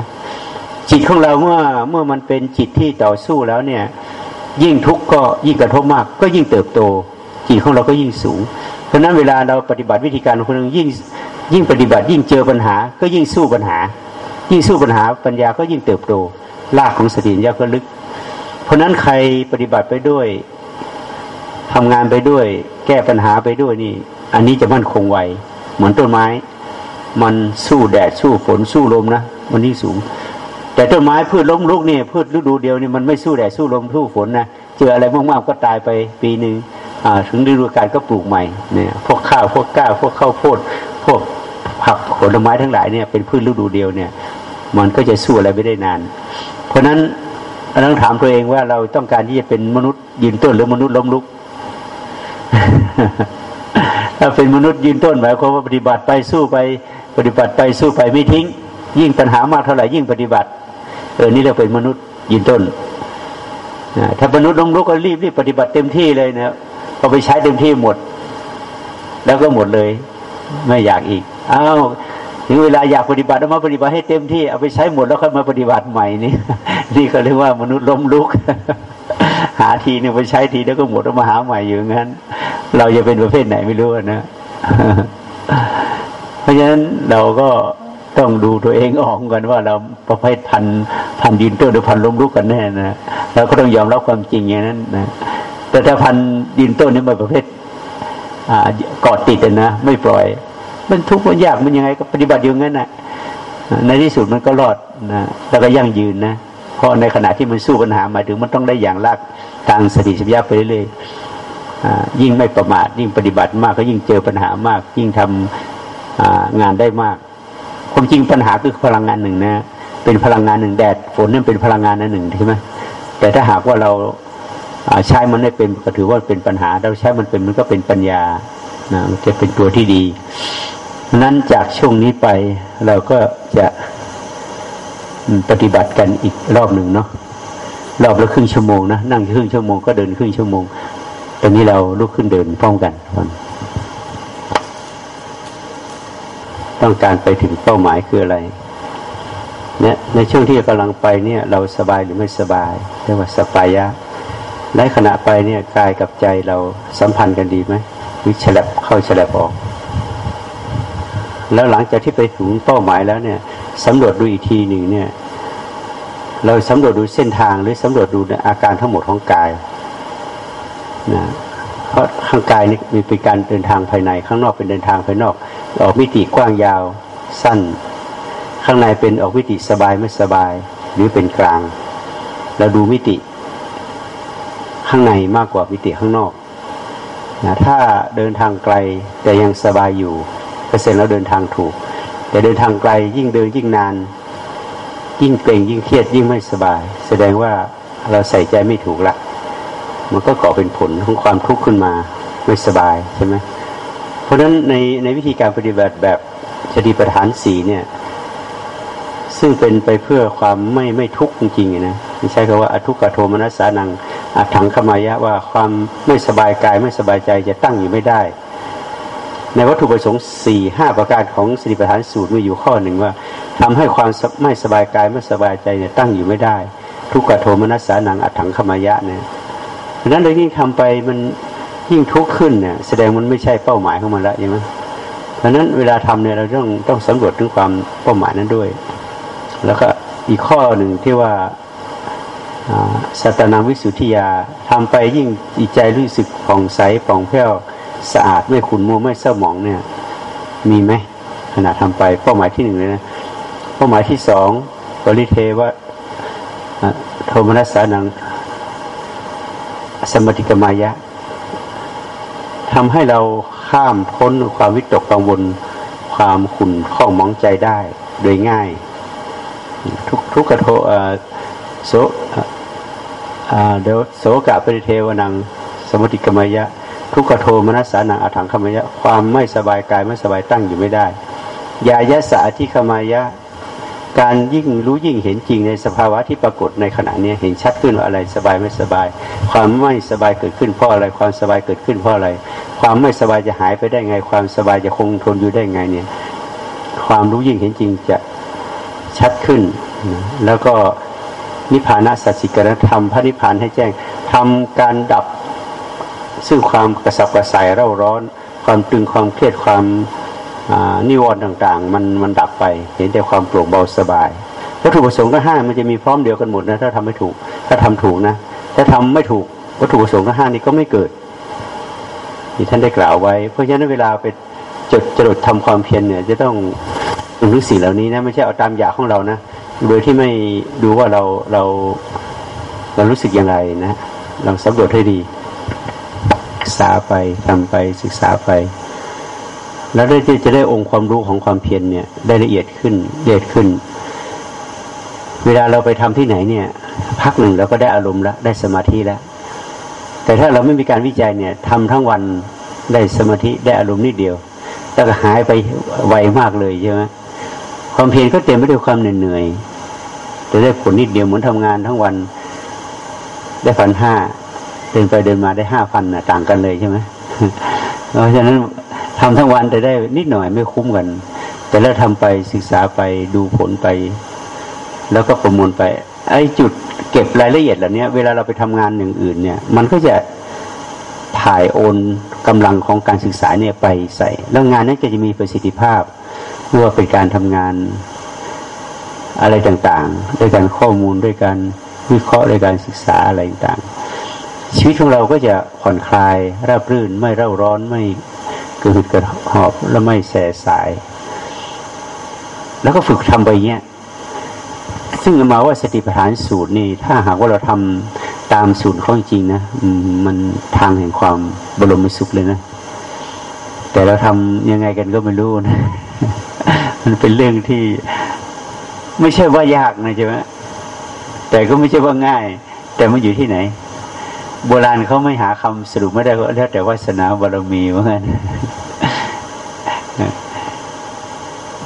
จิตของเราเมื่อเมื่อมันเป็นจิตที่ต่อสู้แล้วเนี่ย ยิ่งทุกข์ก็ยิ่งกระทบมาก ก็ยิ่งเติบโต จิตของเราก็ยิ่งสูง เพราะนั้นเวลาเราปฏิบัติวิธีการคนหนึ่งยิ่งยิ่งปฏิบัติยิ่งเจอปัญหา ก็ยิ่งสู้ปัญหา ยิ่งสู้ปัญหาปัญญาก็ยิ่งเติบโตรากของสติปัญญาก็ลึก เพราะนั้นใครปฏิบัติไปด้วยทำงานไปด้วย แก้ปัญหาไปด้วยนี่ อันนี้จะมั่นคงไวเหมือนต้นไม้ มันสู้แดดสู้ฝนสู้ลมนะ มันยิ่งสูง แต่ต้นไม้พืชล้มลุกนี่พืชฤดูเดียวนี่มันไม่สู้แดดสู้ลมสู้ฝนนะเจออะไรมากๆก็ตายไปปีหนึ่งถึงฤดูกาลก็ปลูกใหม่เนี่ยพวกข้าวพวกก้าวพวกข้าวโพดพวกผักผลไม้ทั้งหลายเนี่ยเป็นพืชฤดูเดียวเนี่ยมันก็จะสู้อะไรไม่ได้นาน เพราะฉะนั้นเราต้องถามตัวเองว่าเราต้องการที่จะเป็นมนุษย์ยืนต้นหรือมนุษย์ล้มลุก ถ้าเป็นมนุษย์ยืนต้นหมายความว่าปฏิบัติไปสู้ไป ปฏิบัติไปสู้ไปไม่ทิ้ง ยิ่งปัญหามากเท่าไหร่ยิ่งปฏิบัติ เออนี่เราเป็นมนุษย์ยืนต้นถ้ามนุษย์ลงลุกก็รีบรีบปฏิบัติเต็มที่เลยนะก็ไปใช้เต็มที่หมด แล้วก็หมดเลย ไม่อยากอีกอ้าวถึงเวลาอยากปฏิบัติเอามาปฏิบัติให้เต็มที่เอาไปใช้หมดแล้วค่อยมาปฏิบัติใหม่นี่นี่เขาเรียกว่ามนุษย์ล้มลุก หาทีนึงไปใช้ทีแล้วก็หมดแล้วมาหาใหม่อยู่งั้น เราจะเป็นประเภทไหนไม่รู้นะเพราะฉะนั้นเราก็ ต้องดูตัวเองออกกันว่าเราประเภทพันพันดินเตอร์หรือพันล้มลุกกันแน่นะเราก็ต้องยอมรับความจริงอย่างนั้นนะแต่ถ้าพันดินต้นนี่มันประเภทเกอดติดนะไม่ปล่อย มันทุกข์มันยากมันยังไงก็ปฏิบัติอยู่งั้นนะในที่สุดมันก็รอดนะแล้วก็ยั่งยืนนะเพราะในขณะที่มันสู้ปัญหาหมายถึงมันต้องได้อย่างลากทางสติสัมยาไปเรื่อยๆยิ่งไม่ประมาทยิ่งปฏิบัติมากก็ยิ่งเจอปัญหามาก ยิ่งทำงานได้มาก ความจริงปัญหาคือพลังงานหนึ่งนะเป็นพลังงานหนึ่งแดดฝนนั่นเป็นพลังงานนั้นหนึ่งใช่ไหมแต่ถ้าหากว่าเราใช้มันได้เป็นก็ถือว่าเป็นปัญหาเราใช้มันเป็นมันก็เป็นปัญญานะจะเป็นตัวที่ดีนั้นจากช่วงนี้ไปเราก็จะปฏิบัติกันอีกรอบหนึ่งเนาะรอบละครึ่งชั่วโมงนะนั่งครึ่งชั่วโมงก็เดินครึ่งชั่วโมงตอนนี้เราลุกขึ้นเดินพร้อมกันก่อน ต้องการไปถึงเป้าหมายคืออะไรเนี่ยในช่วงที่กำลังไปเนี่ยเราสบายหรือไม่สบายเรียกว่าสปายะในขณะไปเนี่ยกายกับใจเราสัมพันธ์กันดีไหมวิฉลับเข้าฉลับออก แล้วหลังจากที่ไปถึงเป้าหมายแล้วเนี่ยสำรวจดูอีกทีหนึ่งเนี่ย เราสำรวจดูเส้นทางหรือสำรวจดูอาการทั้งหมดของกายนะเพราะข้างกายนี่มีเป็นการเดินทางภายในข้างนอกเป็นเดินทางภายนอก ออกมิติกว้างยาวสั้น ข้างในเป็นออกมิติสบายไม่สบาย หรือเป็นกลาง เราดูมิติ ข้างในมากกว่ามิติข้างนอกนะถ้าเดินทางไกลแต่ยังสบายอยู่เปอร์เซ็นต์เราเดินทางถูก แต่เดินทางไกลยิ่งเดินยิ่งนาน ยิ่งเกรงยิ่งเครียดยิ่งไม่สบาย แสดงว่าเราใส่ใจไม่ถูกละมันก็ก่อเป็นผลของความทุกข์ขึ้นมาไม่สบายใช่ไหม ราะฉะนั้นในในวิธีการปฏิบัติแบบสติปัฏฐานสีเนี่ย ซึ่งเป็นไปเพื่อความไม่ไม่ทุกข์จริงๆนะไม่ใช่คำว่าอทุกขโทมนัสสานังอัถังขมายะว่าความไม่สบายกายไม่สบายใจจะตั้งอยู่ไม่ได้ ในวัตถุประสงค์สี่ห้าประการของสติปัฏฐานสูตรมีอยู่ข้อหนึ่งว่าทำให้ความไม่สบายกายไม่สบายใจเนี่ยตั้งอยู่ไม่ได้ ทุกขโทมนัสสานังอัถังขมายะเนี่ยดังนั้นเรายิ่ทำไปมัน ยิ่งทุกข์ขึ้นเนี่ยแสดงมันไม่ใช่เป้าหมายของมันละใช่ไหมเพราะนั้นเวลาทำเนี่ยเราต้องต้องสำรวจถึงความเป้าหมายนั้นด้วย แล้วก็อีกข้อหนึ่งที่ว่าสัตนาวิสุทธิยาทำไปยิ่งจิตใจรู้สึกผ่องใสผ่องแผ้วสะอาดไม่ขุนมัวไม่เศร้าหมองเนี่ยมีไหมขณะทำไปเป้าหมายที่หนึ่งเลยนะเป้าหมายที่สองบริเทวะโทมนัสสานังสมติกมายะ ทำให้เราข้ามพ้นความวิตกกังวล ความขุ่นข้องมองใจได้โดยง่าย ทุกทุกกระโทโสเดวโสกะปริเทวนังสมุติกมายะ ทุกขโทมนัสสานังอาถังขมายะ ความไม่สบายกายไม่สบายตั้งอยู่ไม่ได้ ยายะสะที่ขมายะ การยิ่งรู้ยิ่งเห็นจริงในสภาวะที่ปรากฏในขณะนี้เห็นชัดขึ้นว่าอะไรสบายไม่สบาย ความไม่สบายเกิดขึ้นเพราะอะไรความสบายเกิดขึ้นเพราะอะไร ความไม่สบายจะหายไปได้ไง ความสบายจะคงทนอยู่ได้ไงเนี่ย ความรู้ยิ่งเห็นจริงจะชัดขึ้น แล้วก็นิพพานะสัจสิกรธรรมพระนิพพานให้แจ้งทำการดับซึ่งความกระสับกระส่ายเร่าร้อน ความตึงความเครียดความ นิวรณ์ต่าง ๆ มันมันดับไป เห็นแต่ความโปร่งเบาสบายวัตถุประสงค์ก็ห้ามันจะมีพร้อมเดียวกันหมดนะถ้าทำไม่ถูก ถ้าทำถูกนะ ถ้าทำไม่ถูกวัตถุประสงค์ก็ห้านี้ก็ไม่เกิดที่ท่านได้กล่าวไว้ เพราะฉะนั้นเวลาไปจดจดทำความเพียรเนี่ย จะต้องรู้สิ่งเหล่านี้นะไม่ใช่เอาตามอยากของเรานะโดยที่ไม่ดูว่าเราเราเรารู้สึกยังไงนะลองสำรวจให้ดี ศึกษาไปทำไปศึกษาไป แล้วได้จะได้องค์ความรู้ของความเพียรเนี่ย ได้ละเอียดขึ้นเด็ดขึ้น เวลาเราไปทำที่ไหนเนี่ย พักหนึ่งเราก็ได้อารมณ์แล้วได้สมาธิแล้วแต่ถ้าเราไม่มีการวิจัยเนี่ยทำทั้งวันได้สมาธิได้อารมณ์นิดเดียวแล้วก็หายไปไวมากเลยใช่ไหมความเพียรก็เต็มไปด้วยความเหนื่อยจะได้ผลนิดเดียวเหมือนทำงานทั้งวัน ได้พันห้าเดินไปเดินมาได้ห้าพันนะต่างกันเลยใช่ไหมเพราะฉะนั้น ทำทั้งวันแต่ได้นิดหน่อยไม่คุ้มกัน แต่แล้วทำไปศึกษาไปดูผลไป แล้วก็ประมวลไป ไอ้จุดเก็บรายละเอียดเหล่านี้เวลาเราไปทำงานอย่างอื่นเนี่ย มันก็จะถ่ายโอนกำลังของการศึกษาเนี่ยไปใส่ แล้วงานนั้นก็จะมีประสิทธิภาพว่าเป็นการทำงานอะไรต่างๆ ด้วยการข้อมูลด้วยการวิเคราะห์ด้วยการศึกษาอะไรต่างๆชีวิตของเราก็จะผ่อนคลายราบรื่นไม่เร่าร้อนไม่ กระหืดกระหอบและไม่แสสาย แล้วก็ฝึกทำไปเงี้ย ซึ่งมาว่าสติปัฏฐานสูตรนี่ ถ้าหากว่าเราทำตามสูตรข้อจริงนะมันทางแห่งความบรมสุขเลยนะ แต่เราทำยังไงกันก็ไม่รู้นะ มันเป็นเรื่องที่ไม่ใช่ว่ายากนะใช่ไหมแต่ก็ไม่ใช่ว่าง่าย แต่มันอยู่ที่ไหน โบราณเขาไม่หาคำสรุปไม่ได้ก็แล้วแต่วาสนาบารมีว่างั้น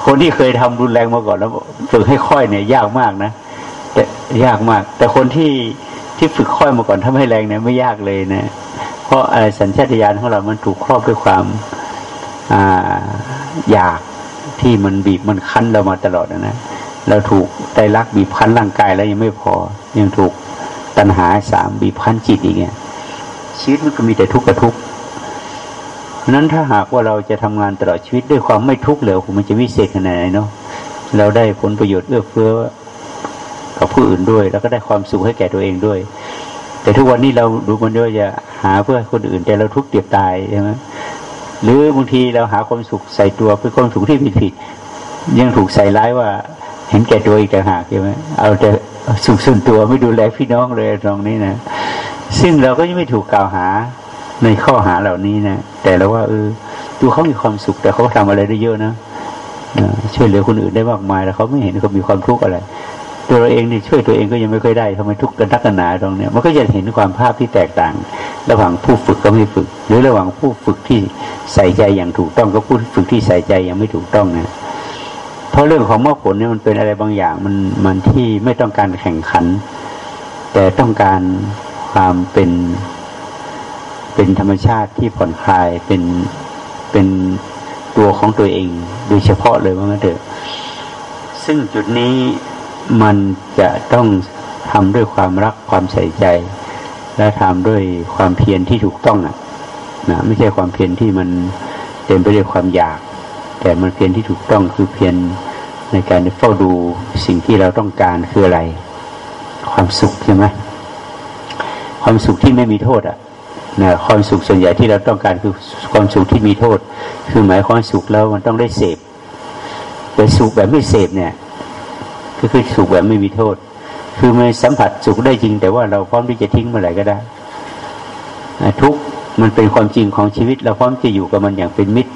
คนที่เคยทำรุนแรงมาก่อนแล้วฝึกให้ค่อยเนี่ยยากมากนะแต่ยากมาก แต่คนที่ที่ฝึกค่อยมาก่อนถ้าไม่แรงเนี่ยไม่ยากเลยนะ เพราะอะไรสัญชาตญาณของเรา มันถูกครอบด้วยความอ่าอยากที่มันบีบมันคั้นเรามาตลอดนะเราถูกไตรักบีบคั้นร่างกายแล้วยังไม่พอยังถูก ตัณหาสามบีบคั้นจิตอีกเนี่ยชีวิตมันก็มีแต่ทุกข์กับทุกข์นั้นถ้าหากว่าเราจะทำงานตลอดชีวิตด้วยความไม่ทุกข์เลยมันจะวิเศษขนาดไหนเนาะเราได้ผลประโยชน์เอื้อเฟื้อกับผู้อื่นด้วย แล้วก็ได้ความสุขให้แก่ตัวเองด้วย แต่ทุกวันนี้เราดูมันด้วยจะหาเพื่อคนอื่น แต่เราทุกข์เตียบตายใช่ไหมหรือบางทีเราหาความสุขใส่ตัวเป็นความสุขที่ผิดผิดยังถูกใส่ร้ายว่า เห็นแก่ตัวอีกต่างหากใช่ไหมเอาแต่ สุขส่วนตัวไม่ดูแลพี่น้องเลยตรงนี้นะซึ่งเราก็ยังไม่ถูกกล่าวหาในข้อหาเหล่านี้นะแต่เราว่าเออดูเขามีความสุขแต่เขาทำอะไรได้เยอะนะช่วยเหลือคนอื่นได้มากมายแล้วเขาไม่เห็นเขามีความทุกข์อะไร ตัวเราเองนี่ช่วยตัวเองก็ยังไม่ค่อยได้ทำไมทุกข์กันทักกันหนาตรงเนี้ยมันก็จะเห็นความภาพที่แตกต่าง ระหว่างผู้ฝึกกับไม่ฝึก หรือระหว่างผู้ฝึกที่ใส่ใจอย่างถูกต้องกับผู้ฝึกที่ใส่ใจยังไม่ถูกต้องนะ เพราะเรื่องของมรรคผลเนี่ยมันเป็นอะไรบางอย่างมันมันที่ไม่ต้องการแข่งขัน แต่ต้องการความเป็น เป็นธรรมชาติที่ผ่อนคลายเป็นเป็นตัวของตัวเอง โดยเฉพาะเลยว่างั้นเถอะซึ่งจุดนี้มันจะต้องทำด้วยความรักความใส่ใจ และทำด้วยความเพียรที่ถูกต้องนะนะไม่ใช่ความเพียรที่มันเต็มไปด้วยความอยาก แต่มันเพียรที่ถูกต้องคือเพียร ในการเฝ้าดูสิ่งที่เราต้องการคืออะไร ความสุขใช่ไหมความสุขที่ไม่มีโทษอะนะความสุขส่วนใหญ่ที่เราต้องการคือความสุขที่มีโทษ คือหมายความสุขแล้วมันต้องได้เสพแต่สุขแบบไม่เสพเนี่ย ก็คือสุขแบบไม่มีโทษ คือมันสัมผัสสุขได้จริง แต่ว่าเราพร้อมที่จะทิ้งเมื่อไหร่ก็ได้ทุกมันเป็นความจริงของชีวิต เราพร้อมจะอยู่กับมันอย่างเป็นมิตร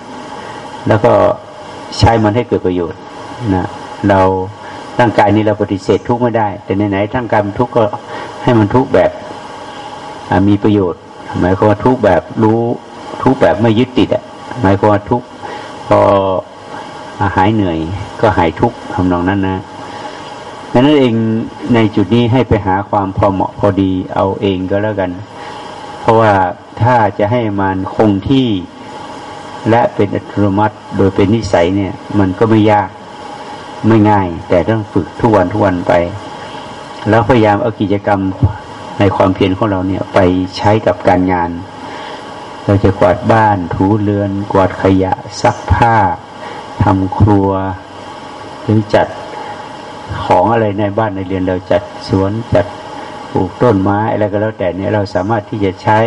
แล้วก็ใช้มันให้เกิดประโยชน์ นะเราร่างกายนี้เราปฏิเสธทุกไม่ได้ แต่ไหนๆร่างกายมันทุกข์ก็ให้มันทุกข์แบบมีประโยชน์หมายความว่าทุกแบบรู้ทุกแบบไม่ยึดติดอะหมายความว่าทุกพอหายเหนื่อย ก็หายทุกทำนองนั้นนะดังนั้นเองในจุดนี้ให้ไปหาความพอเหมาะพอดีเอาเองก็แล้วกัน เพราะว่าถ้าจะให้มันคงที่และเป็นอัตโนมัติโดยเป็นนิสัยเนี่ย มันก็ไม่ยาก ไม่ง่าย แต่ต้องฝึกทุกวันทุกวันไป แล้วพยายามเอากิจกรรมในความเพียรของเราเนี่ยไปใช้กับการงาน เราจะกวาดบ้านถูเรือน กวาดขยะซักผ้าทำครัว หรือจัดของอะไรในบ้านในเรือนเราจัดสวนจัดปลูกต้นไม้อะไรก็แล้วแต่เนี่ยเราสามารถที่จะใช้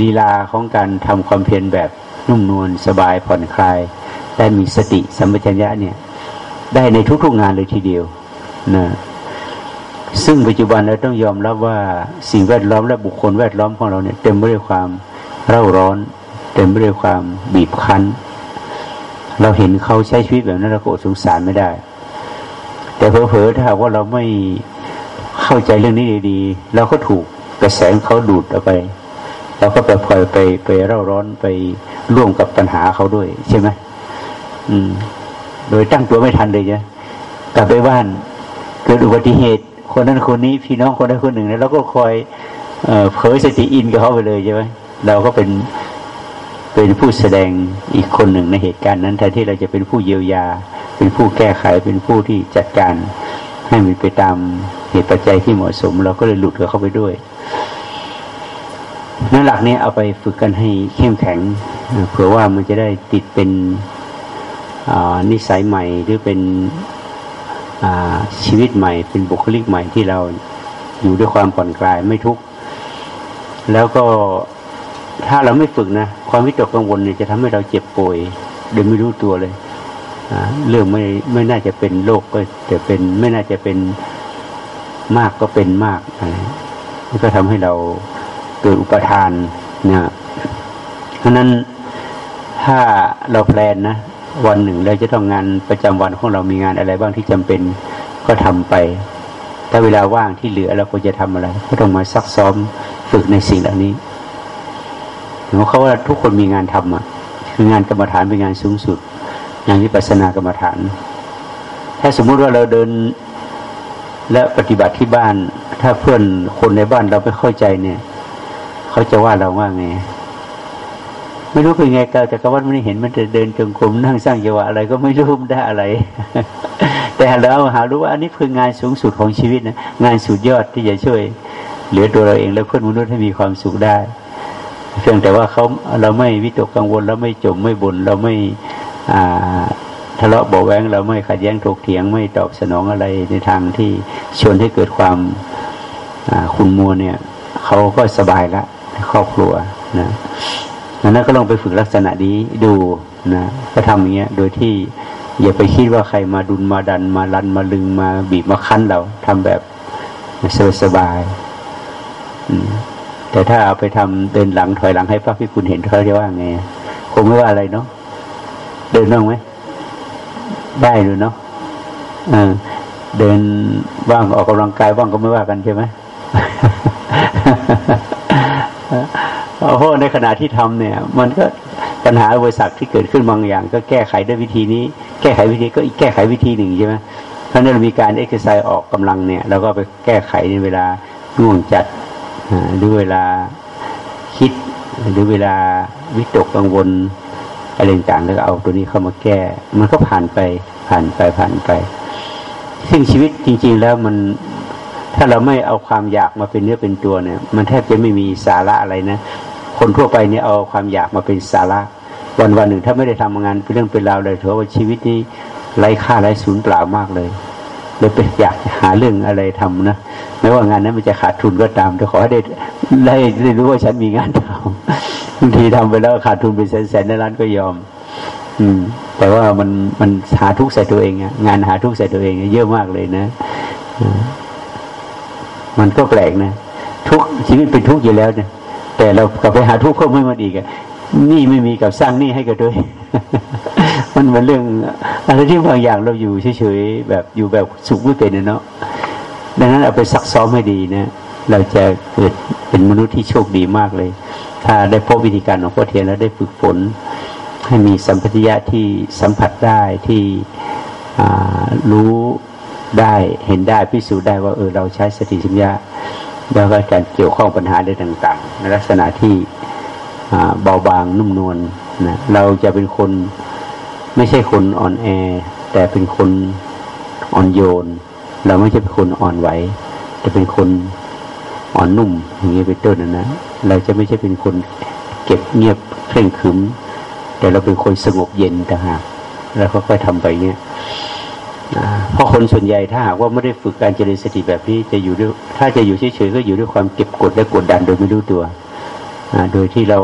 ลีลาของการทำความเพียรแบบนุ่มนวลสบายผ่อนคลายได้มีสติสัมปชัญญะเนี่ย ได้ในทุกๆงานเลยทีเดียวนะซึ่งปัจจุบันเราต้องยอมรับว่าสิ่งแวดล้อมและบุคคลแวดล้อมของเราเนี่ยเต็มไปด้วยความเร่าร้อน เต็มไปด้วยความบีบคั้น เราเห็นเขาใช้ชีวิตแบบนั้นเราก็อดสงสารไม่ได้ แต่เผลอๆถ้าหากว่าเราไม่เข้าใจเรื่องนี้ดีๆเราก็ถูกกระแสเขาดูดออกไปเราก็ไปพลอยไปไปเร่าร้อนไปร่วมกับปัญหาเขาด้วย ใช่ไหมอืม โดยตั้งตัวไม่ทันเลยเนี่ยกลับไปบ้านเกิดอุบัติเหตุ คนนั้นคนนี้พี่น้องคนนั้นคนหนึ่งแล้วเราก็คอยเอเผยสติอินกับเขาไปเลยใช่ไหมเราก็เป็นเป็นผู้แสดงอีกคนหนึ่งในเหตุการณ์นั้นแทนที่เราจะเป็นผู้เยียวยา เป็นผู้แก้ไขเป็นผู้ที่จัดการให้มันไปตามเหตุปัจจัยที่เหมาะสม เราก็เลยหลุดกับเขาไปด้วยนั่นหลักนี้เอาไปฝึกกันให้เข้มแข็งเผื่อว่ามันจะได้ติดเป็น นิสัยใหม่หรือเป็นชีวิตใหม่ เป็นบุคลิกใหม่ที่เราอยู่ด้วยความผ่อนคลายไม่ทุกข์แล้วก็ถ้าเราไม่ฝึกนะ ความวิตกกังวลเนี่ยจะทำให้เราเจ็บป่วยโดยไม่รู้ตัวเลยเรื่องไม่ไม่น่าจะเป็นโรคก็จะเป็นไม่น่าจะเป็นมากก็เป็นมากอะไรก็ทำให้เราเกิดอุปทานเนี่ยเพราะนั้นถ้าเราแพลนนะ วันหนึ่งเราจะต้องงานประจำวันของเรามีงานอะไรบ้างที่จำเป็นก็ทำไป ถ้าเวลาว่างที่เหลือเราก็จะทำอะไร ก็ต้องมาซักซ้อมฝึกในสิ่งเหล่านี้เพราะเขาว่าทุกคนมีงานทำอะคืองานกรรมฐานเป็นงานสูงสุด งานวิปัสสนากรรมฐาน ถ้าสมมุติว่าเราเดินและปฏิบัติที่บ้าน ถ้าเพื่อนคนในบ้านเราไม่เข้าใจเนี่ย เขาจะว่าเราว่าไง ไม่รู้เป็นไงกาแต่กวัดไม่ได้เห็นมันจะเดินจงกรมนั่งสร้างจังหวะอะไรก็ไม่รู้ได้อะไร แต่เราหารู้ว่าอันนี้คืองานสูงสุดของชีวิตนะงานสุดยอดที่จะช่วย เหลือตัวเราเองและเพื่อนมนุษย์ให้มีความสุขได้เพียงแต่ว่าเขาเราไม่วิตกกังวลเราไม่จมไม่บน่นเราไม่อาทะเลาะเบาแวงเราไม่ขัดแย้งถกเถียงไม่ตอบสนองอะไรในทางที่ชวนให้เกิดความคุณมัวเนี่ยเขาก็สบายละครอบครัวนะ นั้นก็ลองไปฝึกลักษณะนี้ดูนะก็ทำอย่างเงี้ย โดยที่อย่าไปคิดว่าใครมาดุลมาดันมาลันมาลึงมาบีบมาคั้นเราทำแบบสบายสบายแต่ถ้าเอาไปทำเดินหลังถอยหลังให้พระพิคุณเห็นเขาจะว่าไงคงไม่ว่าอะไรเนาะเดินบ้างไหมได้ดูเนาะเดินว่างออกกำลังกายว่างก็ไม่ว่ากันใช่ไหม เพราะในขณะที่ทำเนี่ย มันก็ปัญหาอุปสรรคที่เกิดขึ้นบางอย่าง ก็แก้ไขด้วยวิธีนี้ แก้ไขวิธีก็อีกแก้ไขวิธีหนึ่งใช่ไหมเพราะนั้นมีการเอ็กซ์ไซส์ออกกำลังเนี่ยเราก็ไปแก้ไขในเวลาง่วงจัดหรือเวลาคิดหรือเวลาวิตกกังวลอะไรต่างๆแล้วก็เอาตัวนี้เข้ามาแก้ มันก็ผ่านไปผ่านไปผ่านไป ซึ่งชีวิตจริง ๆ แล้วมันถ้าเราไม่เอาความอยากมาเป็นเนื้อเป็นตัวเนี่ย มันแทบจะไม่มีสาระอะไรนะ คนทั่วไปเนี่ยเอาความอยากมาเป็นสาระวันวันหนึ่งถ้าไม่ได้ทำงานเป็นเรื่องเป็นราวเลยถือว่าชีวิตนี้ไร้ค่าไร้ศูนย์เปล่ามากเลยเลยไปอยากหาเรื่องอะไรทำนะไม่ว่างานนั้นมันจะขาดทุนก็ตามแต่ขอให้ได้ได้ได้รู้ว่าฉันมีงานทำบางทีทำไปแล้วขาดทุนเป็นแสนๆในร้านก็ยอม อืม แต่ว่ามันมันหาทุกใส่ตัวเองอะงานหาทุกใส่ตัวเองเยอะมากเลยนะมันก็แปลกนะทุกชีวิตเป็นทุกอยู่แล้วเนี่ย แต่เรากลับไปหาทุกข์เพิ่มให้มันอีกนี่ไม่มีกับสร้างนี่ให้กับด้วย มันเป็นเรื่องอะไรที่บางอย่างเราอยู่เฉยๆแบบอยู่แบบสุขไม่เป็นเนาะดังนั้นเอาไปซักซ้อมให้ดีนะเราจะเกิดเป็นมนุษย์ที่โชคดีมากเลย ถ้าได้พบวิธีการของพ่อเทียนแล้วได้ฝึกฝน ให้มีสัมผัสยะที่สัมผัสได้ที่รู้ได้เห็นได้พิสูจน์ได้ว่าเออเราใช้สติสัมยา แล้วก็การเกี่ยวข้องปัญหาได้ต่างๆ ในลักษณะที่เบาบางนุ่มนวลนะเราจะเป็นคนไม่ใช่คนอ่อนแอ แต่เป็นคนอ่อนโยน เราไม่ใช่เป็นคนอ่อนไหวจะเป็นคนอ่อนนุ่มอย่างนี้เป็นต้นนะนะเราจะไม่ใช่เป็นคนเก็บเงียบเคร่งขรึม แต่เราเป็นคนสงบเย็นต่างหากแล้วค่อยๆทำไปเนี่ย เพราะคนส่วนใหญ่ถ้าหากว่าไม่ได้ฝึกการเจริญสติแบบนี้จะอยู่ด้วยถ้าจะอยู่เฉยๆก็อยู่ด้วยความเก็บกดและกดดันโดยไม่รู้ตัวโดยที่เรา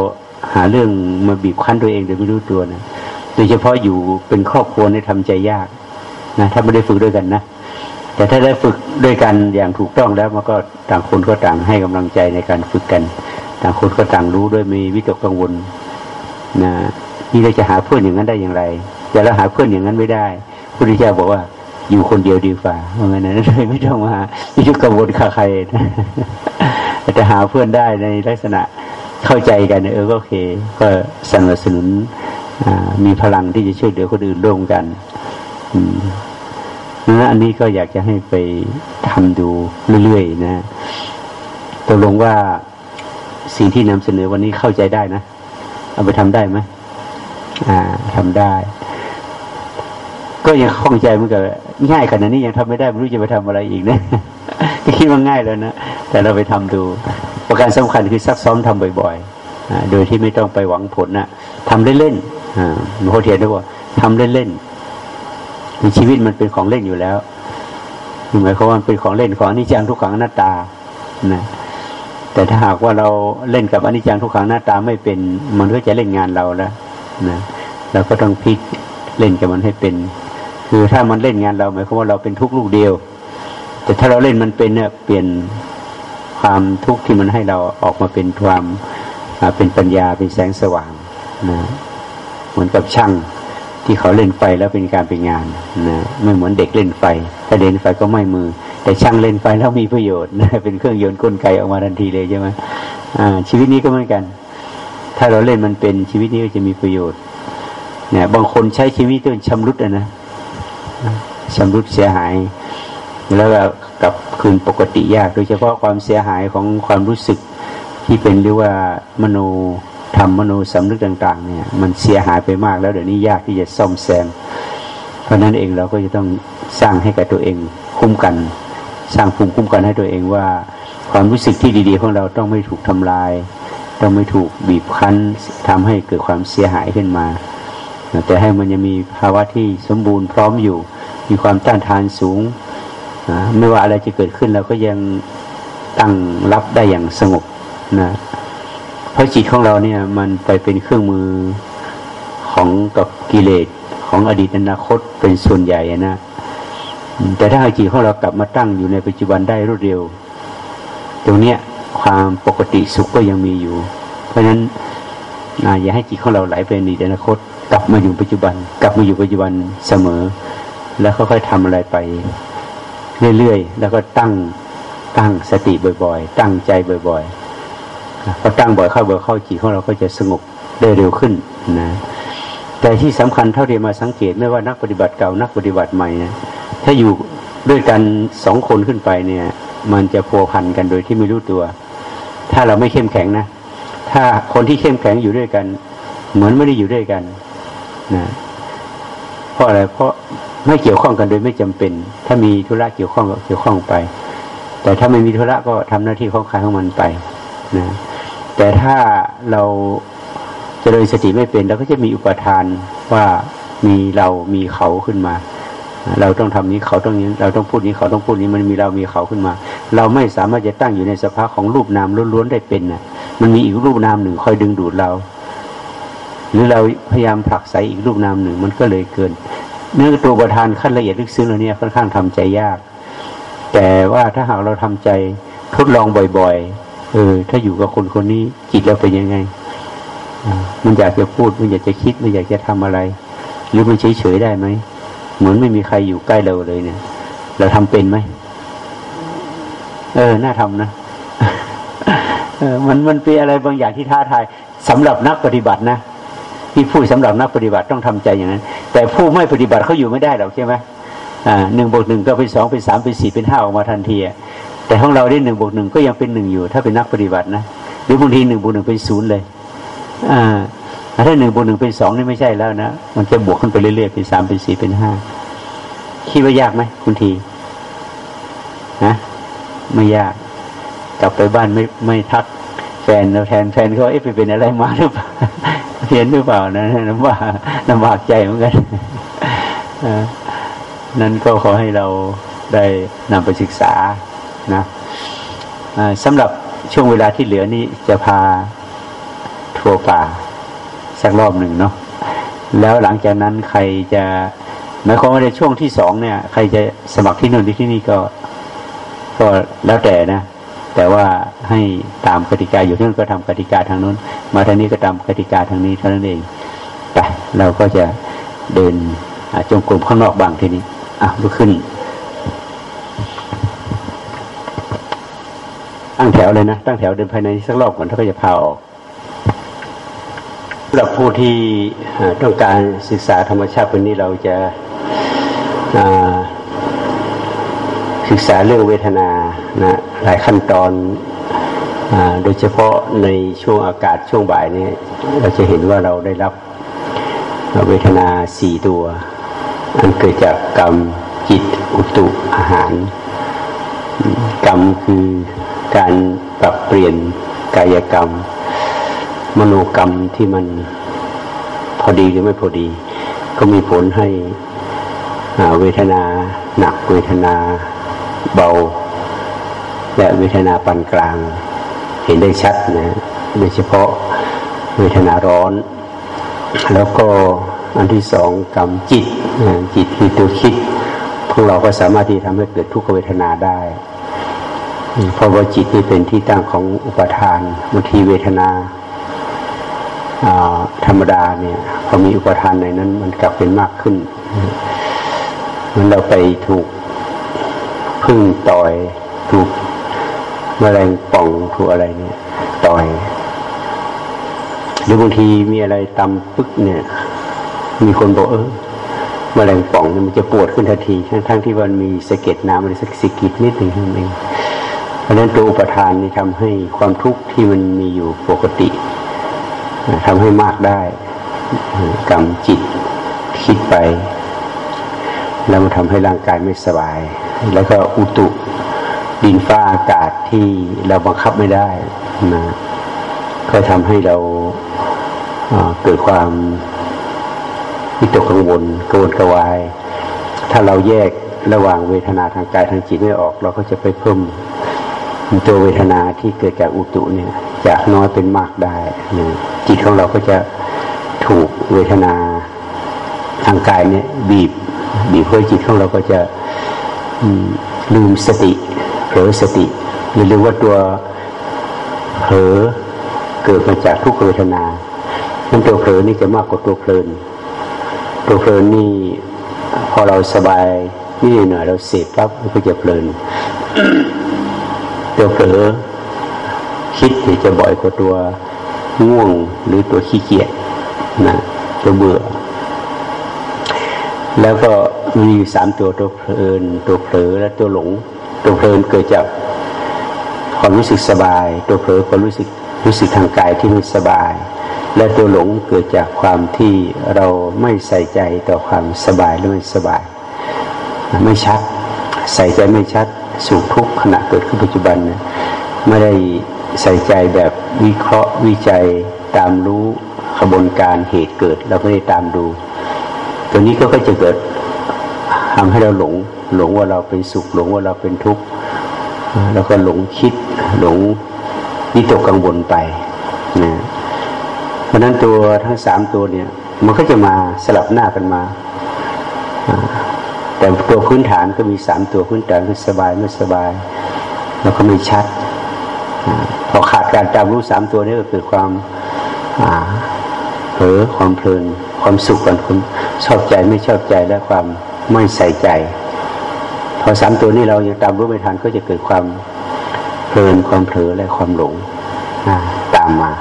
หาเรื่องมาบีบคั้นตัวเองโดยไม่รู้ตัวนะโดยเฉพาะอยู่เป็นครอบครัวในทำใจยากนะถ้าไม่ได้ฝึกด้วยกันนะแต่ถ้าได้ฝึกด้วยกันอย่างถูกต้องแล้วมันก็ต่างคนก็ต่างให้กำลังใจในการฝึกกัน ต่างคนก็ต่างรู้ด้วยมีวิตกกังวลนะนี่เราจะหาเพื่อนอย่างนั้นได้อย่างไร แต่เราหาเพื่อนอย่างนั้นไม่ได้พุทธเจ้าบอกว่า อยู่คนเดียวดีกว่าเพราะงั้นนะไม่ต้องมาวิตกกังวลใครแต่หาเพื่อนได้ในลักษณะเข้าใจกันเออก็โอเค ก็สนับสนุนมีพลังที่จะช่วยเหลือคนอื่นร่วมกันนะอันนี้ก็อยากจะให้ไปทำดูเรื่อยๆนะตกลงว่าสิ่งที่นำเสนอวันนี้เข้าใจได้นะ เอาไปทำได้ไหมอ่าทำได้ ก็ยังคล่องใจเหมือนกับง่ายขนาดนี้ยังทำไม่ได้ไม่รู้จะไปทำอะไรอีกนะคิดว่าง่ายแล้วนะแต่เราไปทำดู ประการสำคัญคือซักซ้อมทำบ่อยๆโดยที่ไม่ต้องไปหวังผลนะทำเล่นๆหลวงพ่อเทียนด้ว่าทำเล่นๆชีวิตมันเป็นของเล่นอยู่แล้วหมายความว่ามันเป็นของเล่นของอนิจจังทุกขังหน้าตานะแต่ถ้าหากว่าเราเล่นกับอนิจจังทุกขังหน้าตาไม่เป็นมันก็จะเล่นงานเราแล้วนะเราก็ต้องพลิกเล่นกับมันให้เป็น คือถ้ามันเล่นงานเราหมายความว่าเราเป็นทุกลูกเดียว แต่ถ้าเราเล่นมันเป็นเนี่ยเปลี่ยนความทุกข์ที่มันให้เราออกมาเป็นความเป็นปัญญาเป็นแสงสว่างนะเหมือนกับช่างที่เขาเล่นไฟแล้วเป็นการเป็นงานนะไม่เหมือนเด็กเล่นไฟถ้าเล่นไฟก็ไม่มือ แต่ช่างเล่นไฟแล้วมีประโยชน์นะเป็นเครื่องยนต์กลไกออกมาทันทีเลยใช่ไหมชีวิตนี้ก็เหมือนกัน ถ้าเราเล่นมันเป็นชีวิตนี้ก็จะมีประโยชน์เนี่ยบางคนใช้ชีวิตจนชำรุดนะ ชำรุดเสียหาย แล้วกับคืนปกติยาก โดยเฉพาะความเสียหายของความรู้สึกที่เป็นเรียกว่ามโนธรรมมโนสำนึกต่าง ๆ เนี่ย มันเสียหายไปมากแล้วเดี๋ยวนี้ยากที่จะซ่อมแซม เพราะนั้นเองเราก็จะต้องสร้างให้กับตัวเองคุ้มกัน สร้างภูมิคุ้มกันให้ตัวเองว่า ความรู้สึกที่ดี ๆ ของเราต้องไม่ถูกทำลาย ต้องไม่ถูกบีบคั้นทำให้เกิดความเสียหายขึ้นมา แต่ให้มันยังมีภาวะที่สมบูรณ์พร้อมอยู่ มีความต้านทานสูง ไม่ว่าอะไรจะเกิดขึ้นเราก็ยังตั้งรับได้อย่างสงบนะเพราะจิตของเราเนี่ยมันไปเป็นเครื่องมือของกับกิเลสของอดีตอนาคตเป็นส่วนใหญ่นะ แต่ถ้าจิตของเรากลับมาตั้งอยู่ในปัจจุบันได้รวดเร็ว ตรงเนี้ยความปกติสุขก็ยังมีอยู่ เพราะฉะนั้นอย่าให้จิตของเราไหลไปในอนาคต กลับมาอยู่ปัจจุบัน กลับมาอยู่ปัจจุบันเสมอ แล้วค่อยๆทำอะไรไป เรื่อยๆ แล้วก็ตั้งตั้งสติบ่อยๆ ตั้งใจบ่อยๆพอตั้งบ่อยเข้าบ่อยเข้าจิตของเราก็จะสงบได้เร็วขึ้นนะแต่ที่สำคัญเท่าที่มาสังเกตไม่ว่านักปฏิบัติเก่านักปฏิบัติใหม่นะถ้าอยู่ด้วยกันสองคนขึ้นไปเนี่ย มันจะพัวพันกันโดยที่ไม่รู้ตัว ถ้าเราไม่เข้มแข็งนะ ถ้าคนที่เข้มแข็งอยู่ด้วยกัน เหมือนไม่ได้อยู่ด้วยกัน นะเพราะอะไรเพราะไม่เกี่ยวข้องกันโดยไม่จำเป็น ถ้ามีธุระเกี่ยวข้องก็เกี่ยวข้องไป แต่ถ้าไม่มีธุระก็ทำหน้าที่ของใครของมันไปนะแต่ถ้าเราจเจริญสติไม่เป็นเราก็จะมีอุปทานว่ามีเรามีเขาขึ้นมา เราต้องทำนี้เขาต้องนี้ เราต้องพูดนี้เขาต้องพูดนี้มันมีเรามีเขาขึ้นมา เราไม่สามารถจะตั้งอยู่ในสภาพของรูปนามล้วนๆได้เป็นน่ะ มันมีอีกรูปนามหนึ่งคอยดึงดูดเรา หรือเราพยายามผลักไสอีกรูปนามหนึ่ง มันก็เลยเกิน เนื้อตัวประธานขั้นละเอียดลึกซึ้งเราเนี่ยค่อนข้างทำใจยาก แต่ว่าถ้าหากเราทำใจทดลองบ่อย ๆ เออ ถ้าอยู่กับคนคนนี้จิตเราเป็นยังไง มันอยากจะพูด มันอยากจะคิด มันอยากจะทำอะไร หรือมันเฉยๆได้ไหม เหมือนไม่มีใครอยู่ใกล้เราเลยเนี่ย เราทำเป็นไหม เออ น่าทำนะเออมันมันเป็นอะไรบางอย่างที่ท้าทายสำหรับนักปฏิบัตินะ ที่พูดสำหรับนักปฏิบัติต้องทำใจอย่างนั้น แต่ผู้ไม่ปฏิบัติเขาอยู่ไม่ได้หรอกใช่ไหมอ่าหนึ่งบวกหนึ่งก็เป็นสองเป็นสามเป็นสี่เป็นห้าออกมาทันทีแต่ของเราได้หนึ่งบวกหนึ่งก็ยังเป็นหนึ่งอยู่ ถ้าเป็นนักปฏิบัตินะหรือบางทีหนึ่งบวกหนึ่งเป็นศูนย์เลยอ่าถ้าหนึ่งบวกหนึ่งเป็นสองนี่ไม่ใช่แล้วนะมันจะบวกขึ้นไปเรื่อยๆเป็นสามเป็นสี่เป็นห้าคิดว่ายากไหมคุณทีนะไม่ยาก กลับไปบ้านไม่ไม่ทัก ฟนเราแทนแฟนเขาเอ๊ะไปเป็นอะไรมาหรือเปล่าเพียนหรือเปล่านะลำบากลำบากใจเหมือนกันนั้นก็ขอให้เราได้นำไปศึกษานะสำหรับช่วงเวลาที่เหลือนี้จะพาทัวร์ป่าสักรอบหนึ่งเนาะแล้วหลังจากนั้นใครจะหมายความว่าในช่วงที่สองเนี่ย ใครจะสมัครที่นู่นที่นี่ก็ ก็แล้วแต่นะ แต่ว่าให้ตามกติกาอยู่ที่นู่นก็ทำกติกาทางนู้น มาทางนี้ก็ตามกติกาทางนี้เท่านั้นเองไปเราก็จะเดินจงกรมข้างนอกบางทีนี้อะลุกขึ้นตั้งแถวเลยนะตั้งแถวเดินภายในสักรอบก่อนถ้าก็จะพาออกสำหรับผู้ที่ต้องการศึกษาธรรมชาติวันนี้เราจะ ศึกษาเรื่องเวทนานะหลายขั้นตอนอโดยเฉพาะในช่วงอากาศช่วงบ่ายนี้ เราจะเห็นว่าเราได้รับเวทนาสี่ตัวอันเกิดจากกรรมจิตอุตุอาหาร กรรมคือการปรับเปลี่ยนกายกรรม มโนกรรมที่มันพอดีหรือไม่พอดี ก็มีผลให้เวทนาหนักเวทนา เบา และเวทนาปานกลาง เห็นได้ชัดนะโดยเฉพาะเวทนาร้อน แล้วก็อันที่สองกรรมจิตจิตคือตัวคิดพวกเราก็สามารถที่ทำให้เกิดทุกขเวทนาได้เพราะว่าจิตนี่เป็นที่ตั้งของอุปทานบางทีเวทนาธรรมดาเนี่ยพอมีอุปทานในนั้นมันกลับเป็นมากขึ้นมันเราไปถูก พึ่งต่อยถูกมแมลงป่องถูกอะไรเนี่ย ต่อยหรือบางทีมีอะไรตำปึ๊กเนี่ย มีคนบอกเออมแมลงป่องเนี่ยมันจะปวดขึ้นทันทีทั้งทั้งที่มันมีสะเก็ดน้ำมันสักสิกิดนิดหนึ่งเองเพราะนั้นตัวอุปทานนี่ทำให้ความทุกข์ที่มันมีอยู่ปกติทำให้มากได้กรรมจิตคิดไป แล้วมันทำให้ร่างกายไม่สบาย แล้วก็อุตุดินฟ้าอากาศที่เราบังคับไม่ได้นะก็ทำให้เราเกิดความวิตกกังวลกวนกระวาย ถ้าเราแยกระหว่างเวทนาทางกายทางจิตไม่ออก เราก็จะไปเพิ่มตัวเวทนาที่เกิดจากอุตุเนี่ย จากน้อยเป็นมากได้จิตของเราก็จะถูกเวทนาทางกายเนี่ยบีบบีบเพื่อจิตของเราก็จะ ลืมสติเผลอสติหรือเรียกว่าตัวเผลอเกิดมาจากทุกเวทนานั้นตัวเผลอนี่จะมากกว่าตัวเพลิน ตัวเพลินนี่พอเราสบายนี่หน่อยเราเสพปั๊บก็จะเพลินตัวเผลอคิดจะบ่อยกว่าตัวง่วงหรือตัวขี้เกียจนะตัวเบื่อ แล้วก็มีสามตัวตัวเพลินตัวเผลอและตัวหลง ตัวเพลินเกิดจากความรู้สึกสบาย ตัวเผลอความรู้สึกรู้สึกทางกายที่ไม่สบาย และตัวหลงเกิดจากความที่เราไม่ใส่ใจต่อความสบายหรือไม่สบาย ไม่ชัด ใส่ใจไม่ชัดสุขทุกขณะเกิดขึ้นปัจจุบันเนี่ยไม่ได้ใส่ใจแบบวิเคราะห์วิจัยตามรู้ขบวนการเหตุเกิดเราไม่ได้ตามดู ตัวนี้ก็จะเกิดทำให้เราหลง หลงว่าเราเป็นสุข หลงว่าเราเป็นทุกข์แล้วก็หลงคิด หลงวิตกกังวลไปนะเพราะนั้นตัวทั้งสามตัวเนี่ย มันก็จะมาสลับหน้ากันมา แต่ตัวพื้นฐานก็มีสามตัวพื้นฐานคือสบายไม่สบาย แล้วก็ไม่ชัด พอขาดการจำรู้สามตัวนี้ก็เกิดความเผลอความเพลิน ความสุขความ ชอบใจไม่ชอบใจและความไม่ใส่ใจ พอสามตัวนี้เรายังตามรู้ไม่ทันก็จะเกิดความเพลินความเผลอและความหลงตามมา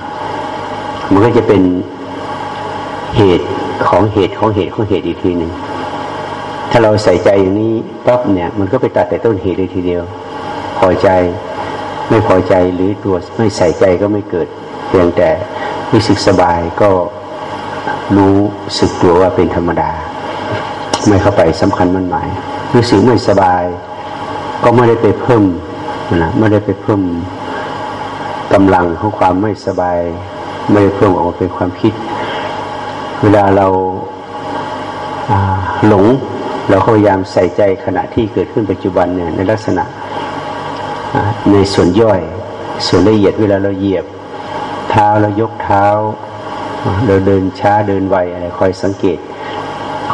มันก็จะเป็นเหตุของเหตุของเหตุของเหตุอีกทีหนึ่งถ้าเราใส่ใจอย่างนี้ปั๊บเนี่ยมันก็ไปตัดแต่ต้นเหตุเลยทีเดียว พอใจไม่พอใจหรือตัวไม่ใส่ใจก็ไม่เกิด เพียงแต่รู้สึกสบายก็ รู้สึกตัวว่าเป็นธรรมดา ไม่เข้าไปสำคัญมั่นหมายรู้สึกไม่สบาย ก็ไม่ได้ไปเพิ่มนะไม่ได้ไปเพิ่มกำลังของความไม่สบาย ไม่ได้เพิ่มออกมาเป็นความคิด เวลาเราหลงเราพยายามใส่ใจขณะที่เกิดขึ้นปัจจุบันเนี่ยในลักษณะในส่วนย่อย ส่วนละเอียดเวลาเราเหยียบ เท้าเรายกเท้า เราเดินช้าเดินไวอะไรคอยสังเกต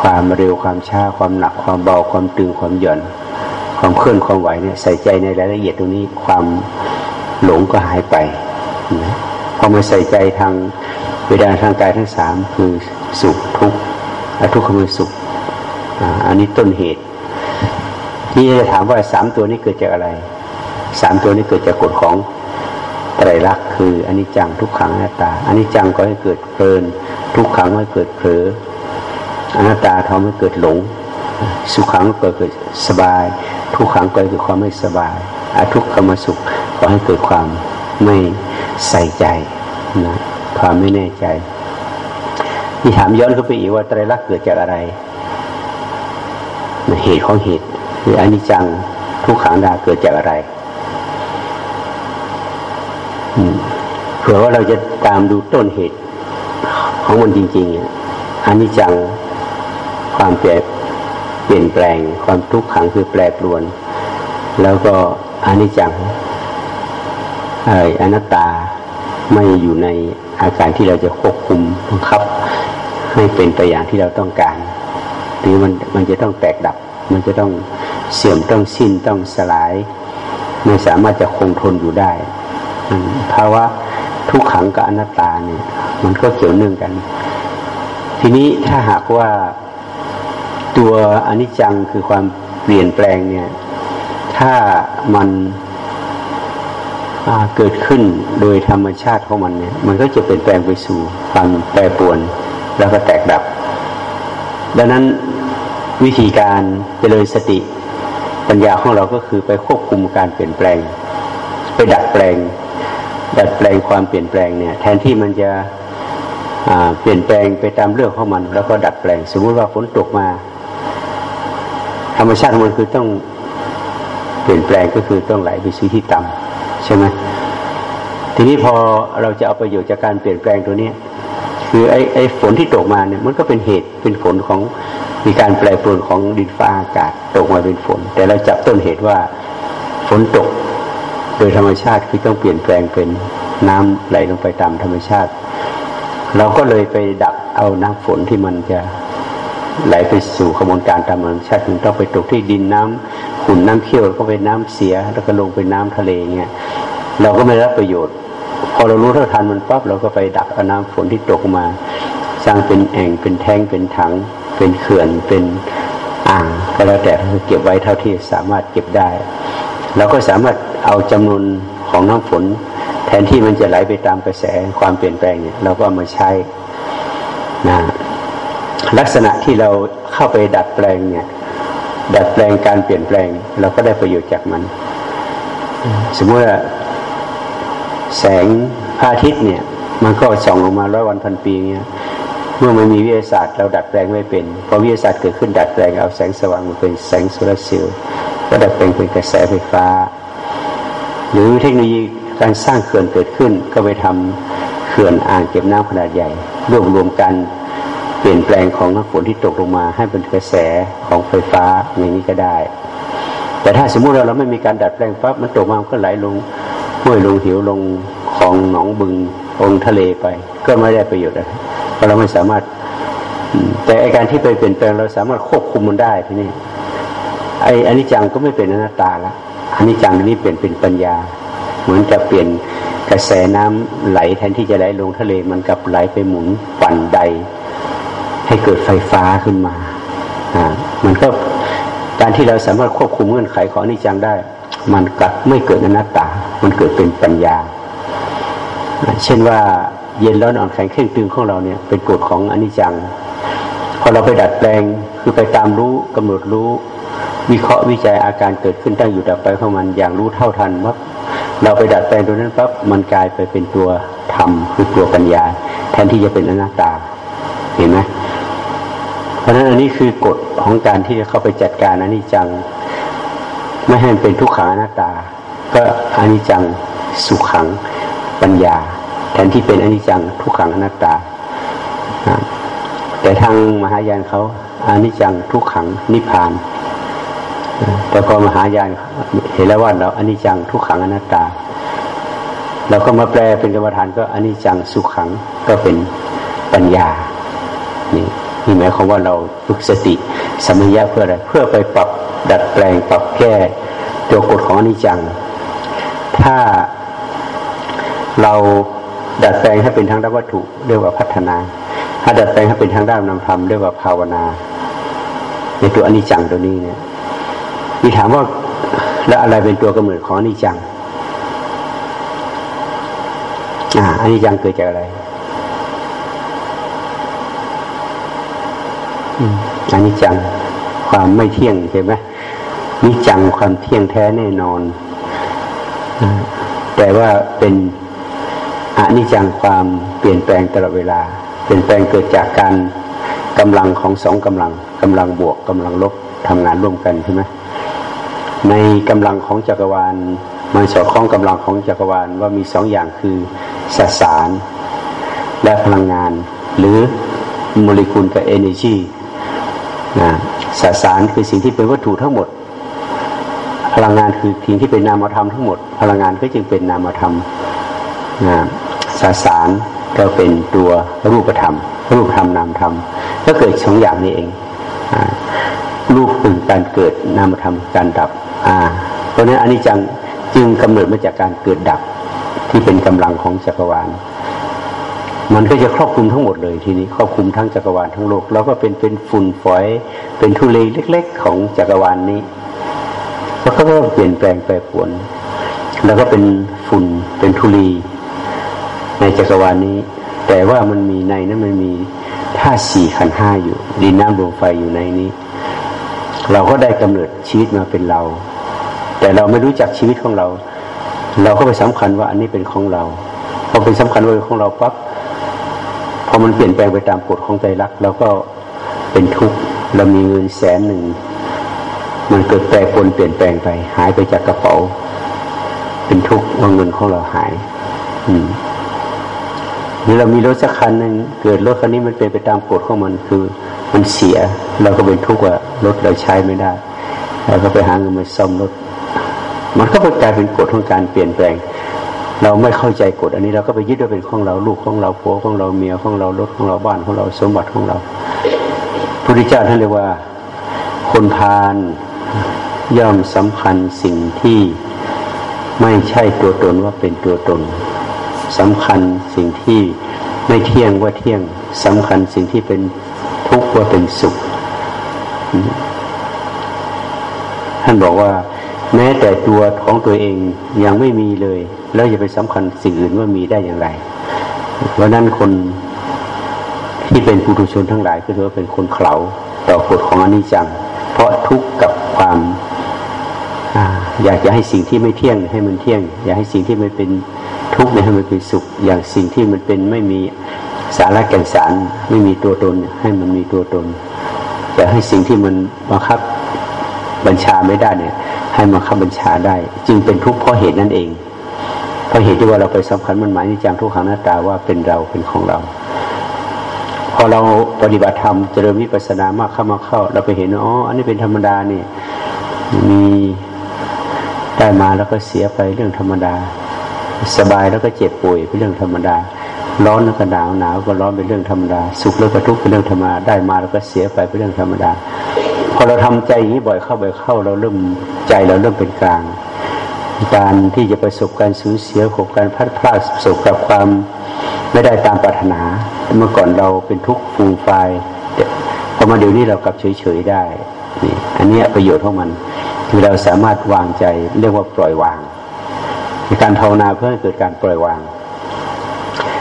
ความเร็วความช้าความหนัก ความเบาความตึงความหย่อน ความเคลื่อนความไหวเนี่ยใส่ใจในรายละเอียดตรงนี้ความหลงก็หายไปพอมาใส่ใจทางเวลาทางกายทั้งสามคือสุขทุกข์ทุกข์คือสุขอันนี้ต้นเหตุ ที่จะถามว่าสามตัวนี้เกิดจากอะไรสามตัวนี้เกิดจากกฎของ ตรลักษณ์คืออนนี้จังทุกขังอนัตตาอนนี้จังก็ให้เกิดเพลิน ทุกขังให้เกิดเผลออนัตตาทำให้เกิดหลง สุขังก็เกิดสบาย ทุกขังก็เกิดความไม่สบายอทุกขมสุขก็ให้เกิดความไม่ใส่ใจนะความไม่แน่ใจที่ถามย้อนเข้าไปอีกว่าไตรลักษณ์เกิดจากอะไร เหตุของเหตุคืออนิจจังทุกขังดาเกิดจากอะไร เผื่อว่าเราจะตามดูต้นเหตุของมันจริงๆอันนี้จังความเปลี่ยนเปลี่ยนแปลง ความทุกข์ขังคือแปรปรวน แล้วก็อันนี้จังไอ้อนัตตาไม่อยู่ในอาการที่เราจะควบคุมบังคับให้เป็นไปอย่างที่เราต้องการหรือมันมันจะต้องแตกดับ มันจะต้องเสื่อมต้องสิ้นต้องสลาย ไม่สามารถจะคงทนอยู่ได้ภาวะ ทุกขังกับอนัตตาเนี่ย มันก็เกี่ยวเนื่องกัน ทีนี้ถ้าหากว่าตัวอนิจจังคือความเปลี่ยนแปลงเนี่ย ถ้ามันเกิดขึ้นโดยธรรมชาติของมันเนี่ย มันก็จะเปลี่ยนแปลงไปสู่ความแปรปรวนแล้วก็แตกดับ ดังนั้นวิธีการเจริญสติปัญญาของเราก็คือไปควบคุมการเปลี่ยนแปลง ไปดัดแปลง ดัดแปลงความเปลี่ยนแปลงเนี่ยแทนที่มันจะเปลี่ยนแปลงไปตามเรื่องของมัน แล้วก็ดัดแปลง สมมุติว่าฝนตกมา ธรรมชาติของมันคือต้องเปลี่ยนแปลงก็คือต้องไหลไปสู่ที่ต่ำใช่ไหมทีนี้พอเราจะเอาประโยชน์จากการเปลี่ยนแปลงตัวนี้คือไอ้ไอ้ฝนที่ตกมาเนี่ยมันก็เป็นเหตุเป็นฝนของมีการแปรปรวนของดินฟ้าอากาศตกมาเป็นฝน แต่เราจับต้นเหตุว่าฝนตก ยธรรมชาติคือต้องเปลี่ยนแปลงเป็นน้ำไหลลงไปตามธรรมชาติ เราก็เลยไปดักเอาน้ำฝนที่มันจะไหลไปสู่ขบวนการตามธรรมชาติมันต้องไปตกที่ดินน้ำขุ่นน้ำเขี้ยวแล้วก็ไปน้ำเสีย แล้วก็ลงไปน้ำทะเลเงี้ยเราก็ไม่รับประโยชน์ พอเรารู้เท่าทันมันปั๊บเราก็ไปดักเอาน้ำฝนที่ตกมา สร้างเป็นแอ่งเป็นแท้งเป็นถัง เป็นเขื่อนเป็นอ่างก็แล้วแต่เราเก็บไว้เท่าที่สามารถเก็บได้ เราก็สามารถเอาจำนวนของน้ำฝน แทนที่มันจะไหลไปตามกระแสความเปลี่ยนแปลงเนี่ยเราก็มาใช้นะลักษณะที่เราเข้าไปดัดแปลงเนี่ยดัดแปลงการเปลี่ยนแปลง เราก็ได้ประโยชน์จากมัน สมมติว่าแสงพระอาทิตย์เนี่ย มันก็ส่องลงมาร้อยวันพันปีเงี้ยเมื่อไม่มีวิทยาศาสตร์เราดัดแปลงไม่เป็นพอวิทยาศาสตร์เกิดขึ้นดัดแปลงเอาแสงสว่างมาเป็นแสงโซลาร์เซลล์ ก็ดัดแปลงเป็นกระแสไฟฟ้า หรือเทคโนโลยีการสร้างเขื่อนเกิดขึ้น ก็ไปทำเขื่อนอ่างเก็บน้ำขนาดใหญ่ รวบรวมกันเปลี่ยนแปลงของน้ำฝนที่ตกลงมาให้เป็นกระแสของไฟฟ้าอย่างนี้ก็ได้ แต่ถ้าสมมุติเราเราไม่มีการดัดแปลงปั๊บมันตกมาก็ไหลลงห้วยลงหิวลงคลองหนองบึงลงทะเลไป ก็ไม่ได้ประโยชน์อะไรเพราะเราไม่สามารถแต่อาการที่ไปเปลี่ยนแปลงเราสามารถควบคุมมันได้ที่นี่ ไอ้อันนี้จังก็ไม่เป็นอนัตตาละอันนี้จังนี้เปลี่ยนเป็นปัญญา เหมือนจะเปลี่ยนกระแสน้ำไหลแทนที่จะไหลลงทะเลมันกลับไหลไปหมุนปั่นใด ให้เกิดไฟฟ้าขึ้นมาอ่ามันก็การที่เราสามารถควบคุมเงื่อนไขของอนิจจังได้ มันกัดไม่เกิดอนัตตา มันเกิดเป็นปัญญา เช่นว่าเย็นร้อนอ่อนแข็งเคร่งตึงของเราเนี่ยเป็นกฎของอนิจจัง พอเราไปดัดแปลงคือไปตามรู้กำหนดรู้ วิเคราะห์วิจัยอาการเกิดขึ้นตั้งอยู่ดับไปของมันอย่างรู้เท่าทันว่าเราไปดัดแปลงตัวนั้นปั๊บมันกลายไปเป็นตัวธรรมคือตัวปัญญา แทนที่จะเป็นอนัตตา เห็นไหมเพราะฉะนั้นอันนี้คือกฎของการที่จะเข้าไปจัดการอนิจจัง ไม่ให้มันเป็นทุกขังอนัตตา ก็อนิจจังสุขขังปัญญา แทนที่เป็นอนิจจังทุกขังอนัตตา แต่ทางมหายานเขาอนิจจังทุกขังนิพพาน แต่พอมหายานเห็นแล้วว่าเราอนิจจังทุกขังอนัตตา เราก็มาแปลเป็นกรรมฐานก็อนิจจังสุขขังก็เป็นปัญญา นี่นี่หมายความว่าเราฝึกสติสมัยะเพื่ออะไรเพื่อไปปรับดัดแปลงปรับแก้ตัวกฎของอนิจจัง ถ้าเราดัดแปลงให้เป็นทางด้านวัตถุเรียกว่าพัฒนา ถ้าดัดแปลงให้เป็นทางด้านนามธรรมเรียกว่าภาวนา ในตัวอนิจจังตัวนี้เนี่ย มีถามว่าแล้วอะไรเป็นตัวกำเนิดของอนิจจังอ่าอนิจจังเกิดจากอะไรอันนี้จังความไม่เที่ยงใช่ไหมนิจังความเที่ยงแท้แน่นอน แต่ว่าเป็นอนิจจังความเปลี่ยนแปลงตลอดเวลา เปลี่ยนแปลงเกิดจากการกำลังของสองกำลังกำลังบวกกำลังลบทำงานร่วมกันใช่ไหม ในกำลังของจักรวาลมันสอดคล้องกำลังของจักรวาลว่ามีสองอย่างคือสสารและพลังงาน หรือโมเลกุลกับเอเนจีนะสสารคือสิ่งที่เป็นวัตถุทั้งหมด พลังงานคือสิ่งที่เป็นนามธรรมทั้งหมด พลังงานก็จึงเป็นนามธรรมนะสสารก็เป็นตัวรูปธรรม รูปธรรมนามธรรมก็เกิดสองอย่างนี้เองรูปคือการเกิดนามธรรมการดับ อ่า เพราะนั้นอันนี้จังจึงกำเนิดมาจากการเกิดดับที่เป็นกำลังของจักรวาล มันก็จะครอบคลุมทั้งหมดเลยทีนี้ครอบคลุมทั้งจักรวาลทั้งโลก แล้วก็เป็นเป็นฝุ่นฝอย เป็นทุเลเล็ก ๆ ของจักรวาลนนี้แล้วก็เปลี่ยนแปลงแปรปรวน แล้วก็เป็นฝุ่นเป็นทุลีในจักรวาลนี้ แต่ว่ามันมีในนั้นมันมีธาตุสี่ขันห้าอยู่ดินน้ำลมไฟอยู่ในนี้ เราก็ได้กำเนิดชีวิตมาเป็นเรา แต่เราไม่รู้จักชีวิตของเรา เราก็ไปสำคัญว่าอันนี้เป็นของเราพอเป็นสำคัญว่าเป็นของเราปั๊บพอมันเปลี่ยนแปลงไปตามกฎของใจรักเราก็เป็นทุกข์เรามีเงินแสนหนึ่งมันเกิดแปรปรวนเปลี่ยนแปลงไป หายไปจากกระเป๋า เป็นทุกข์ว่าเงินของเราหาย อืมหรือเรามีรถสักคันหนึ่งเกิดรถคันนี้มันเป็นไปตามกฎของมันคือ มันเสีย เราก็เป็นทุกข์ว่ารถเราใช้ไม่ได้เราก็ไปหาเงินมาซ่อมรถ มันก็กลายเป็นกฎของการเปลี่ยนแปลง เราไม่เข้าใจกฎอันนี้เราก็ไปยึดว่าเป็นของเราลูกของเราผัวของเราเมียของเรารถของเราบ้านของเราสมบัติของเราพระพุทธเจ้าท่านเรียกว่าคนพาลย่อมสำคัญสิ่งที่ไม่ใช่ตัวตนว่าเป็นตัวตนสำคัญสิ่งที่ไม่เที่ยงว่าเที่ยงสำคัญสิ่งที่เป็นทุกข์ว่าเป็นสุข ท่านบอกว่า แม้แต่ตัวของตัวเองยังไม่มีเลย แล้วจะไปสำคัญสิ่งอื่นว่ามีได้อย่างไร เพราะนั้นคนที่เป็นปุถุชนทั้งหลายก็ถือว่าเป็นคนเขาต่อกฎของอนิจจัง เพราะทุกข์กับความอยากจะให้สิ่งที่ไม่เที่ยงให้มันเที่ยง อยากให้สิ่งที่ไม่เป็นทุกข์ให้มันเป็นสุข อย่างสิ่งที่มันเป็นไม่มีสาระแก่นสาร ไม่มีตัวตนให้มันมีตัวตนจะให้สิ่งที่มันบังคับ บัญชาไม่ได้เนี่ย ให้บังคับบัญชาได้ จึงเป็นทุกข์เพราะเหตุนั่นเองเพราะเหตุที่ว่าเราไปสำคัญมันหมายนิจังทุกขังหน้าตาว่าเป็นเราเป็นของเรา พอเราปฏิบัติธรรมเจริญวิปัสสนามากเข้ามาเข้า เราไปเห็นอ๋ออันนี้เป็นธรรมดานี่มีได้มาแล้วก็เสียไปเรื่องธรรมดา สบายแล้วก็เจ็บป่วยเป็นเรื่องธรรมดา ร้อนแล้วก็หนาวหนาวก็ร้อนเป็นเรื่องธรรมดา สุขแล้วก็ทุกข์เป็นเรื่องธรรมดาได้มาแล้วก็เสียไปเป็นเรื่องธรรมดา พอเราทำใจอย่างนี้บ่อยเข้าบ่อยเข้า เราเริ่มใจเราเริ่มเป็นกลาง การที่จะประสบการสูญเสียของการพัดพลาดประสบกับความไม่ได้ตามปรารถนา เมื่อก่อนเราเป็นทุกข์ฟูมไฟพอมาเดี๋ยวนี้เรากลับเฉยๆได้นี่อันนี้ประโยชน์ของมันคือเราสามารถวางใจเรียกว่าปล่อยวางในการภาวนาเพื่อให้เกิดการปล่อยวาง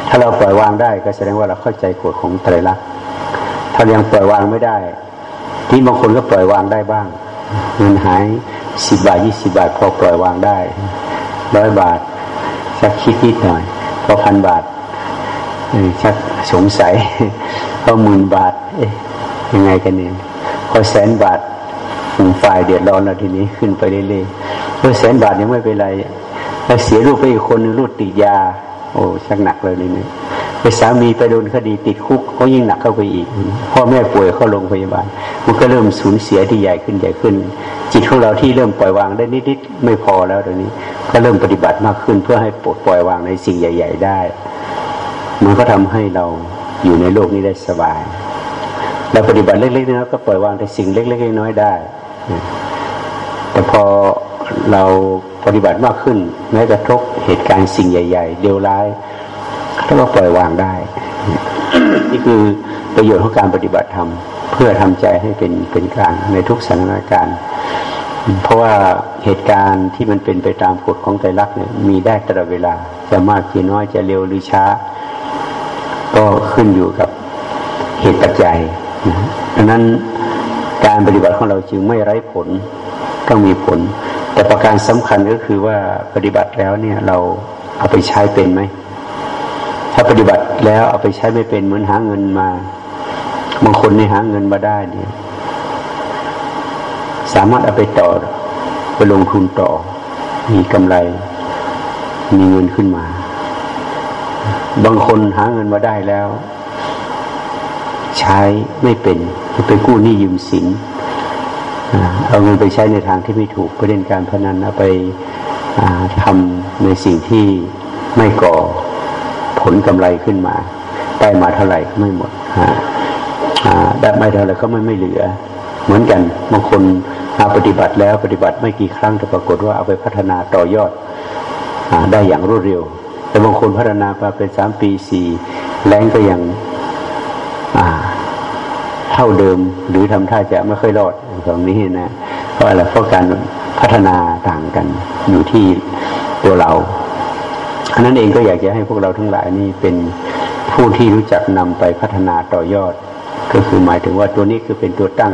ถ้าเราปล่อยวางได้ก็แสดงว่าเราเข้าใจกฎของไตรลักษณ์ถ้ายังปล่อยวางไม่ได้ ที่บางคนก็ปล่อยวางได้บ้างเงินหายสิบบาทยี่สิบาทพอปล่อยวางได้ร้อยบาทสักคิดนิดหน่อย พอพันบาทชักสงสัยพอหมื่นบาท เอ๊ะยังไงกันเนี่ยพอแสนบาทฝ่ายเดือดร้อนแล้วทีนี้ขึ้นไปเรื่อยๆพอแสนบาทยังไม่เป็นไรแล้วเสียลูกไปอีกคนนึงลูกติดยา โอ้ชักหนักเลยนี่ ไปสามีไปโดนคดีติดคุกก็ยิ่งหนักเข้าไปอีก พ่อแม่ป่วยเข้าโรงพยาบาล มันก็เริ่มสูญเสียที่ใหญ่ขึ้นใหญ่ขึ้น จิตของเราที่เริ่มปล่อยวางได้นิดๆไม่พอแล้วตอนนี้ ก็เริ่มปฏิบัติมากขึ้นเพื่อให้ปลดปล่อยวางในสิ่งใหญ่ ๆ ได้ มันก็ทำให้เราอยู่ในโลกนี้ได้สบายเราปฏิบัติเล็กๆน้อยๆก็ปล่อยวางในสิ่งเล็กๆน้อยๆได้ แต่พอเราปฏิบัติมากขึ้นแม้กระทบเหตุการณ์สิ่งใหญ่ ๆเดียวร้าย ก็ปล่อยวางได้นี่คือประโยชน์ของการปฏิบัติธรรมเพื่อทำใจให้เป็นเป็นกลางในทุกสถานการณ์ เพราะว่าเหตุการณ์ที่มันเป็นไปตามกฎของใจรักเนี่ยมีได้ตลอดเวลา จะมากจะน้อยจะเร็วหรือช้า ก็ขึ้นอยู่กับเหตุปัจจัยดังนั้นการปฏิบัติของเราจึงไม่ไร้ผลต้องมีผล แต่ประการสำคัญก็คือว่าปฏิบัติแล้วเนี่ยเราเอาไปใช้เป็นไหม ถ้าปฏิบัติแล้วเอาไปใช้ไม่เป็นเหมือนหาเงินมา บางคนในหาเงินมาได้เนี่ย สามารถเอาไปต่อ ไปลงทุนต่อ มีกำไร มีเงินขึ้นมา บางคนหาเงินมาได้แล้ว ใช้ไม่เป็นไปกู้หนี้ยืมสินเอาเงินไปใช้ในทางที่ไม่ถูกไปเล่นการพนันเอาไปทำในสิ่งที่ไม่ก่อ ผลกำไรขึ้นมา ได้มาเท่าไหร่ก็ไม่หมดได้ไม่เท่าไหร่ก็ไม่ไม่เหลือ เหมือนกันบางคนมาปฏิบัติแล้วปฏิบัติไม่กี่ครั้งแต่ปรากฏว่าเอาไปพัฒนาต่อยอดอได้อย่างรวดเร็ว แต่บางคนพัฒนามาเป็นสามปีสี่แรงก็ยังเท่าเดิมหรือทำท่าจะไม่ค่อยรอดตรงนี้นะเพราะอะไรเพราะการพัฒนาต่างกันอยู่ที่ตัวเรา นนั้นเองก็อยากจะให้พวกเราทั้งหลายนี่เป็นผู้ที่รู้จักนำไปพัฒนาต่อยอด ก็คือหมายถึงว่าตัวนี้คือเป็นตัวตั้ง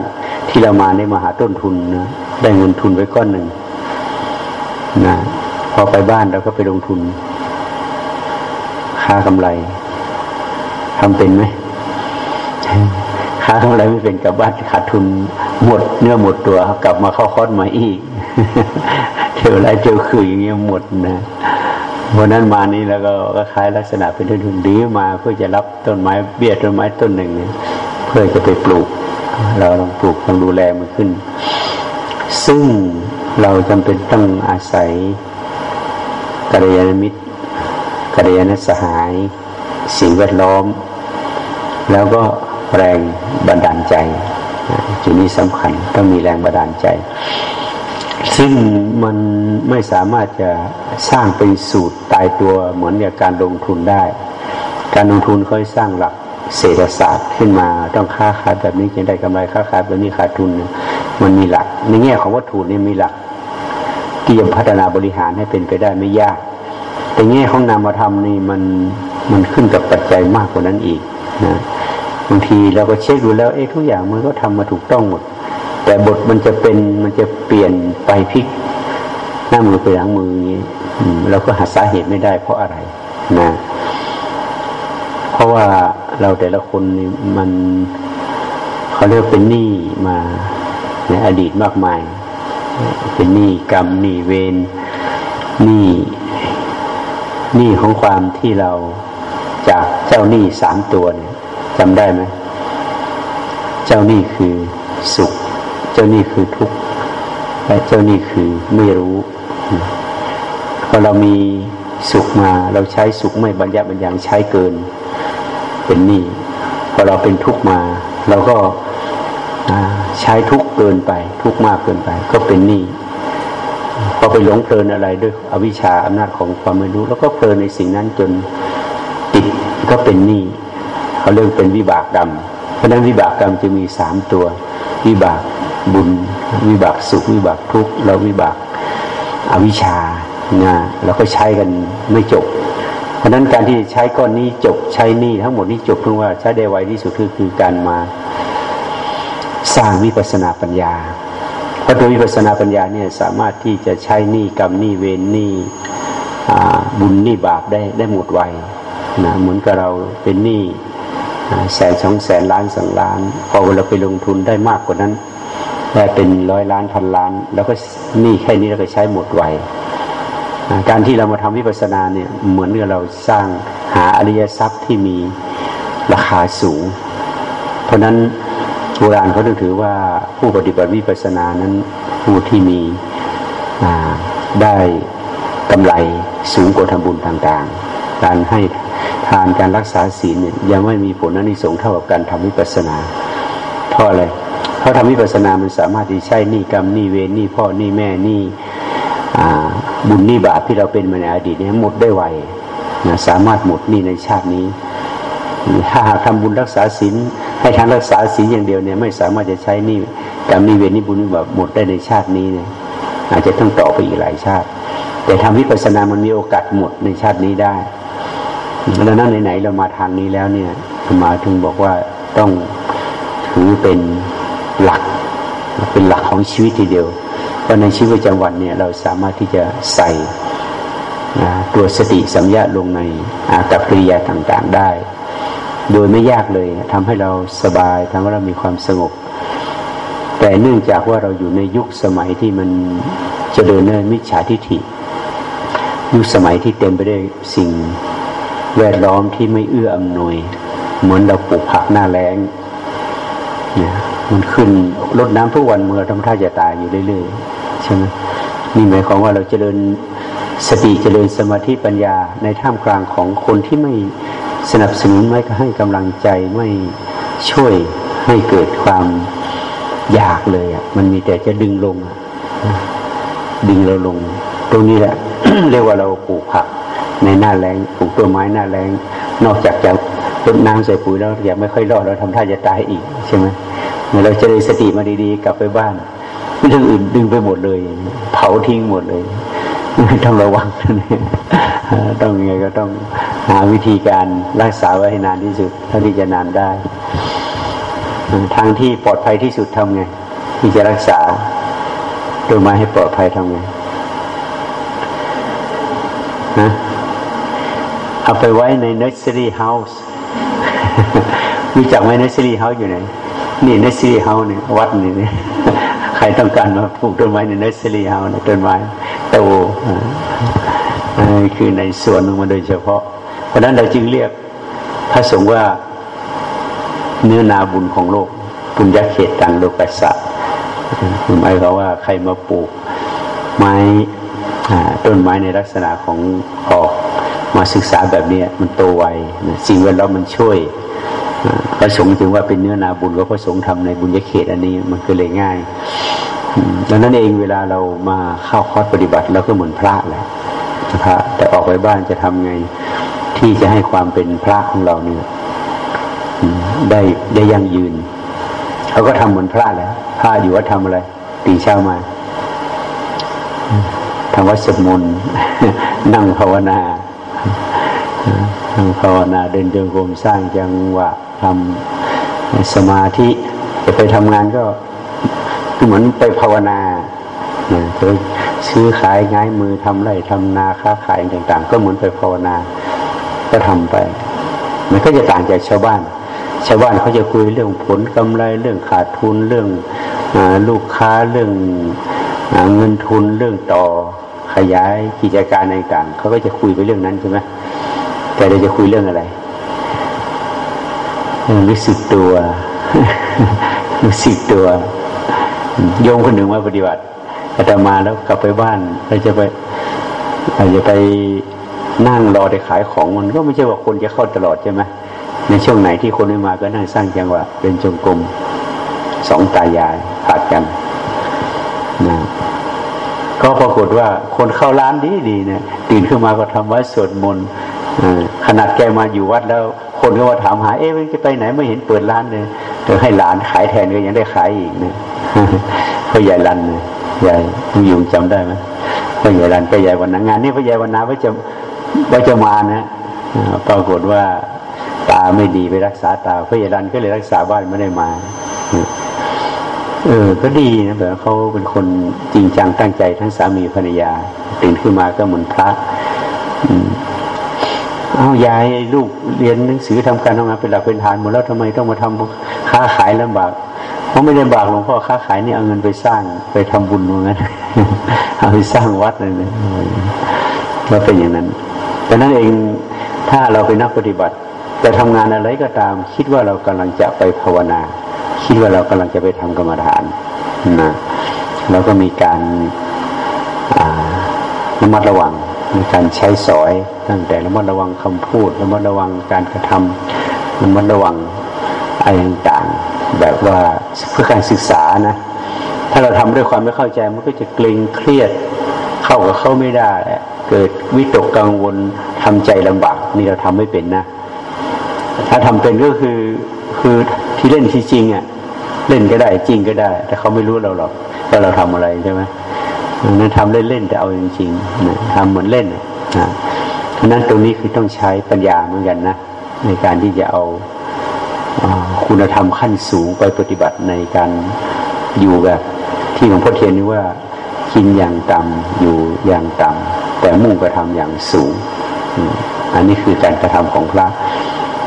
ที่เรามาในมหาต้นทุนนะได้เงินทุนไว้ก้อนหนึ่งนะพอไปบ้านเราก็ไปลงทุน ค่ากำไรทำเป็นไหมค้ากำไรไม่เป็นกลับบ้านขาดทุนหมดเนื้อหมดตัวกลับมาเข้าคอดม่อีกเที่ยวไรเที่ยวคืออย่างเงี้ยหมดนะ วันนั้นมานี้แล้วก็คล้ายลักษณะเป็นทุนดีมาเพื่อจะรับต้นไม้เบี้ยต้นไม้ต้นหนึ่ง เพื่อจะไปปลูก เราลองปลูกต้องดูแลมันขึ้น ซึ่งเราจำเป็นต้องอาศัยกัลยาณมิตรกัลยาณสหายสิ่งแวดล้อม แล้วก็แรงบันดาลใจจุดนี้สำคัญต้องมีแรงบันดาลใจ ซึ่งมันไม่สามารถจะสร้างเป็นสูตรตายตัวเหมือนอย่างการลงทุนได้ การลงทุนค่อยสร้างหลักเศรษฐศาสตร์ขึ้นมาต้องค้าขายแบบนี้จะได้กำไรค้าขายแบบนี้ขาดทุน มันมีหลัก ในแง่ของวัตถุนี่มีหลักที่จะพัฒนาบริหารให้เป็นไปได้ไม่ยาก แต่แง่ของนามธรรมนี่มันมันขึ้นกับปัจจัยมากกว่านั้นอีกนะบางทีเราก็เช็คดูแล้วเอ๊ะทุกอย่างมันก็ทำมาถูกต้องหมด แต่บทมันจะเป็นมันจะเปลี่ยนไปพลิกหน้ามือไปหลังมืออย่างนี้เราก็หาสาเหตุไม่ได้เพราะอะไรนะ เพราะว่าเราแต่ละคนนี่มันเขาเรียกเป็นหนี้มาในอดีตมากมาย เป็นหนี้กรรมหนี้เวรหนี้หนี้ของความที่เราจากเจ้าหนี้สามตัวเนี่ยจำได้ไหม เจ้าหนี้คือสุข เจ้านี้คือทุกข์และเจ้านี้คือไม่รู้พอเรามีสุขมาเราใช้สุขไม่บรรยับบรรยังใช้เกิน เป็นหนี้พอเราเป็นทุกข์มาเราก็ใช้ทุกข์เกินไป ทุกข์มากเกินไป ก็เป็นหนี้พอไปหลงเพลินอะไรด้วยอวิชชาอำนาจของความไม่รู้ แล้วก็เพลินในสิ่งนั้นจนติดก็เป็นหนี้เขาเรียกเป็นวิบากกรรมเพราะนั้นวิบากกรรมจะมีสามตัว วิบาก บุญ วิบากสุข วิบากทุกข์แล้ววิบากอวิชชานะเราก็ใช้กันไม่จบ เพราะนั้นการที่ใช้ก้อนนี้จบใช้นี่ทั้งหมดนี้จบเพื่อว่าใช้ได้ไวที่สุดคือคือการมาสร้างวิปัสนาปัญญาเพราะตัววิปัสนาปัญญาเนี่ยสามารถที่จะใช้นี่กรรมนี่เวรนี่บุญนี่บาปได้ได้หมดไวนะเหมือนกับเราเป็นหนี้แสนสองแสนล้านสองล้าน พอเราไปลงทุนได้มากกว่านั้น ได้เป็นร้อยล้านพันล้าน แล้วก็นี้แค่นี้เราก็ใช้หมดไวการที่เรามาทำวิปัสสนาเนี่ยเหมือนกับเราสร้างหาอริยทรัพย์ที่มีราคาสูง เพราะนั้นโบราณเขาถือว่าผู้ปฏิบัติวิปัสสนานั้นผู้ที่มีได้กำไรสูงกว่าทำบุญต่างๆ การให้ทานการรักษาศีลเนี่ยยังไม่มีผลนั้นนิสงเท่ากับการทำวิปัสสนา เพราะอะไร เพราะทำวิปัสสนามันสามารถที่ใช้นี่กรรมนี่เวรนี่พ่อนี่แม่นี่บุญนี่บาปที่เราเป็นมาในอดีตนี้หมดได้ไวนะสามารถหมดนี่ในชาตินี้ ถ้าหากทำบุญรักษาศีลให้ทานรักษาศีลอย่างเดียวเนี่ยไม่สามารถจะใช้นี่กรรมนี่เวรนี่บุญนี่บาปหมดได้ในชาตินี้เนี่ยอาจจะต้องต่อไปอีกหลายชาติ แต่ทำวิปัสสนามันมีโอกาสหมดในชาตินี้ได้แล้วนั่นไหนๆเรามาทางนี้แล้วเนี่ยมาถึงบอกว่าต้องถือเป็น เป็นหลักของชีวิตทีเดียวราะในชีวิตประจำวันเนี่ยเราสามารถที่จะใส่ตัวสติสัมยาลงในอากับกิริยาต่างๆได้ โดยไม่ยากเลยทำให้เราสบายทำให้เรามีความสงบ แต่เนื่องจากว่าเราอยู่ในยุคสมัยที่มันจะเดินในมิจฉาทิฐิ ยุคสมัยที่เต็มไปด้วยสิ่งแวดล้อมที่ไม่เอื้ออำนวย เหมือนเราปลูกผักหน้าแล้งเนี่ย มันขึ้นลดน้ำทุกวันเมื่อทำท่าจะตายอยู่เรื่อยๆใช่ไหมนี่หมายความว่าเราจเจริญสติเจริญสมาธิปัญญาในท่ามกลางของคนที่ไม่สนับสนุนไม่ให้กำลังใจไม่ช่วยให้เกิดความอยากเลยอะมันมีแต่จะดึงลง ดึงเราลง ตรงนี้แหละ เรียกว่าเราปลูกผักในหน้าแรงปลูกต้นไม้หน้าแรงนอกจากจะรดน้ำใส่ปุ๋ยแล้วอยากไม่ค่อยรอดเราทำท่าจะตายอีกใช่ไหม เราจะได้สติมาดีๆ กลับไปบ้านเรื่องอื่นดึงไปหมดเลย เผาทิ้งหมดเลยต้องระวังต้องยังไงก็ต้องหาวิธีการรักษาไว้ให้นานที่สุดเท่าที่จะนานได้ ทางที่ปลอดภัยที่สุดทำไงที่จะรักษาต้นไม้ให้ปลอดภัยทำไงนะเอาไปไว้ใน nursery house รู้จักไหม nursery house อยู่ไหน นี่ nursery house เนี่ยวัดนี่เนี่ยใครต้องการมาปลูกต้นไม้ใน nursery house ต้นไม้โตคือในสวนมาโดยเฉพาะ เพราะนั้นเราจึงเรียกพระสงฆ์ว่าเนื้อนาบุญของโลกบุญยักเขตตังโลกัสสะหมายความว่าใครมาปลูกไม้ต้นไม้ในลักษณะของออกมาศึกษาแบบนี้มันโตไวสิ่งแวดล้อมมันช่วย พระสงฆ์จึงว่าเป็นเนื้อนาบุญก็พระสงฆ์ทำในบุญยเขตอันนี้มันก็เลยง่ายดังนั้นเองเวลาเรามาเข้าคอร์สปฏิบัติเราก็เหมือนพระแหละพระแต่ออกไปบ้านจะทำไงที่จะให้ความเป็นพระของเราเนี่ยได้ได้ยั่งยืนเขาก็ทำเหมือนพระแหละพระอยู่ว่าทำอะไรตีเช้ามาทำวัดสวดมนต์นั่งภาวนา นั่งภาวนาเดินจงกรมสร้างจังหวะทำสมาธิจะไปทำงานก็เหมือนไปภาวนาจะซื้อขายง่ายมือทำไรทำนาค้าขายต่าง ๆ ก็เหมือนไปภาวนา ก็ทำไป มันก็จะต่างจากชาวบ้าน ชาวบ้านเขาจะคุยเรื่องผลกำไรเรื่องขาดทุนเรื่องอลูกค้าเรื่องอเงินทุนเรื่องต่อขยายกิจการต่างๆเขาก็จะคุยไปเรื่องนั้นใช่ไหม แต่เราจะคุยเรื่องอะไรรู้สึกตัวรู้สึกตัว โยมคนหนึ่งมาปฏิบัติอาตมาแล้วกลับไปบ้านเราจะไปเราจะไปนั่งรอได้ขายของมันก็ไม่ใช่ว่าคนจะเข้าตลอดใช่ไหมในช่วงไหนที่คนไม่มาก็นั่งสร้างจังหวะเป็นจงกรมสองตายายผัดกันนะก็ปรากฏว่าคนเข้าร้านดีดีเนี่ยตื่นขึ้นมาก็ทำวัดสวดมนต์ ขนาดแกมาอยู่วัดแล้ว คนก็มาถามหา เอ๊ะจะไปไหนไม่เห็นเปิดร้านเลยเดี๋ยวให้หลานขายแทนก็ยังได้ขายอีกเนี่ยพ่อใหญ่รันเนี่ยใหญ่อยู่จำได้ไหมพ่อใหญ่รันพ่อใหญ่วันนงานนี่พ่อใหญ่วันนาว่าจะว่าจะมานะปรากฏว่าตาไม่ดีไปรักษาตาพ่อใหญ่รันก็เลยรักษาบ้านไม่ได้มาเออ ก็ดีนะแบบเขาเป็นคนจริงจังตั้งใจทั้งสามีภรรยาตื่นขึ้นมาก็เหมือนพระอืม เอายายลูกเรียนหนังสือทำการทำงานเป็นหลักเป็นฐานหมดแล้วทำไมต้องมาทำค้าขายลำบากเพราะไม่ได้บากหลวงพ่อค้าขายนี่เอาเงินไปสร้างไปทำบุญเหมือนกันเอาไปสร้างวัดเลยนะว่าเป็นอย่างนั้นดังนั้นเองถ้าเราเป็นนักปฏิบัติจะทำงานอะไรก็ตาม คิดว่าเรากำลังจะไปภาวนา คิดว่าเรากำลังจะไปทำกรรมฐานนะเราก็มีการระมัดระวัง ในการใช้สอยตั้งแต่ระมัดระวังคำพูดระมัดระวังการกระทำระมัดระวังอะไรต่างๆแบบว่าเพื่อการศึกษานะ ถ้าเราทำด้วยความไม่เข้าใจมันก็จะเกรงเครียดเข้ากับเข้าไม่ได้ เกิดวิตกกังวลทำใจลำบากนี่เราทำไม่เป็นนะ ถ้าทำเป็นก็คือคือที่เล่นที่จริงอะเล่นก็ได้จริงก็ได้ แต่เขาไม่รู้เราหรอกว่าเราทำอะไรใช่ไหม นั้นทำเล่นๆแต่เอาจริงๆทำเหมือนเล่นนะฉะนั้นตรงนี้คือต้องใช้ปัญญาเหมือนกันนะ ในการที่จะเอาคุณธรรมขั้นสูงไปปฏิบัติในการอยู่แบบที่หลวงพ่อเทียนนี่ว่ากินอย่างต่ำอยู่อย่างต่ำแต่มุ่งกระทำอย่างสูง อันนี้คือการกระทำของพระ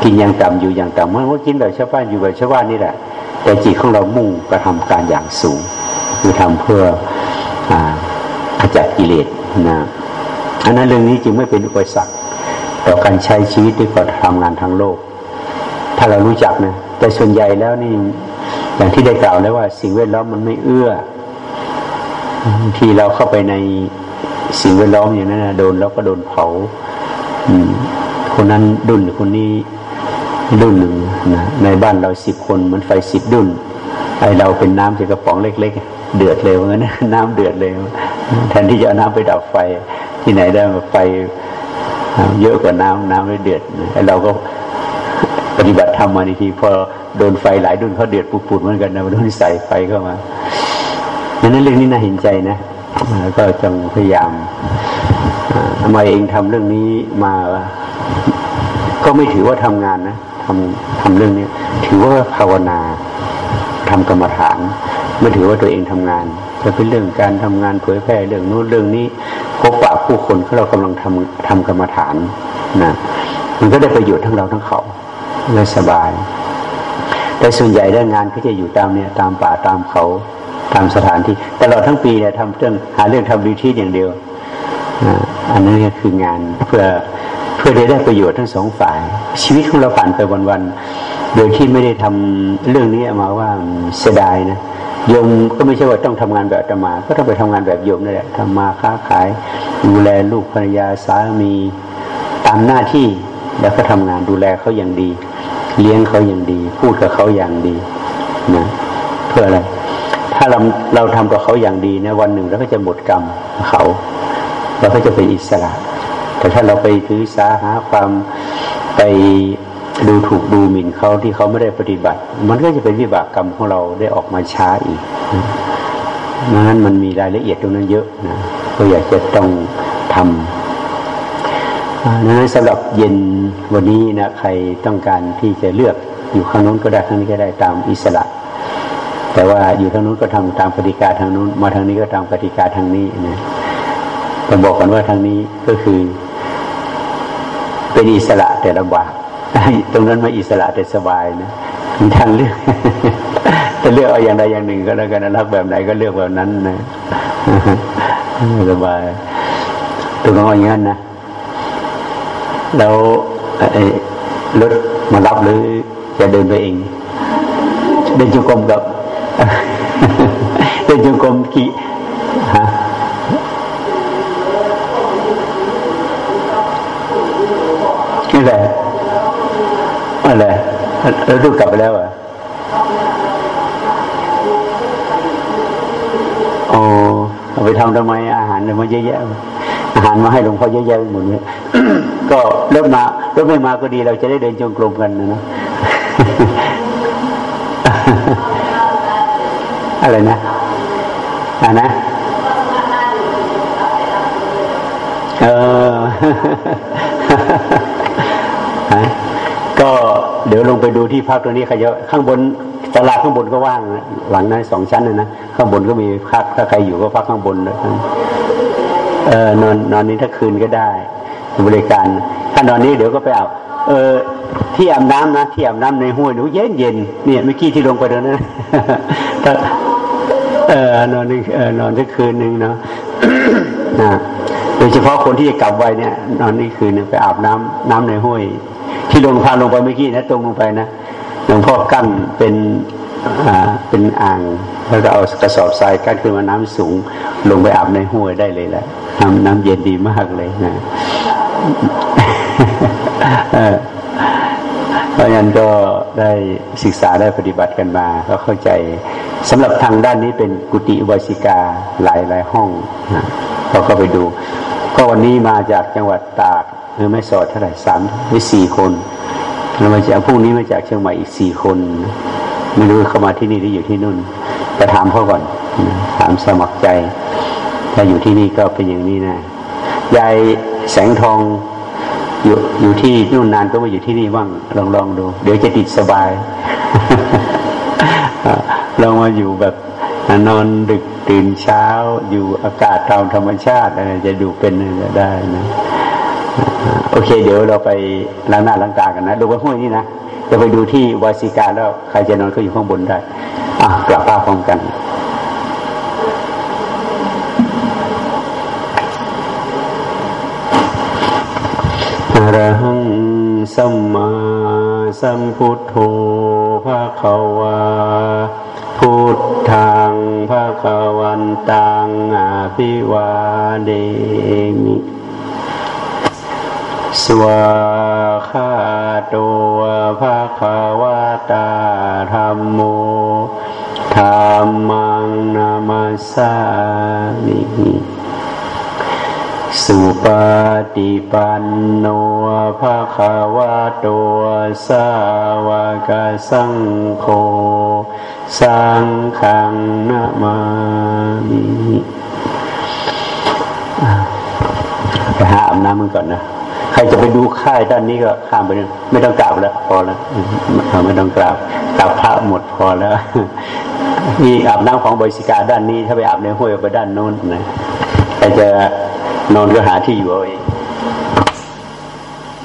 กินอย่างต่ำอยู่อย่างต่ำเมื่อว่ากินแบบชาวบ้านอยู่แบบชาวบ้านนี่แหละ แต่จิตของเรามุ่งกระทำการอย่างสูง คือทำเพื่อ ขจัดกิเลสนะอันนั้นเรื่องนี้จึงไม่เป็นอุปสรรคต่อการใช้ชีวิตที่การทำงานทางโลก ถ้าเรารู้จักนะแต่ส่วนใหญ่แล้วนี่อย่างที่ได้กล่าวแล้วว่า สิ่งแวดล้อมมันไม่เอื้อ ที่เราเข้าไปในสิ่งแวดล้อมอย่างนั้นนะโดนแล้วก็โดนเผาคนนั้นดุนคนนี้ดุนหนึ่งนะในบ้านเราสิบคนเหมือนไฟสิบดุน ไอเราเป็นน้ำจากกระป๋องเล็ก ๆ เดือดเร็วงั้นน้ำเดือดเร็วแทนที่จะเอาน้ำไปดับไฟ ที่ไหนได้ไฟเยอะกว่าน้ำน้ำไม่เดือดไอเราก็ปฏิบัติธรรมมาในทีพอโดนไฟหลายดุนเขาเดือดปุดๆเหมือนกันนะโดนใส่ไฟเข้ามาดังนั้นเรื่องนี้น่าเห็นใจนะก็จงพยายามทำไมเองทำเรื่องนี้มา ก็ไม่ถือว่าทำงานนะทำทำเรื่องนี้ ถือว่าภาวนา ทำกรรมฐาน ไม่ถือว่าตัวเองทำงาน จะเป็นเรื่องการทำงานเผยแพร่เรื่องโน้นเรื่องนี้พบปะผู้คนที่เรากำลังทำทำกรรมฐานนะมันก็ได้ประโยชน์ทั้งเราทั้งเขาเลยสบาย แต่ส่วนใหญ่ได้งานก็จะอยู่ตามเนี่ยตามป่าตามเขาตามสถานที่ตลอดทั้งปีเนี่ยทำเรื่องหาเรื่องทำดีที่อย่างเดียวอันนั้คืองานเพื่อเพื่อได้ได้ประโยชน์ทั้งสองฝ่าย ชีวิตของเราผ่านไปวัน โดยที่ไม่ได้ทำเรื่องนี้มาว่าเสียดายนะโยมก็ไม่ใช่ว่าต้องทำงานแบบธรรมา ก็ต้องไปทำงานแบบโยมนั่นแหละทำมาค้าขาย ดูแลลูกภรรยาสามีตามหน้าที่แล้วก็ทำงานดูแลเขาอย่างดี เลี้ยงเขาอย่างดี พูดกับเขาอย่างดีนะเพื่ออะไร ถ้าเราเราทำกับเขาอย่างดีนะวันหนึ่งเราก็จะหมดกรรมเขาเราก็จะเป็นอิสระ แต่ถ้าเราไปถือสาหาความไป ดูถูกดูหมิ่นเขาที่เขาไม่ได้ปฏิบัติ มันก็จะเป็นวิบากกรรมของเราได้ออกมาช้าอีกนั้นมันมีรายละเอียดตรงนั้นเยอะนะก็อยากจะต้องทำนั้นสำหรับเย็นวันนี้นะใครต้องการที่จะเลือกอยู่ข้างนู้นก็ได้ข้างนี้ก็ได้ตามอิสระ แต่ว่าอยู่ทางนู้นก็ทำตามปฏิกาทางนู้น มาทางนี้ก็ตามปฏิกาทางนี้นะจะบอกกันว่าทางนี้ก็คือ เป็นอิสระแต่ลำบาก ตรงนั้นมาอิสระแต่สบายนะมีทางเลือกจะเลือกเอาอย่างใดอย่างหนึ่งก็แล้วกันรักแบบไหนก็เลือกแบบนั้นนะสบายตรงนั้นอย่างนั้นนะแล้วรถมารับหรือจะเดินไปเองเดินจุกรมกับเดินจุกรมกี่ อะไรแล้วดูกลับไปแล้วอะโอ้เอาไปทำทำไมอาหารมาเยอะแยะอาหารมาให้หลวงพ่อเยอะแยะหมดเลยก็เริ่มมารถไม่มาก็ดีเราจะได้เดินจงกรมกันนะนะอะไรนะอ่านะเออ เดี๋ยวลงไปดูที่พักตรงนี้ขยะข้างบนตลาดข้างบนก็ว่างหลังนั้นสองชั้นนะนะข้างบนก็มีพักถ้าใครอยู่ก็พักข้างบนเลยเออนอนนอนนี้ถ้าคืนก็ได้ บริการ ถ้านอนนี้เดี๋ยวก็ไปเอาเออที่อาบน้ำนะที่อาบน้ำในห้วยหนูเย็นเย็นเนี่ยเมื่อกี้ที่ลงไปตรงนั้นถ้าเออนอนนี่เออนอนที่คืนหนึ่งเนาะนะโดยเฉพาะคนที่จะกลับไวเนี่ย นอนนี่คืนนึงไปอาบน้ำน้ำในห้วย ที่ลงพาลงไปเมื่อกี้นะตรงลงไปนะหลวงพ่อกั้นเป็นอ่าเป็นอ่าง แล้วก็เอากระสอบทรายกั้นขึ้นมาน้ำสูง ลงไปอาบในห้วยได้เลยแหละน้ำน้ำเย็นดีมากเลยนะเพราะฉะนั้นก็ได้ศึกษาได้ปฏิบัติกันมาก็เข้าใจสำหรับทางด้านนี้เป็นกุฏิวสิกาหลายหลายห้องนะเราก็ไปดู ก็วันนี้มาจากจังหวัดตากหรือไม่สอดเท่าไหร่สามหรือสี่คนแล้วมาจากพรุ่งนี้มาจากเชียงใหม่อีกสี่คนไม่รู้เข้ามาที่นี่หรืออยู่ที่นู่นจะถามเขาก่อนถามสมัครใจ ถ้าอยู่ที่นี่ก็เป็นอย่างนี้นะยายแสงทองอยู่อยู่ที่นู่นนานก็มาอยู่ที่นี่บ้างลองลองดู เดี๋ยวจะติดสบายลองมาอยู่แบบ นอนดึกตื่นเช้าอยู่อากาศตามธรรมชาติจะดูเป็นได้นะโอเค เดี๋ยวเราไปล้างหน้าล้างตากันนะดูว่าห้วยนี่นะจะไปดูที่วาสิกาแล้วใครจะนอนก็อยู่ข้างบนได้อะกลับป้าพร้อมกันอรหังสัมมาสัมพุทโธภะคะวา พุทธังภะคะวันตังอาภิวาเดมิสวาคาโตภะคะวะตาธรรมโมธรรมังนามาสามิสุปฏิปันโนภะคะวะโตสาวกสังโฆ สังฆังนามามิไปหาอาบน้ำมึงก่อนนะ ใครจะไปดูค่ายด้านนี้ก็ข้ามไปเลยไม่ต้องกราบแล้ว พอแล้วไม่ต้องกราบกราบพระหมดพอแล้วมีอาบน้ำของบริสิกาด้านนี้ ถ้าไปอาบในห้วยไปด้านโน้นนะใครจะนอนก็หาที่อยู่เอาเอง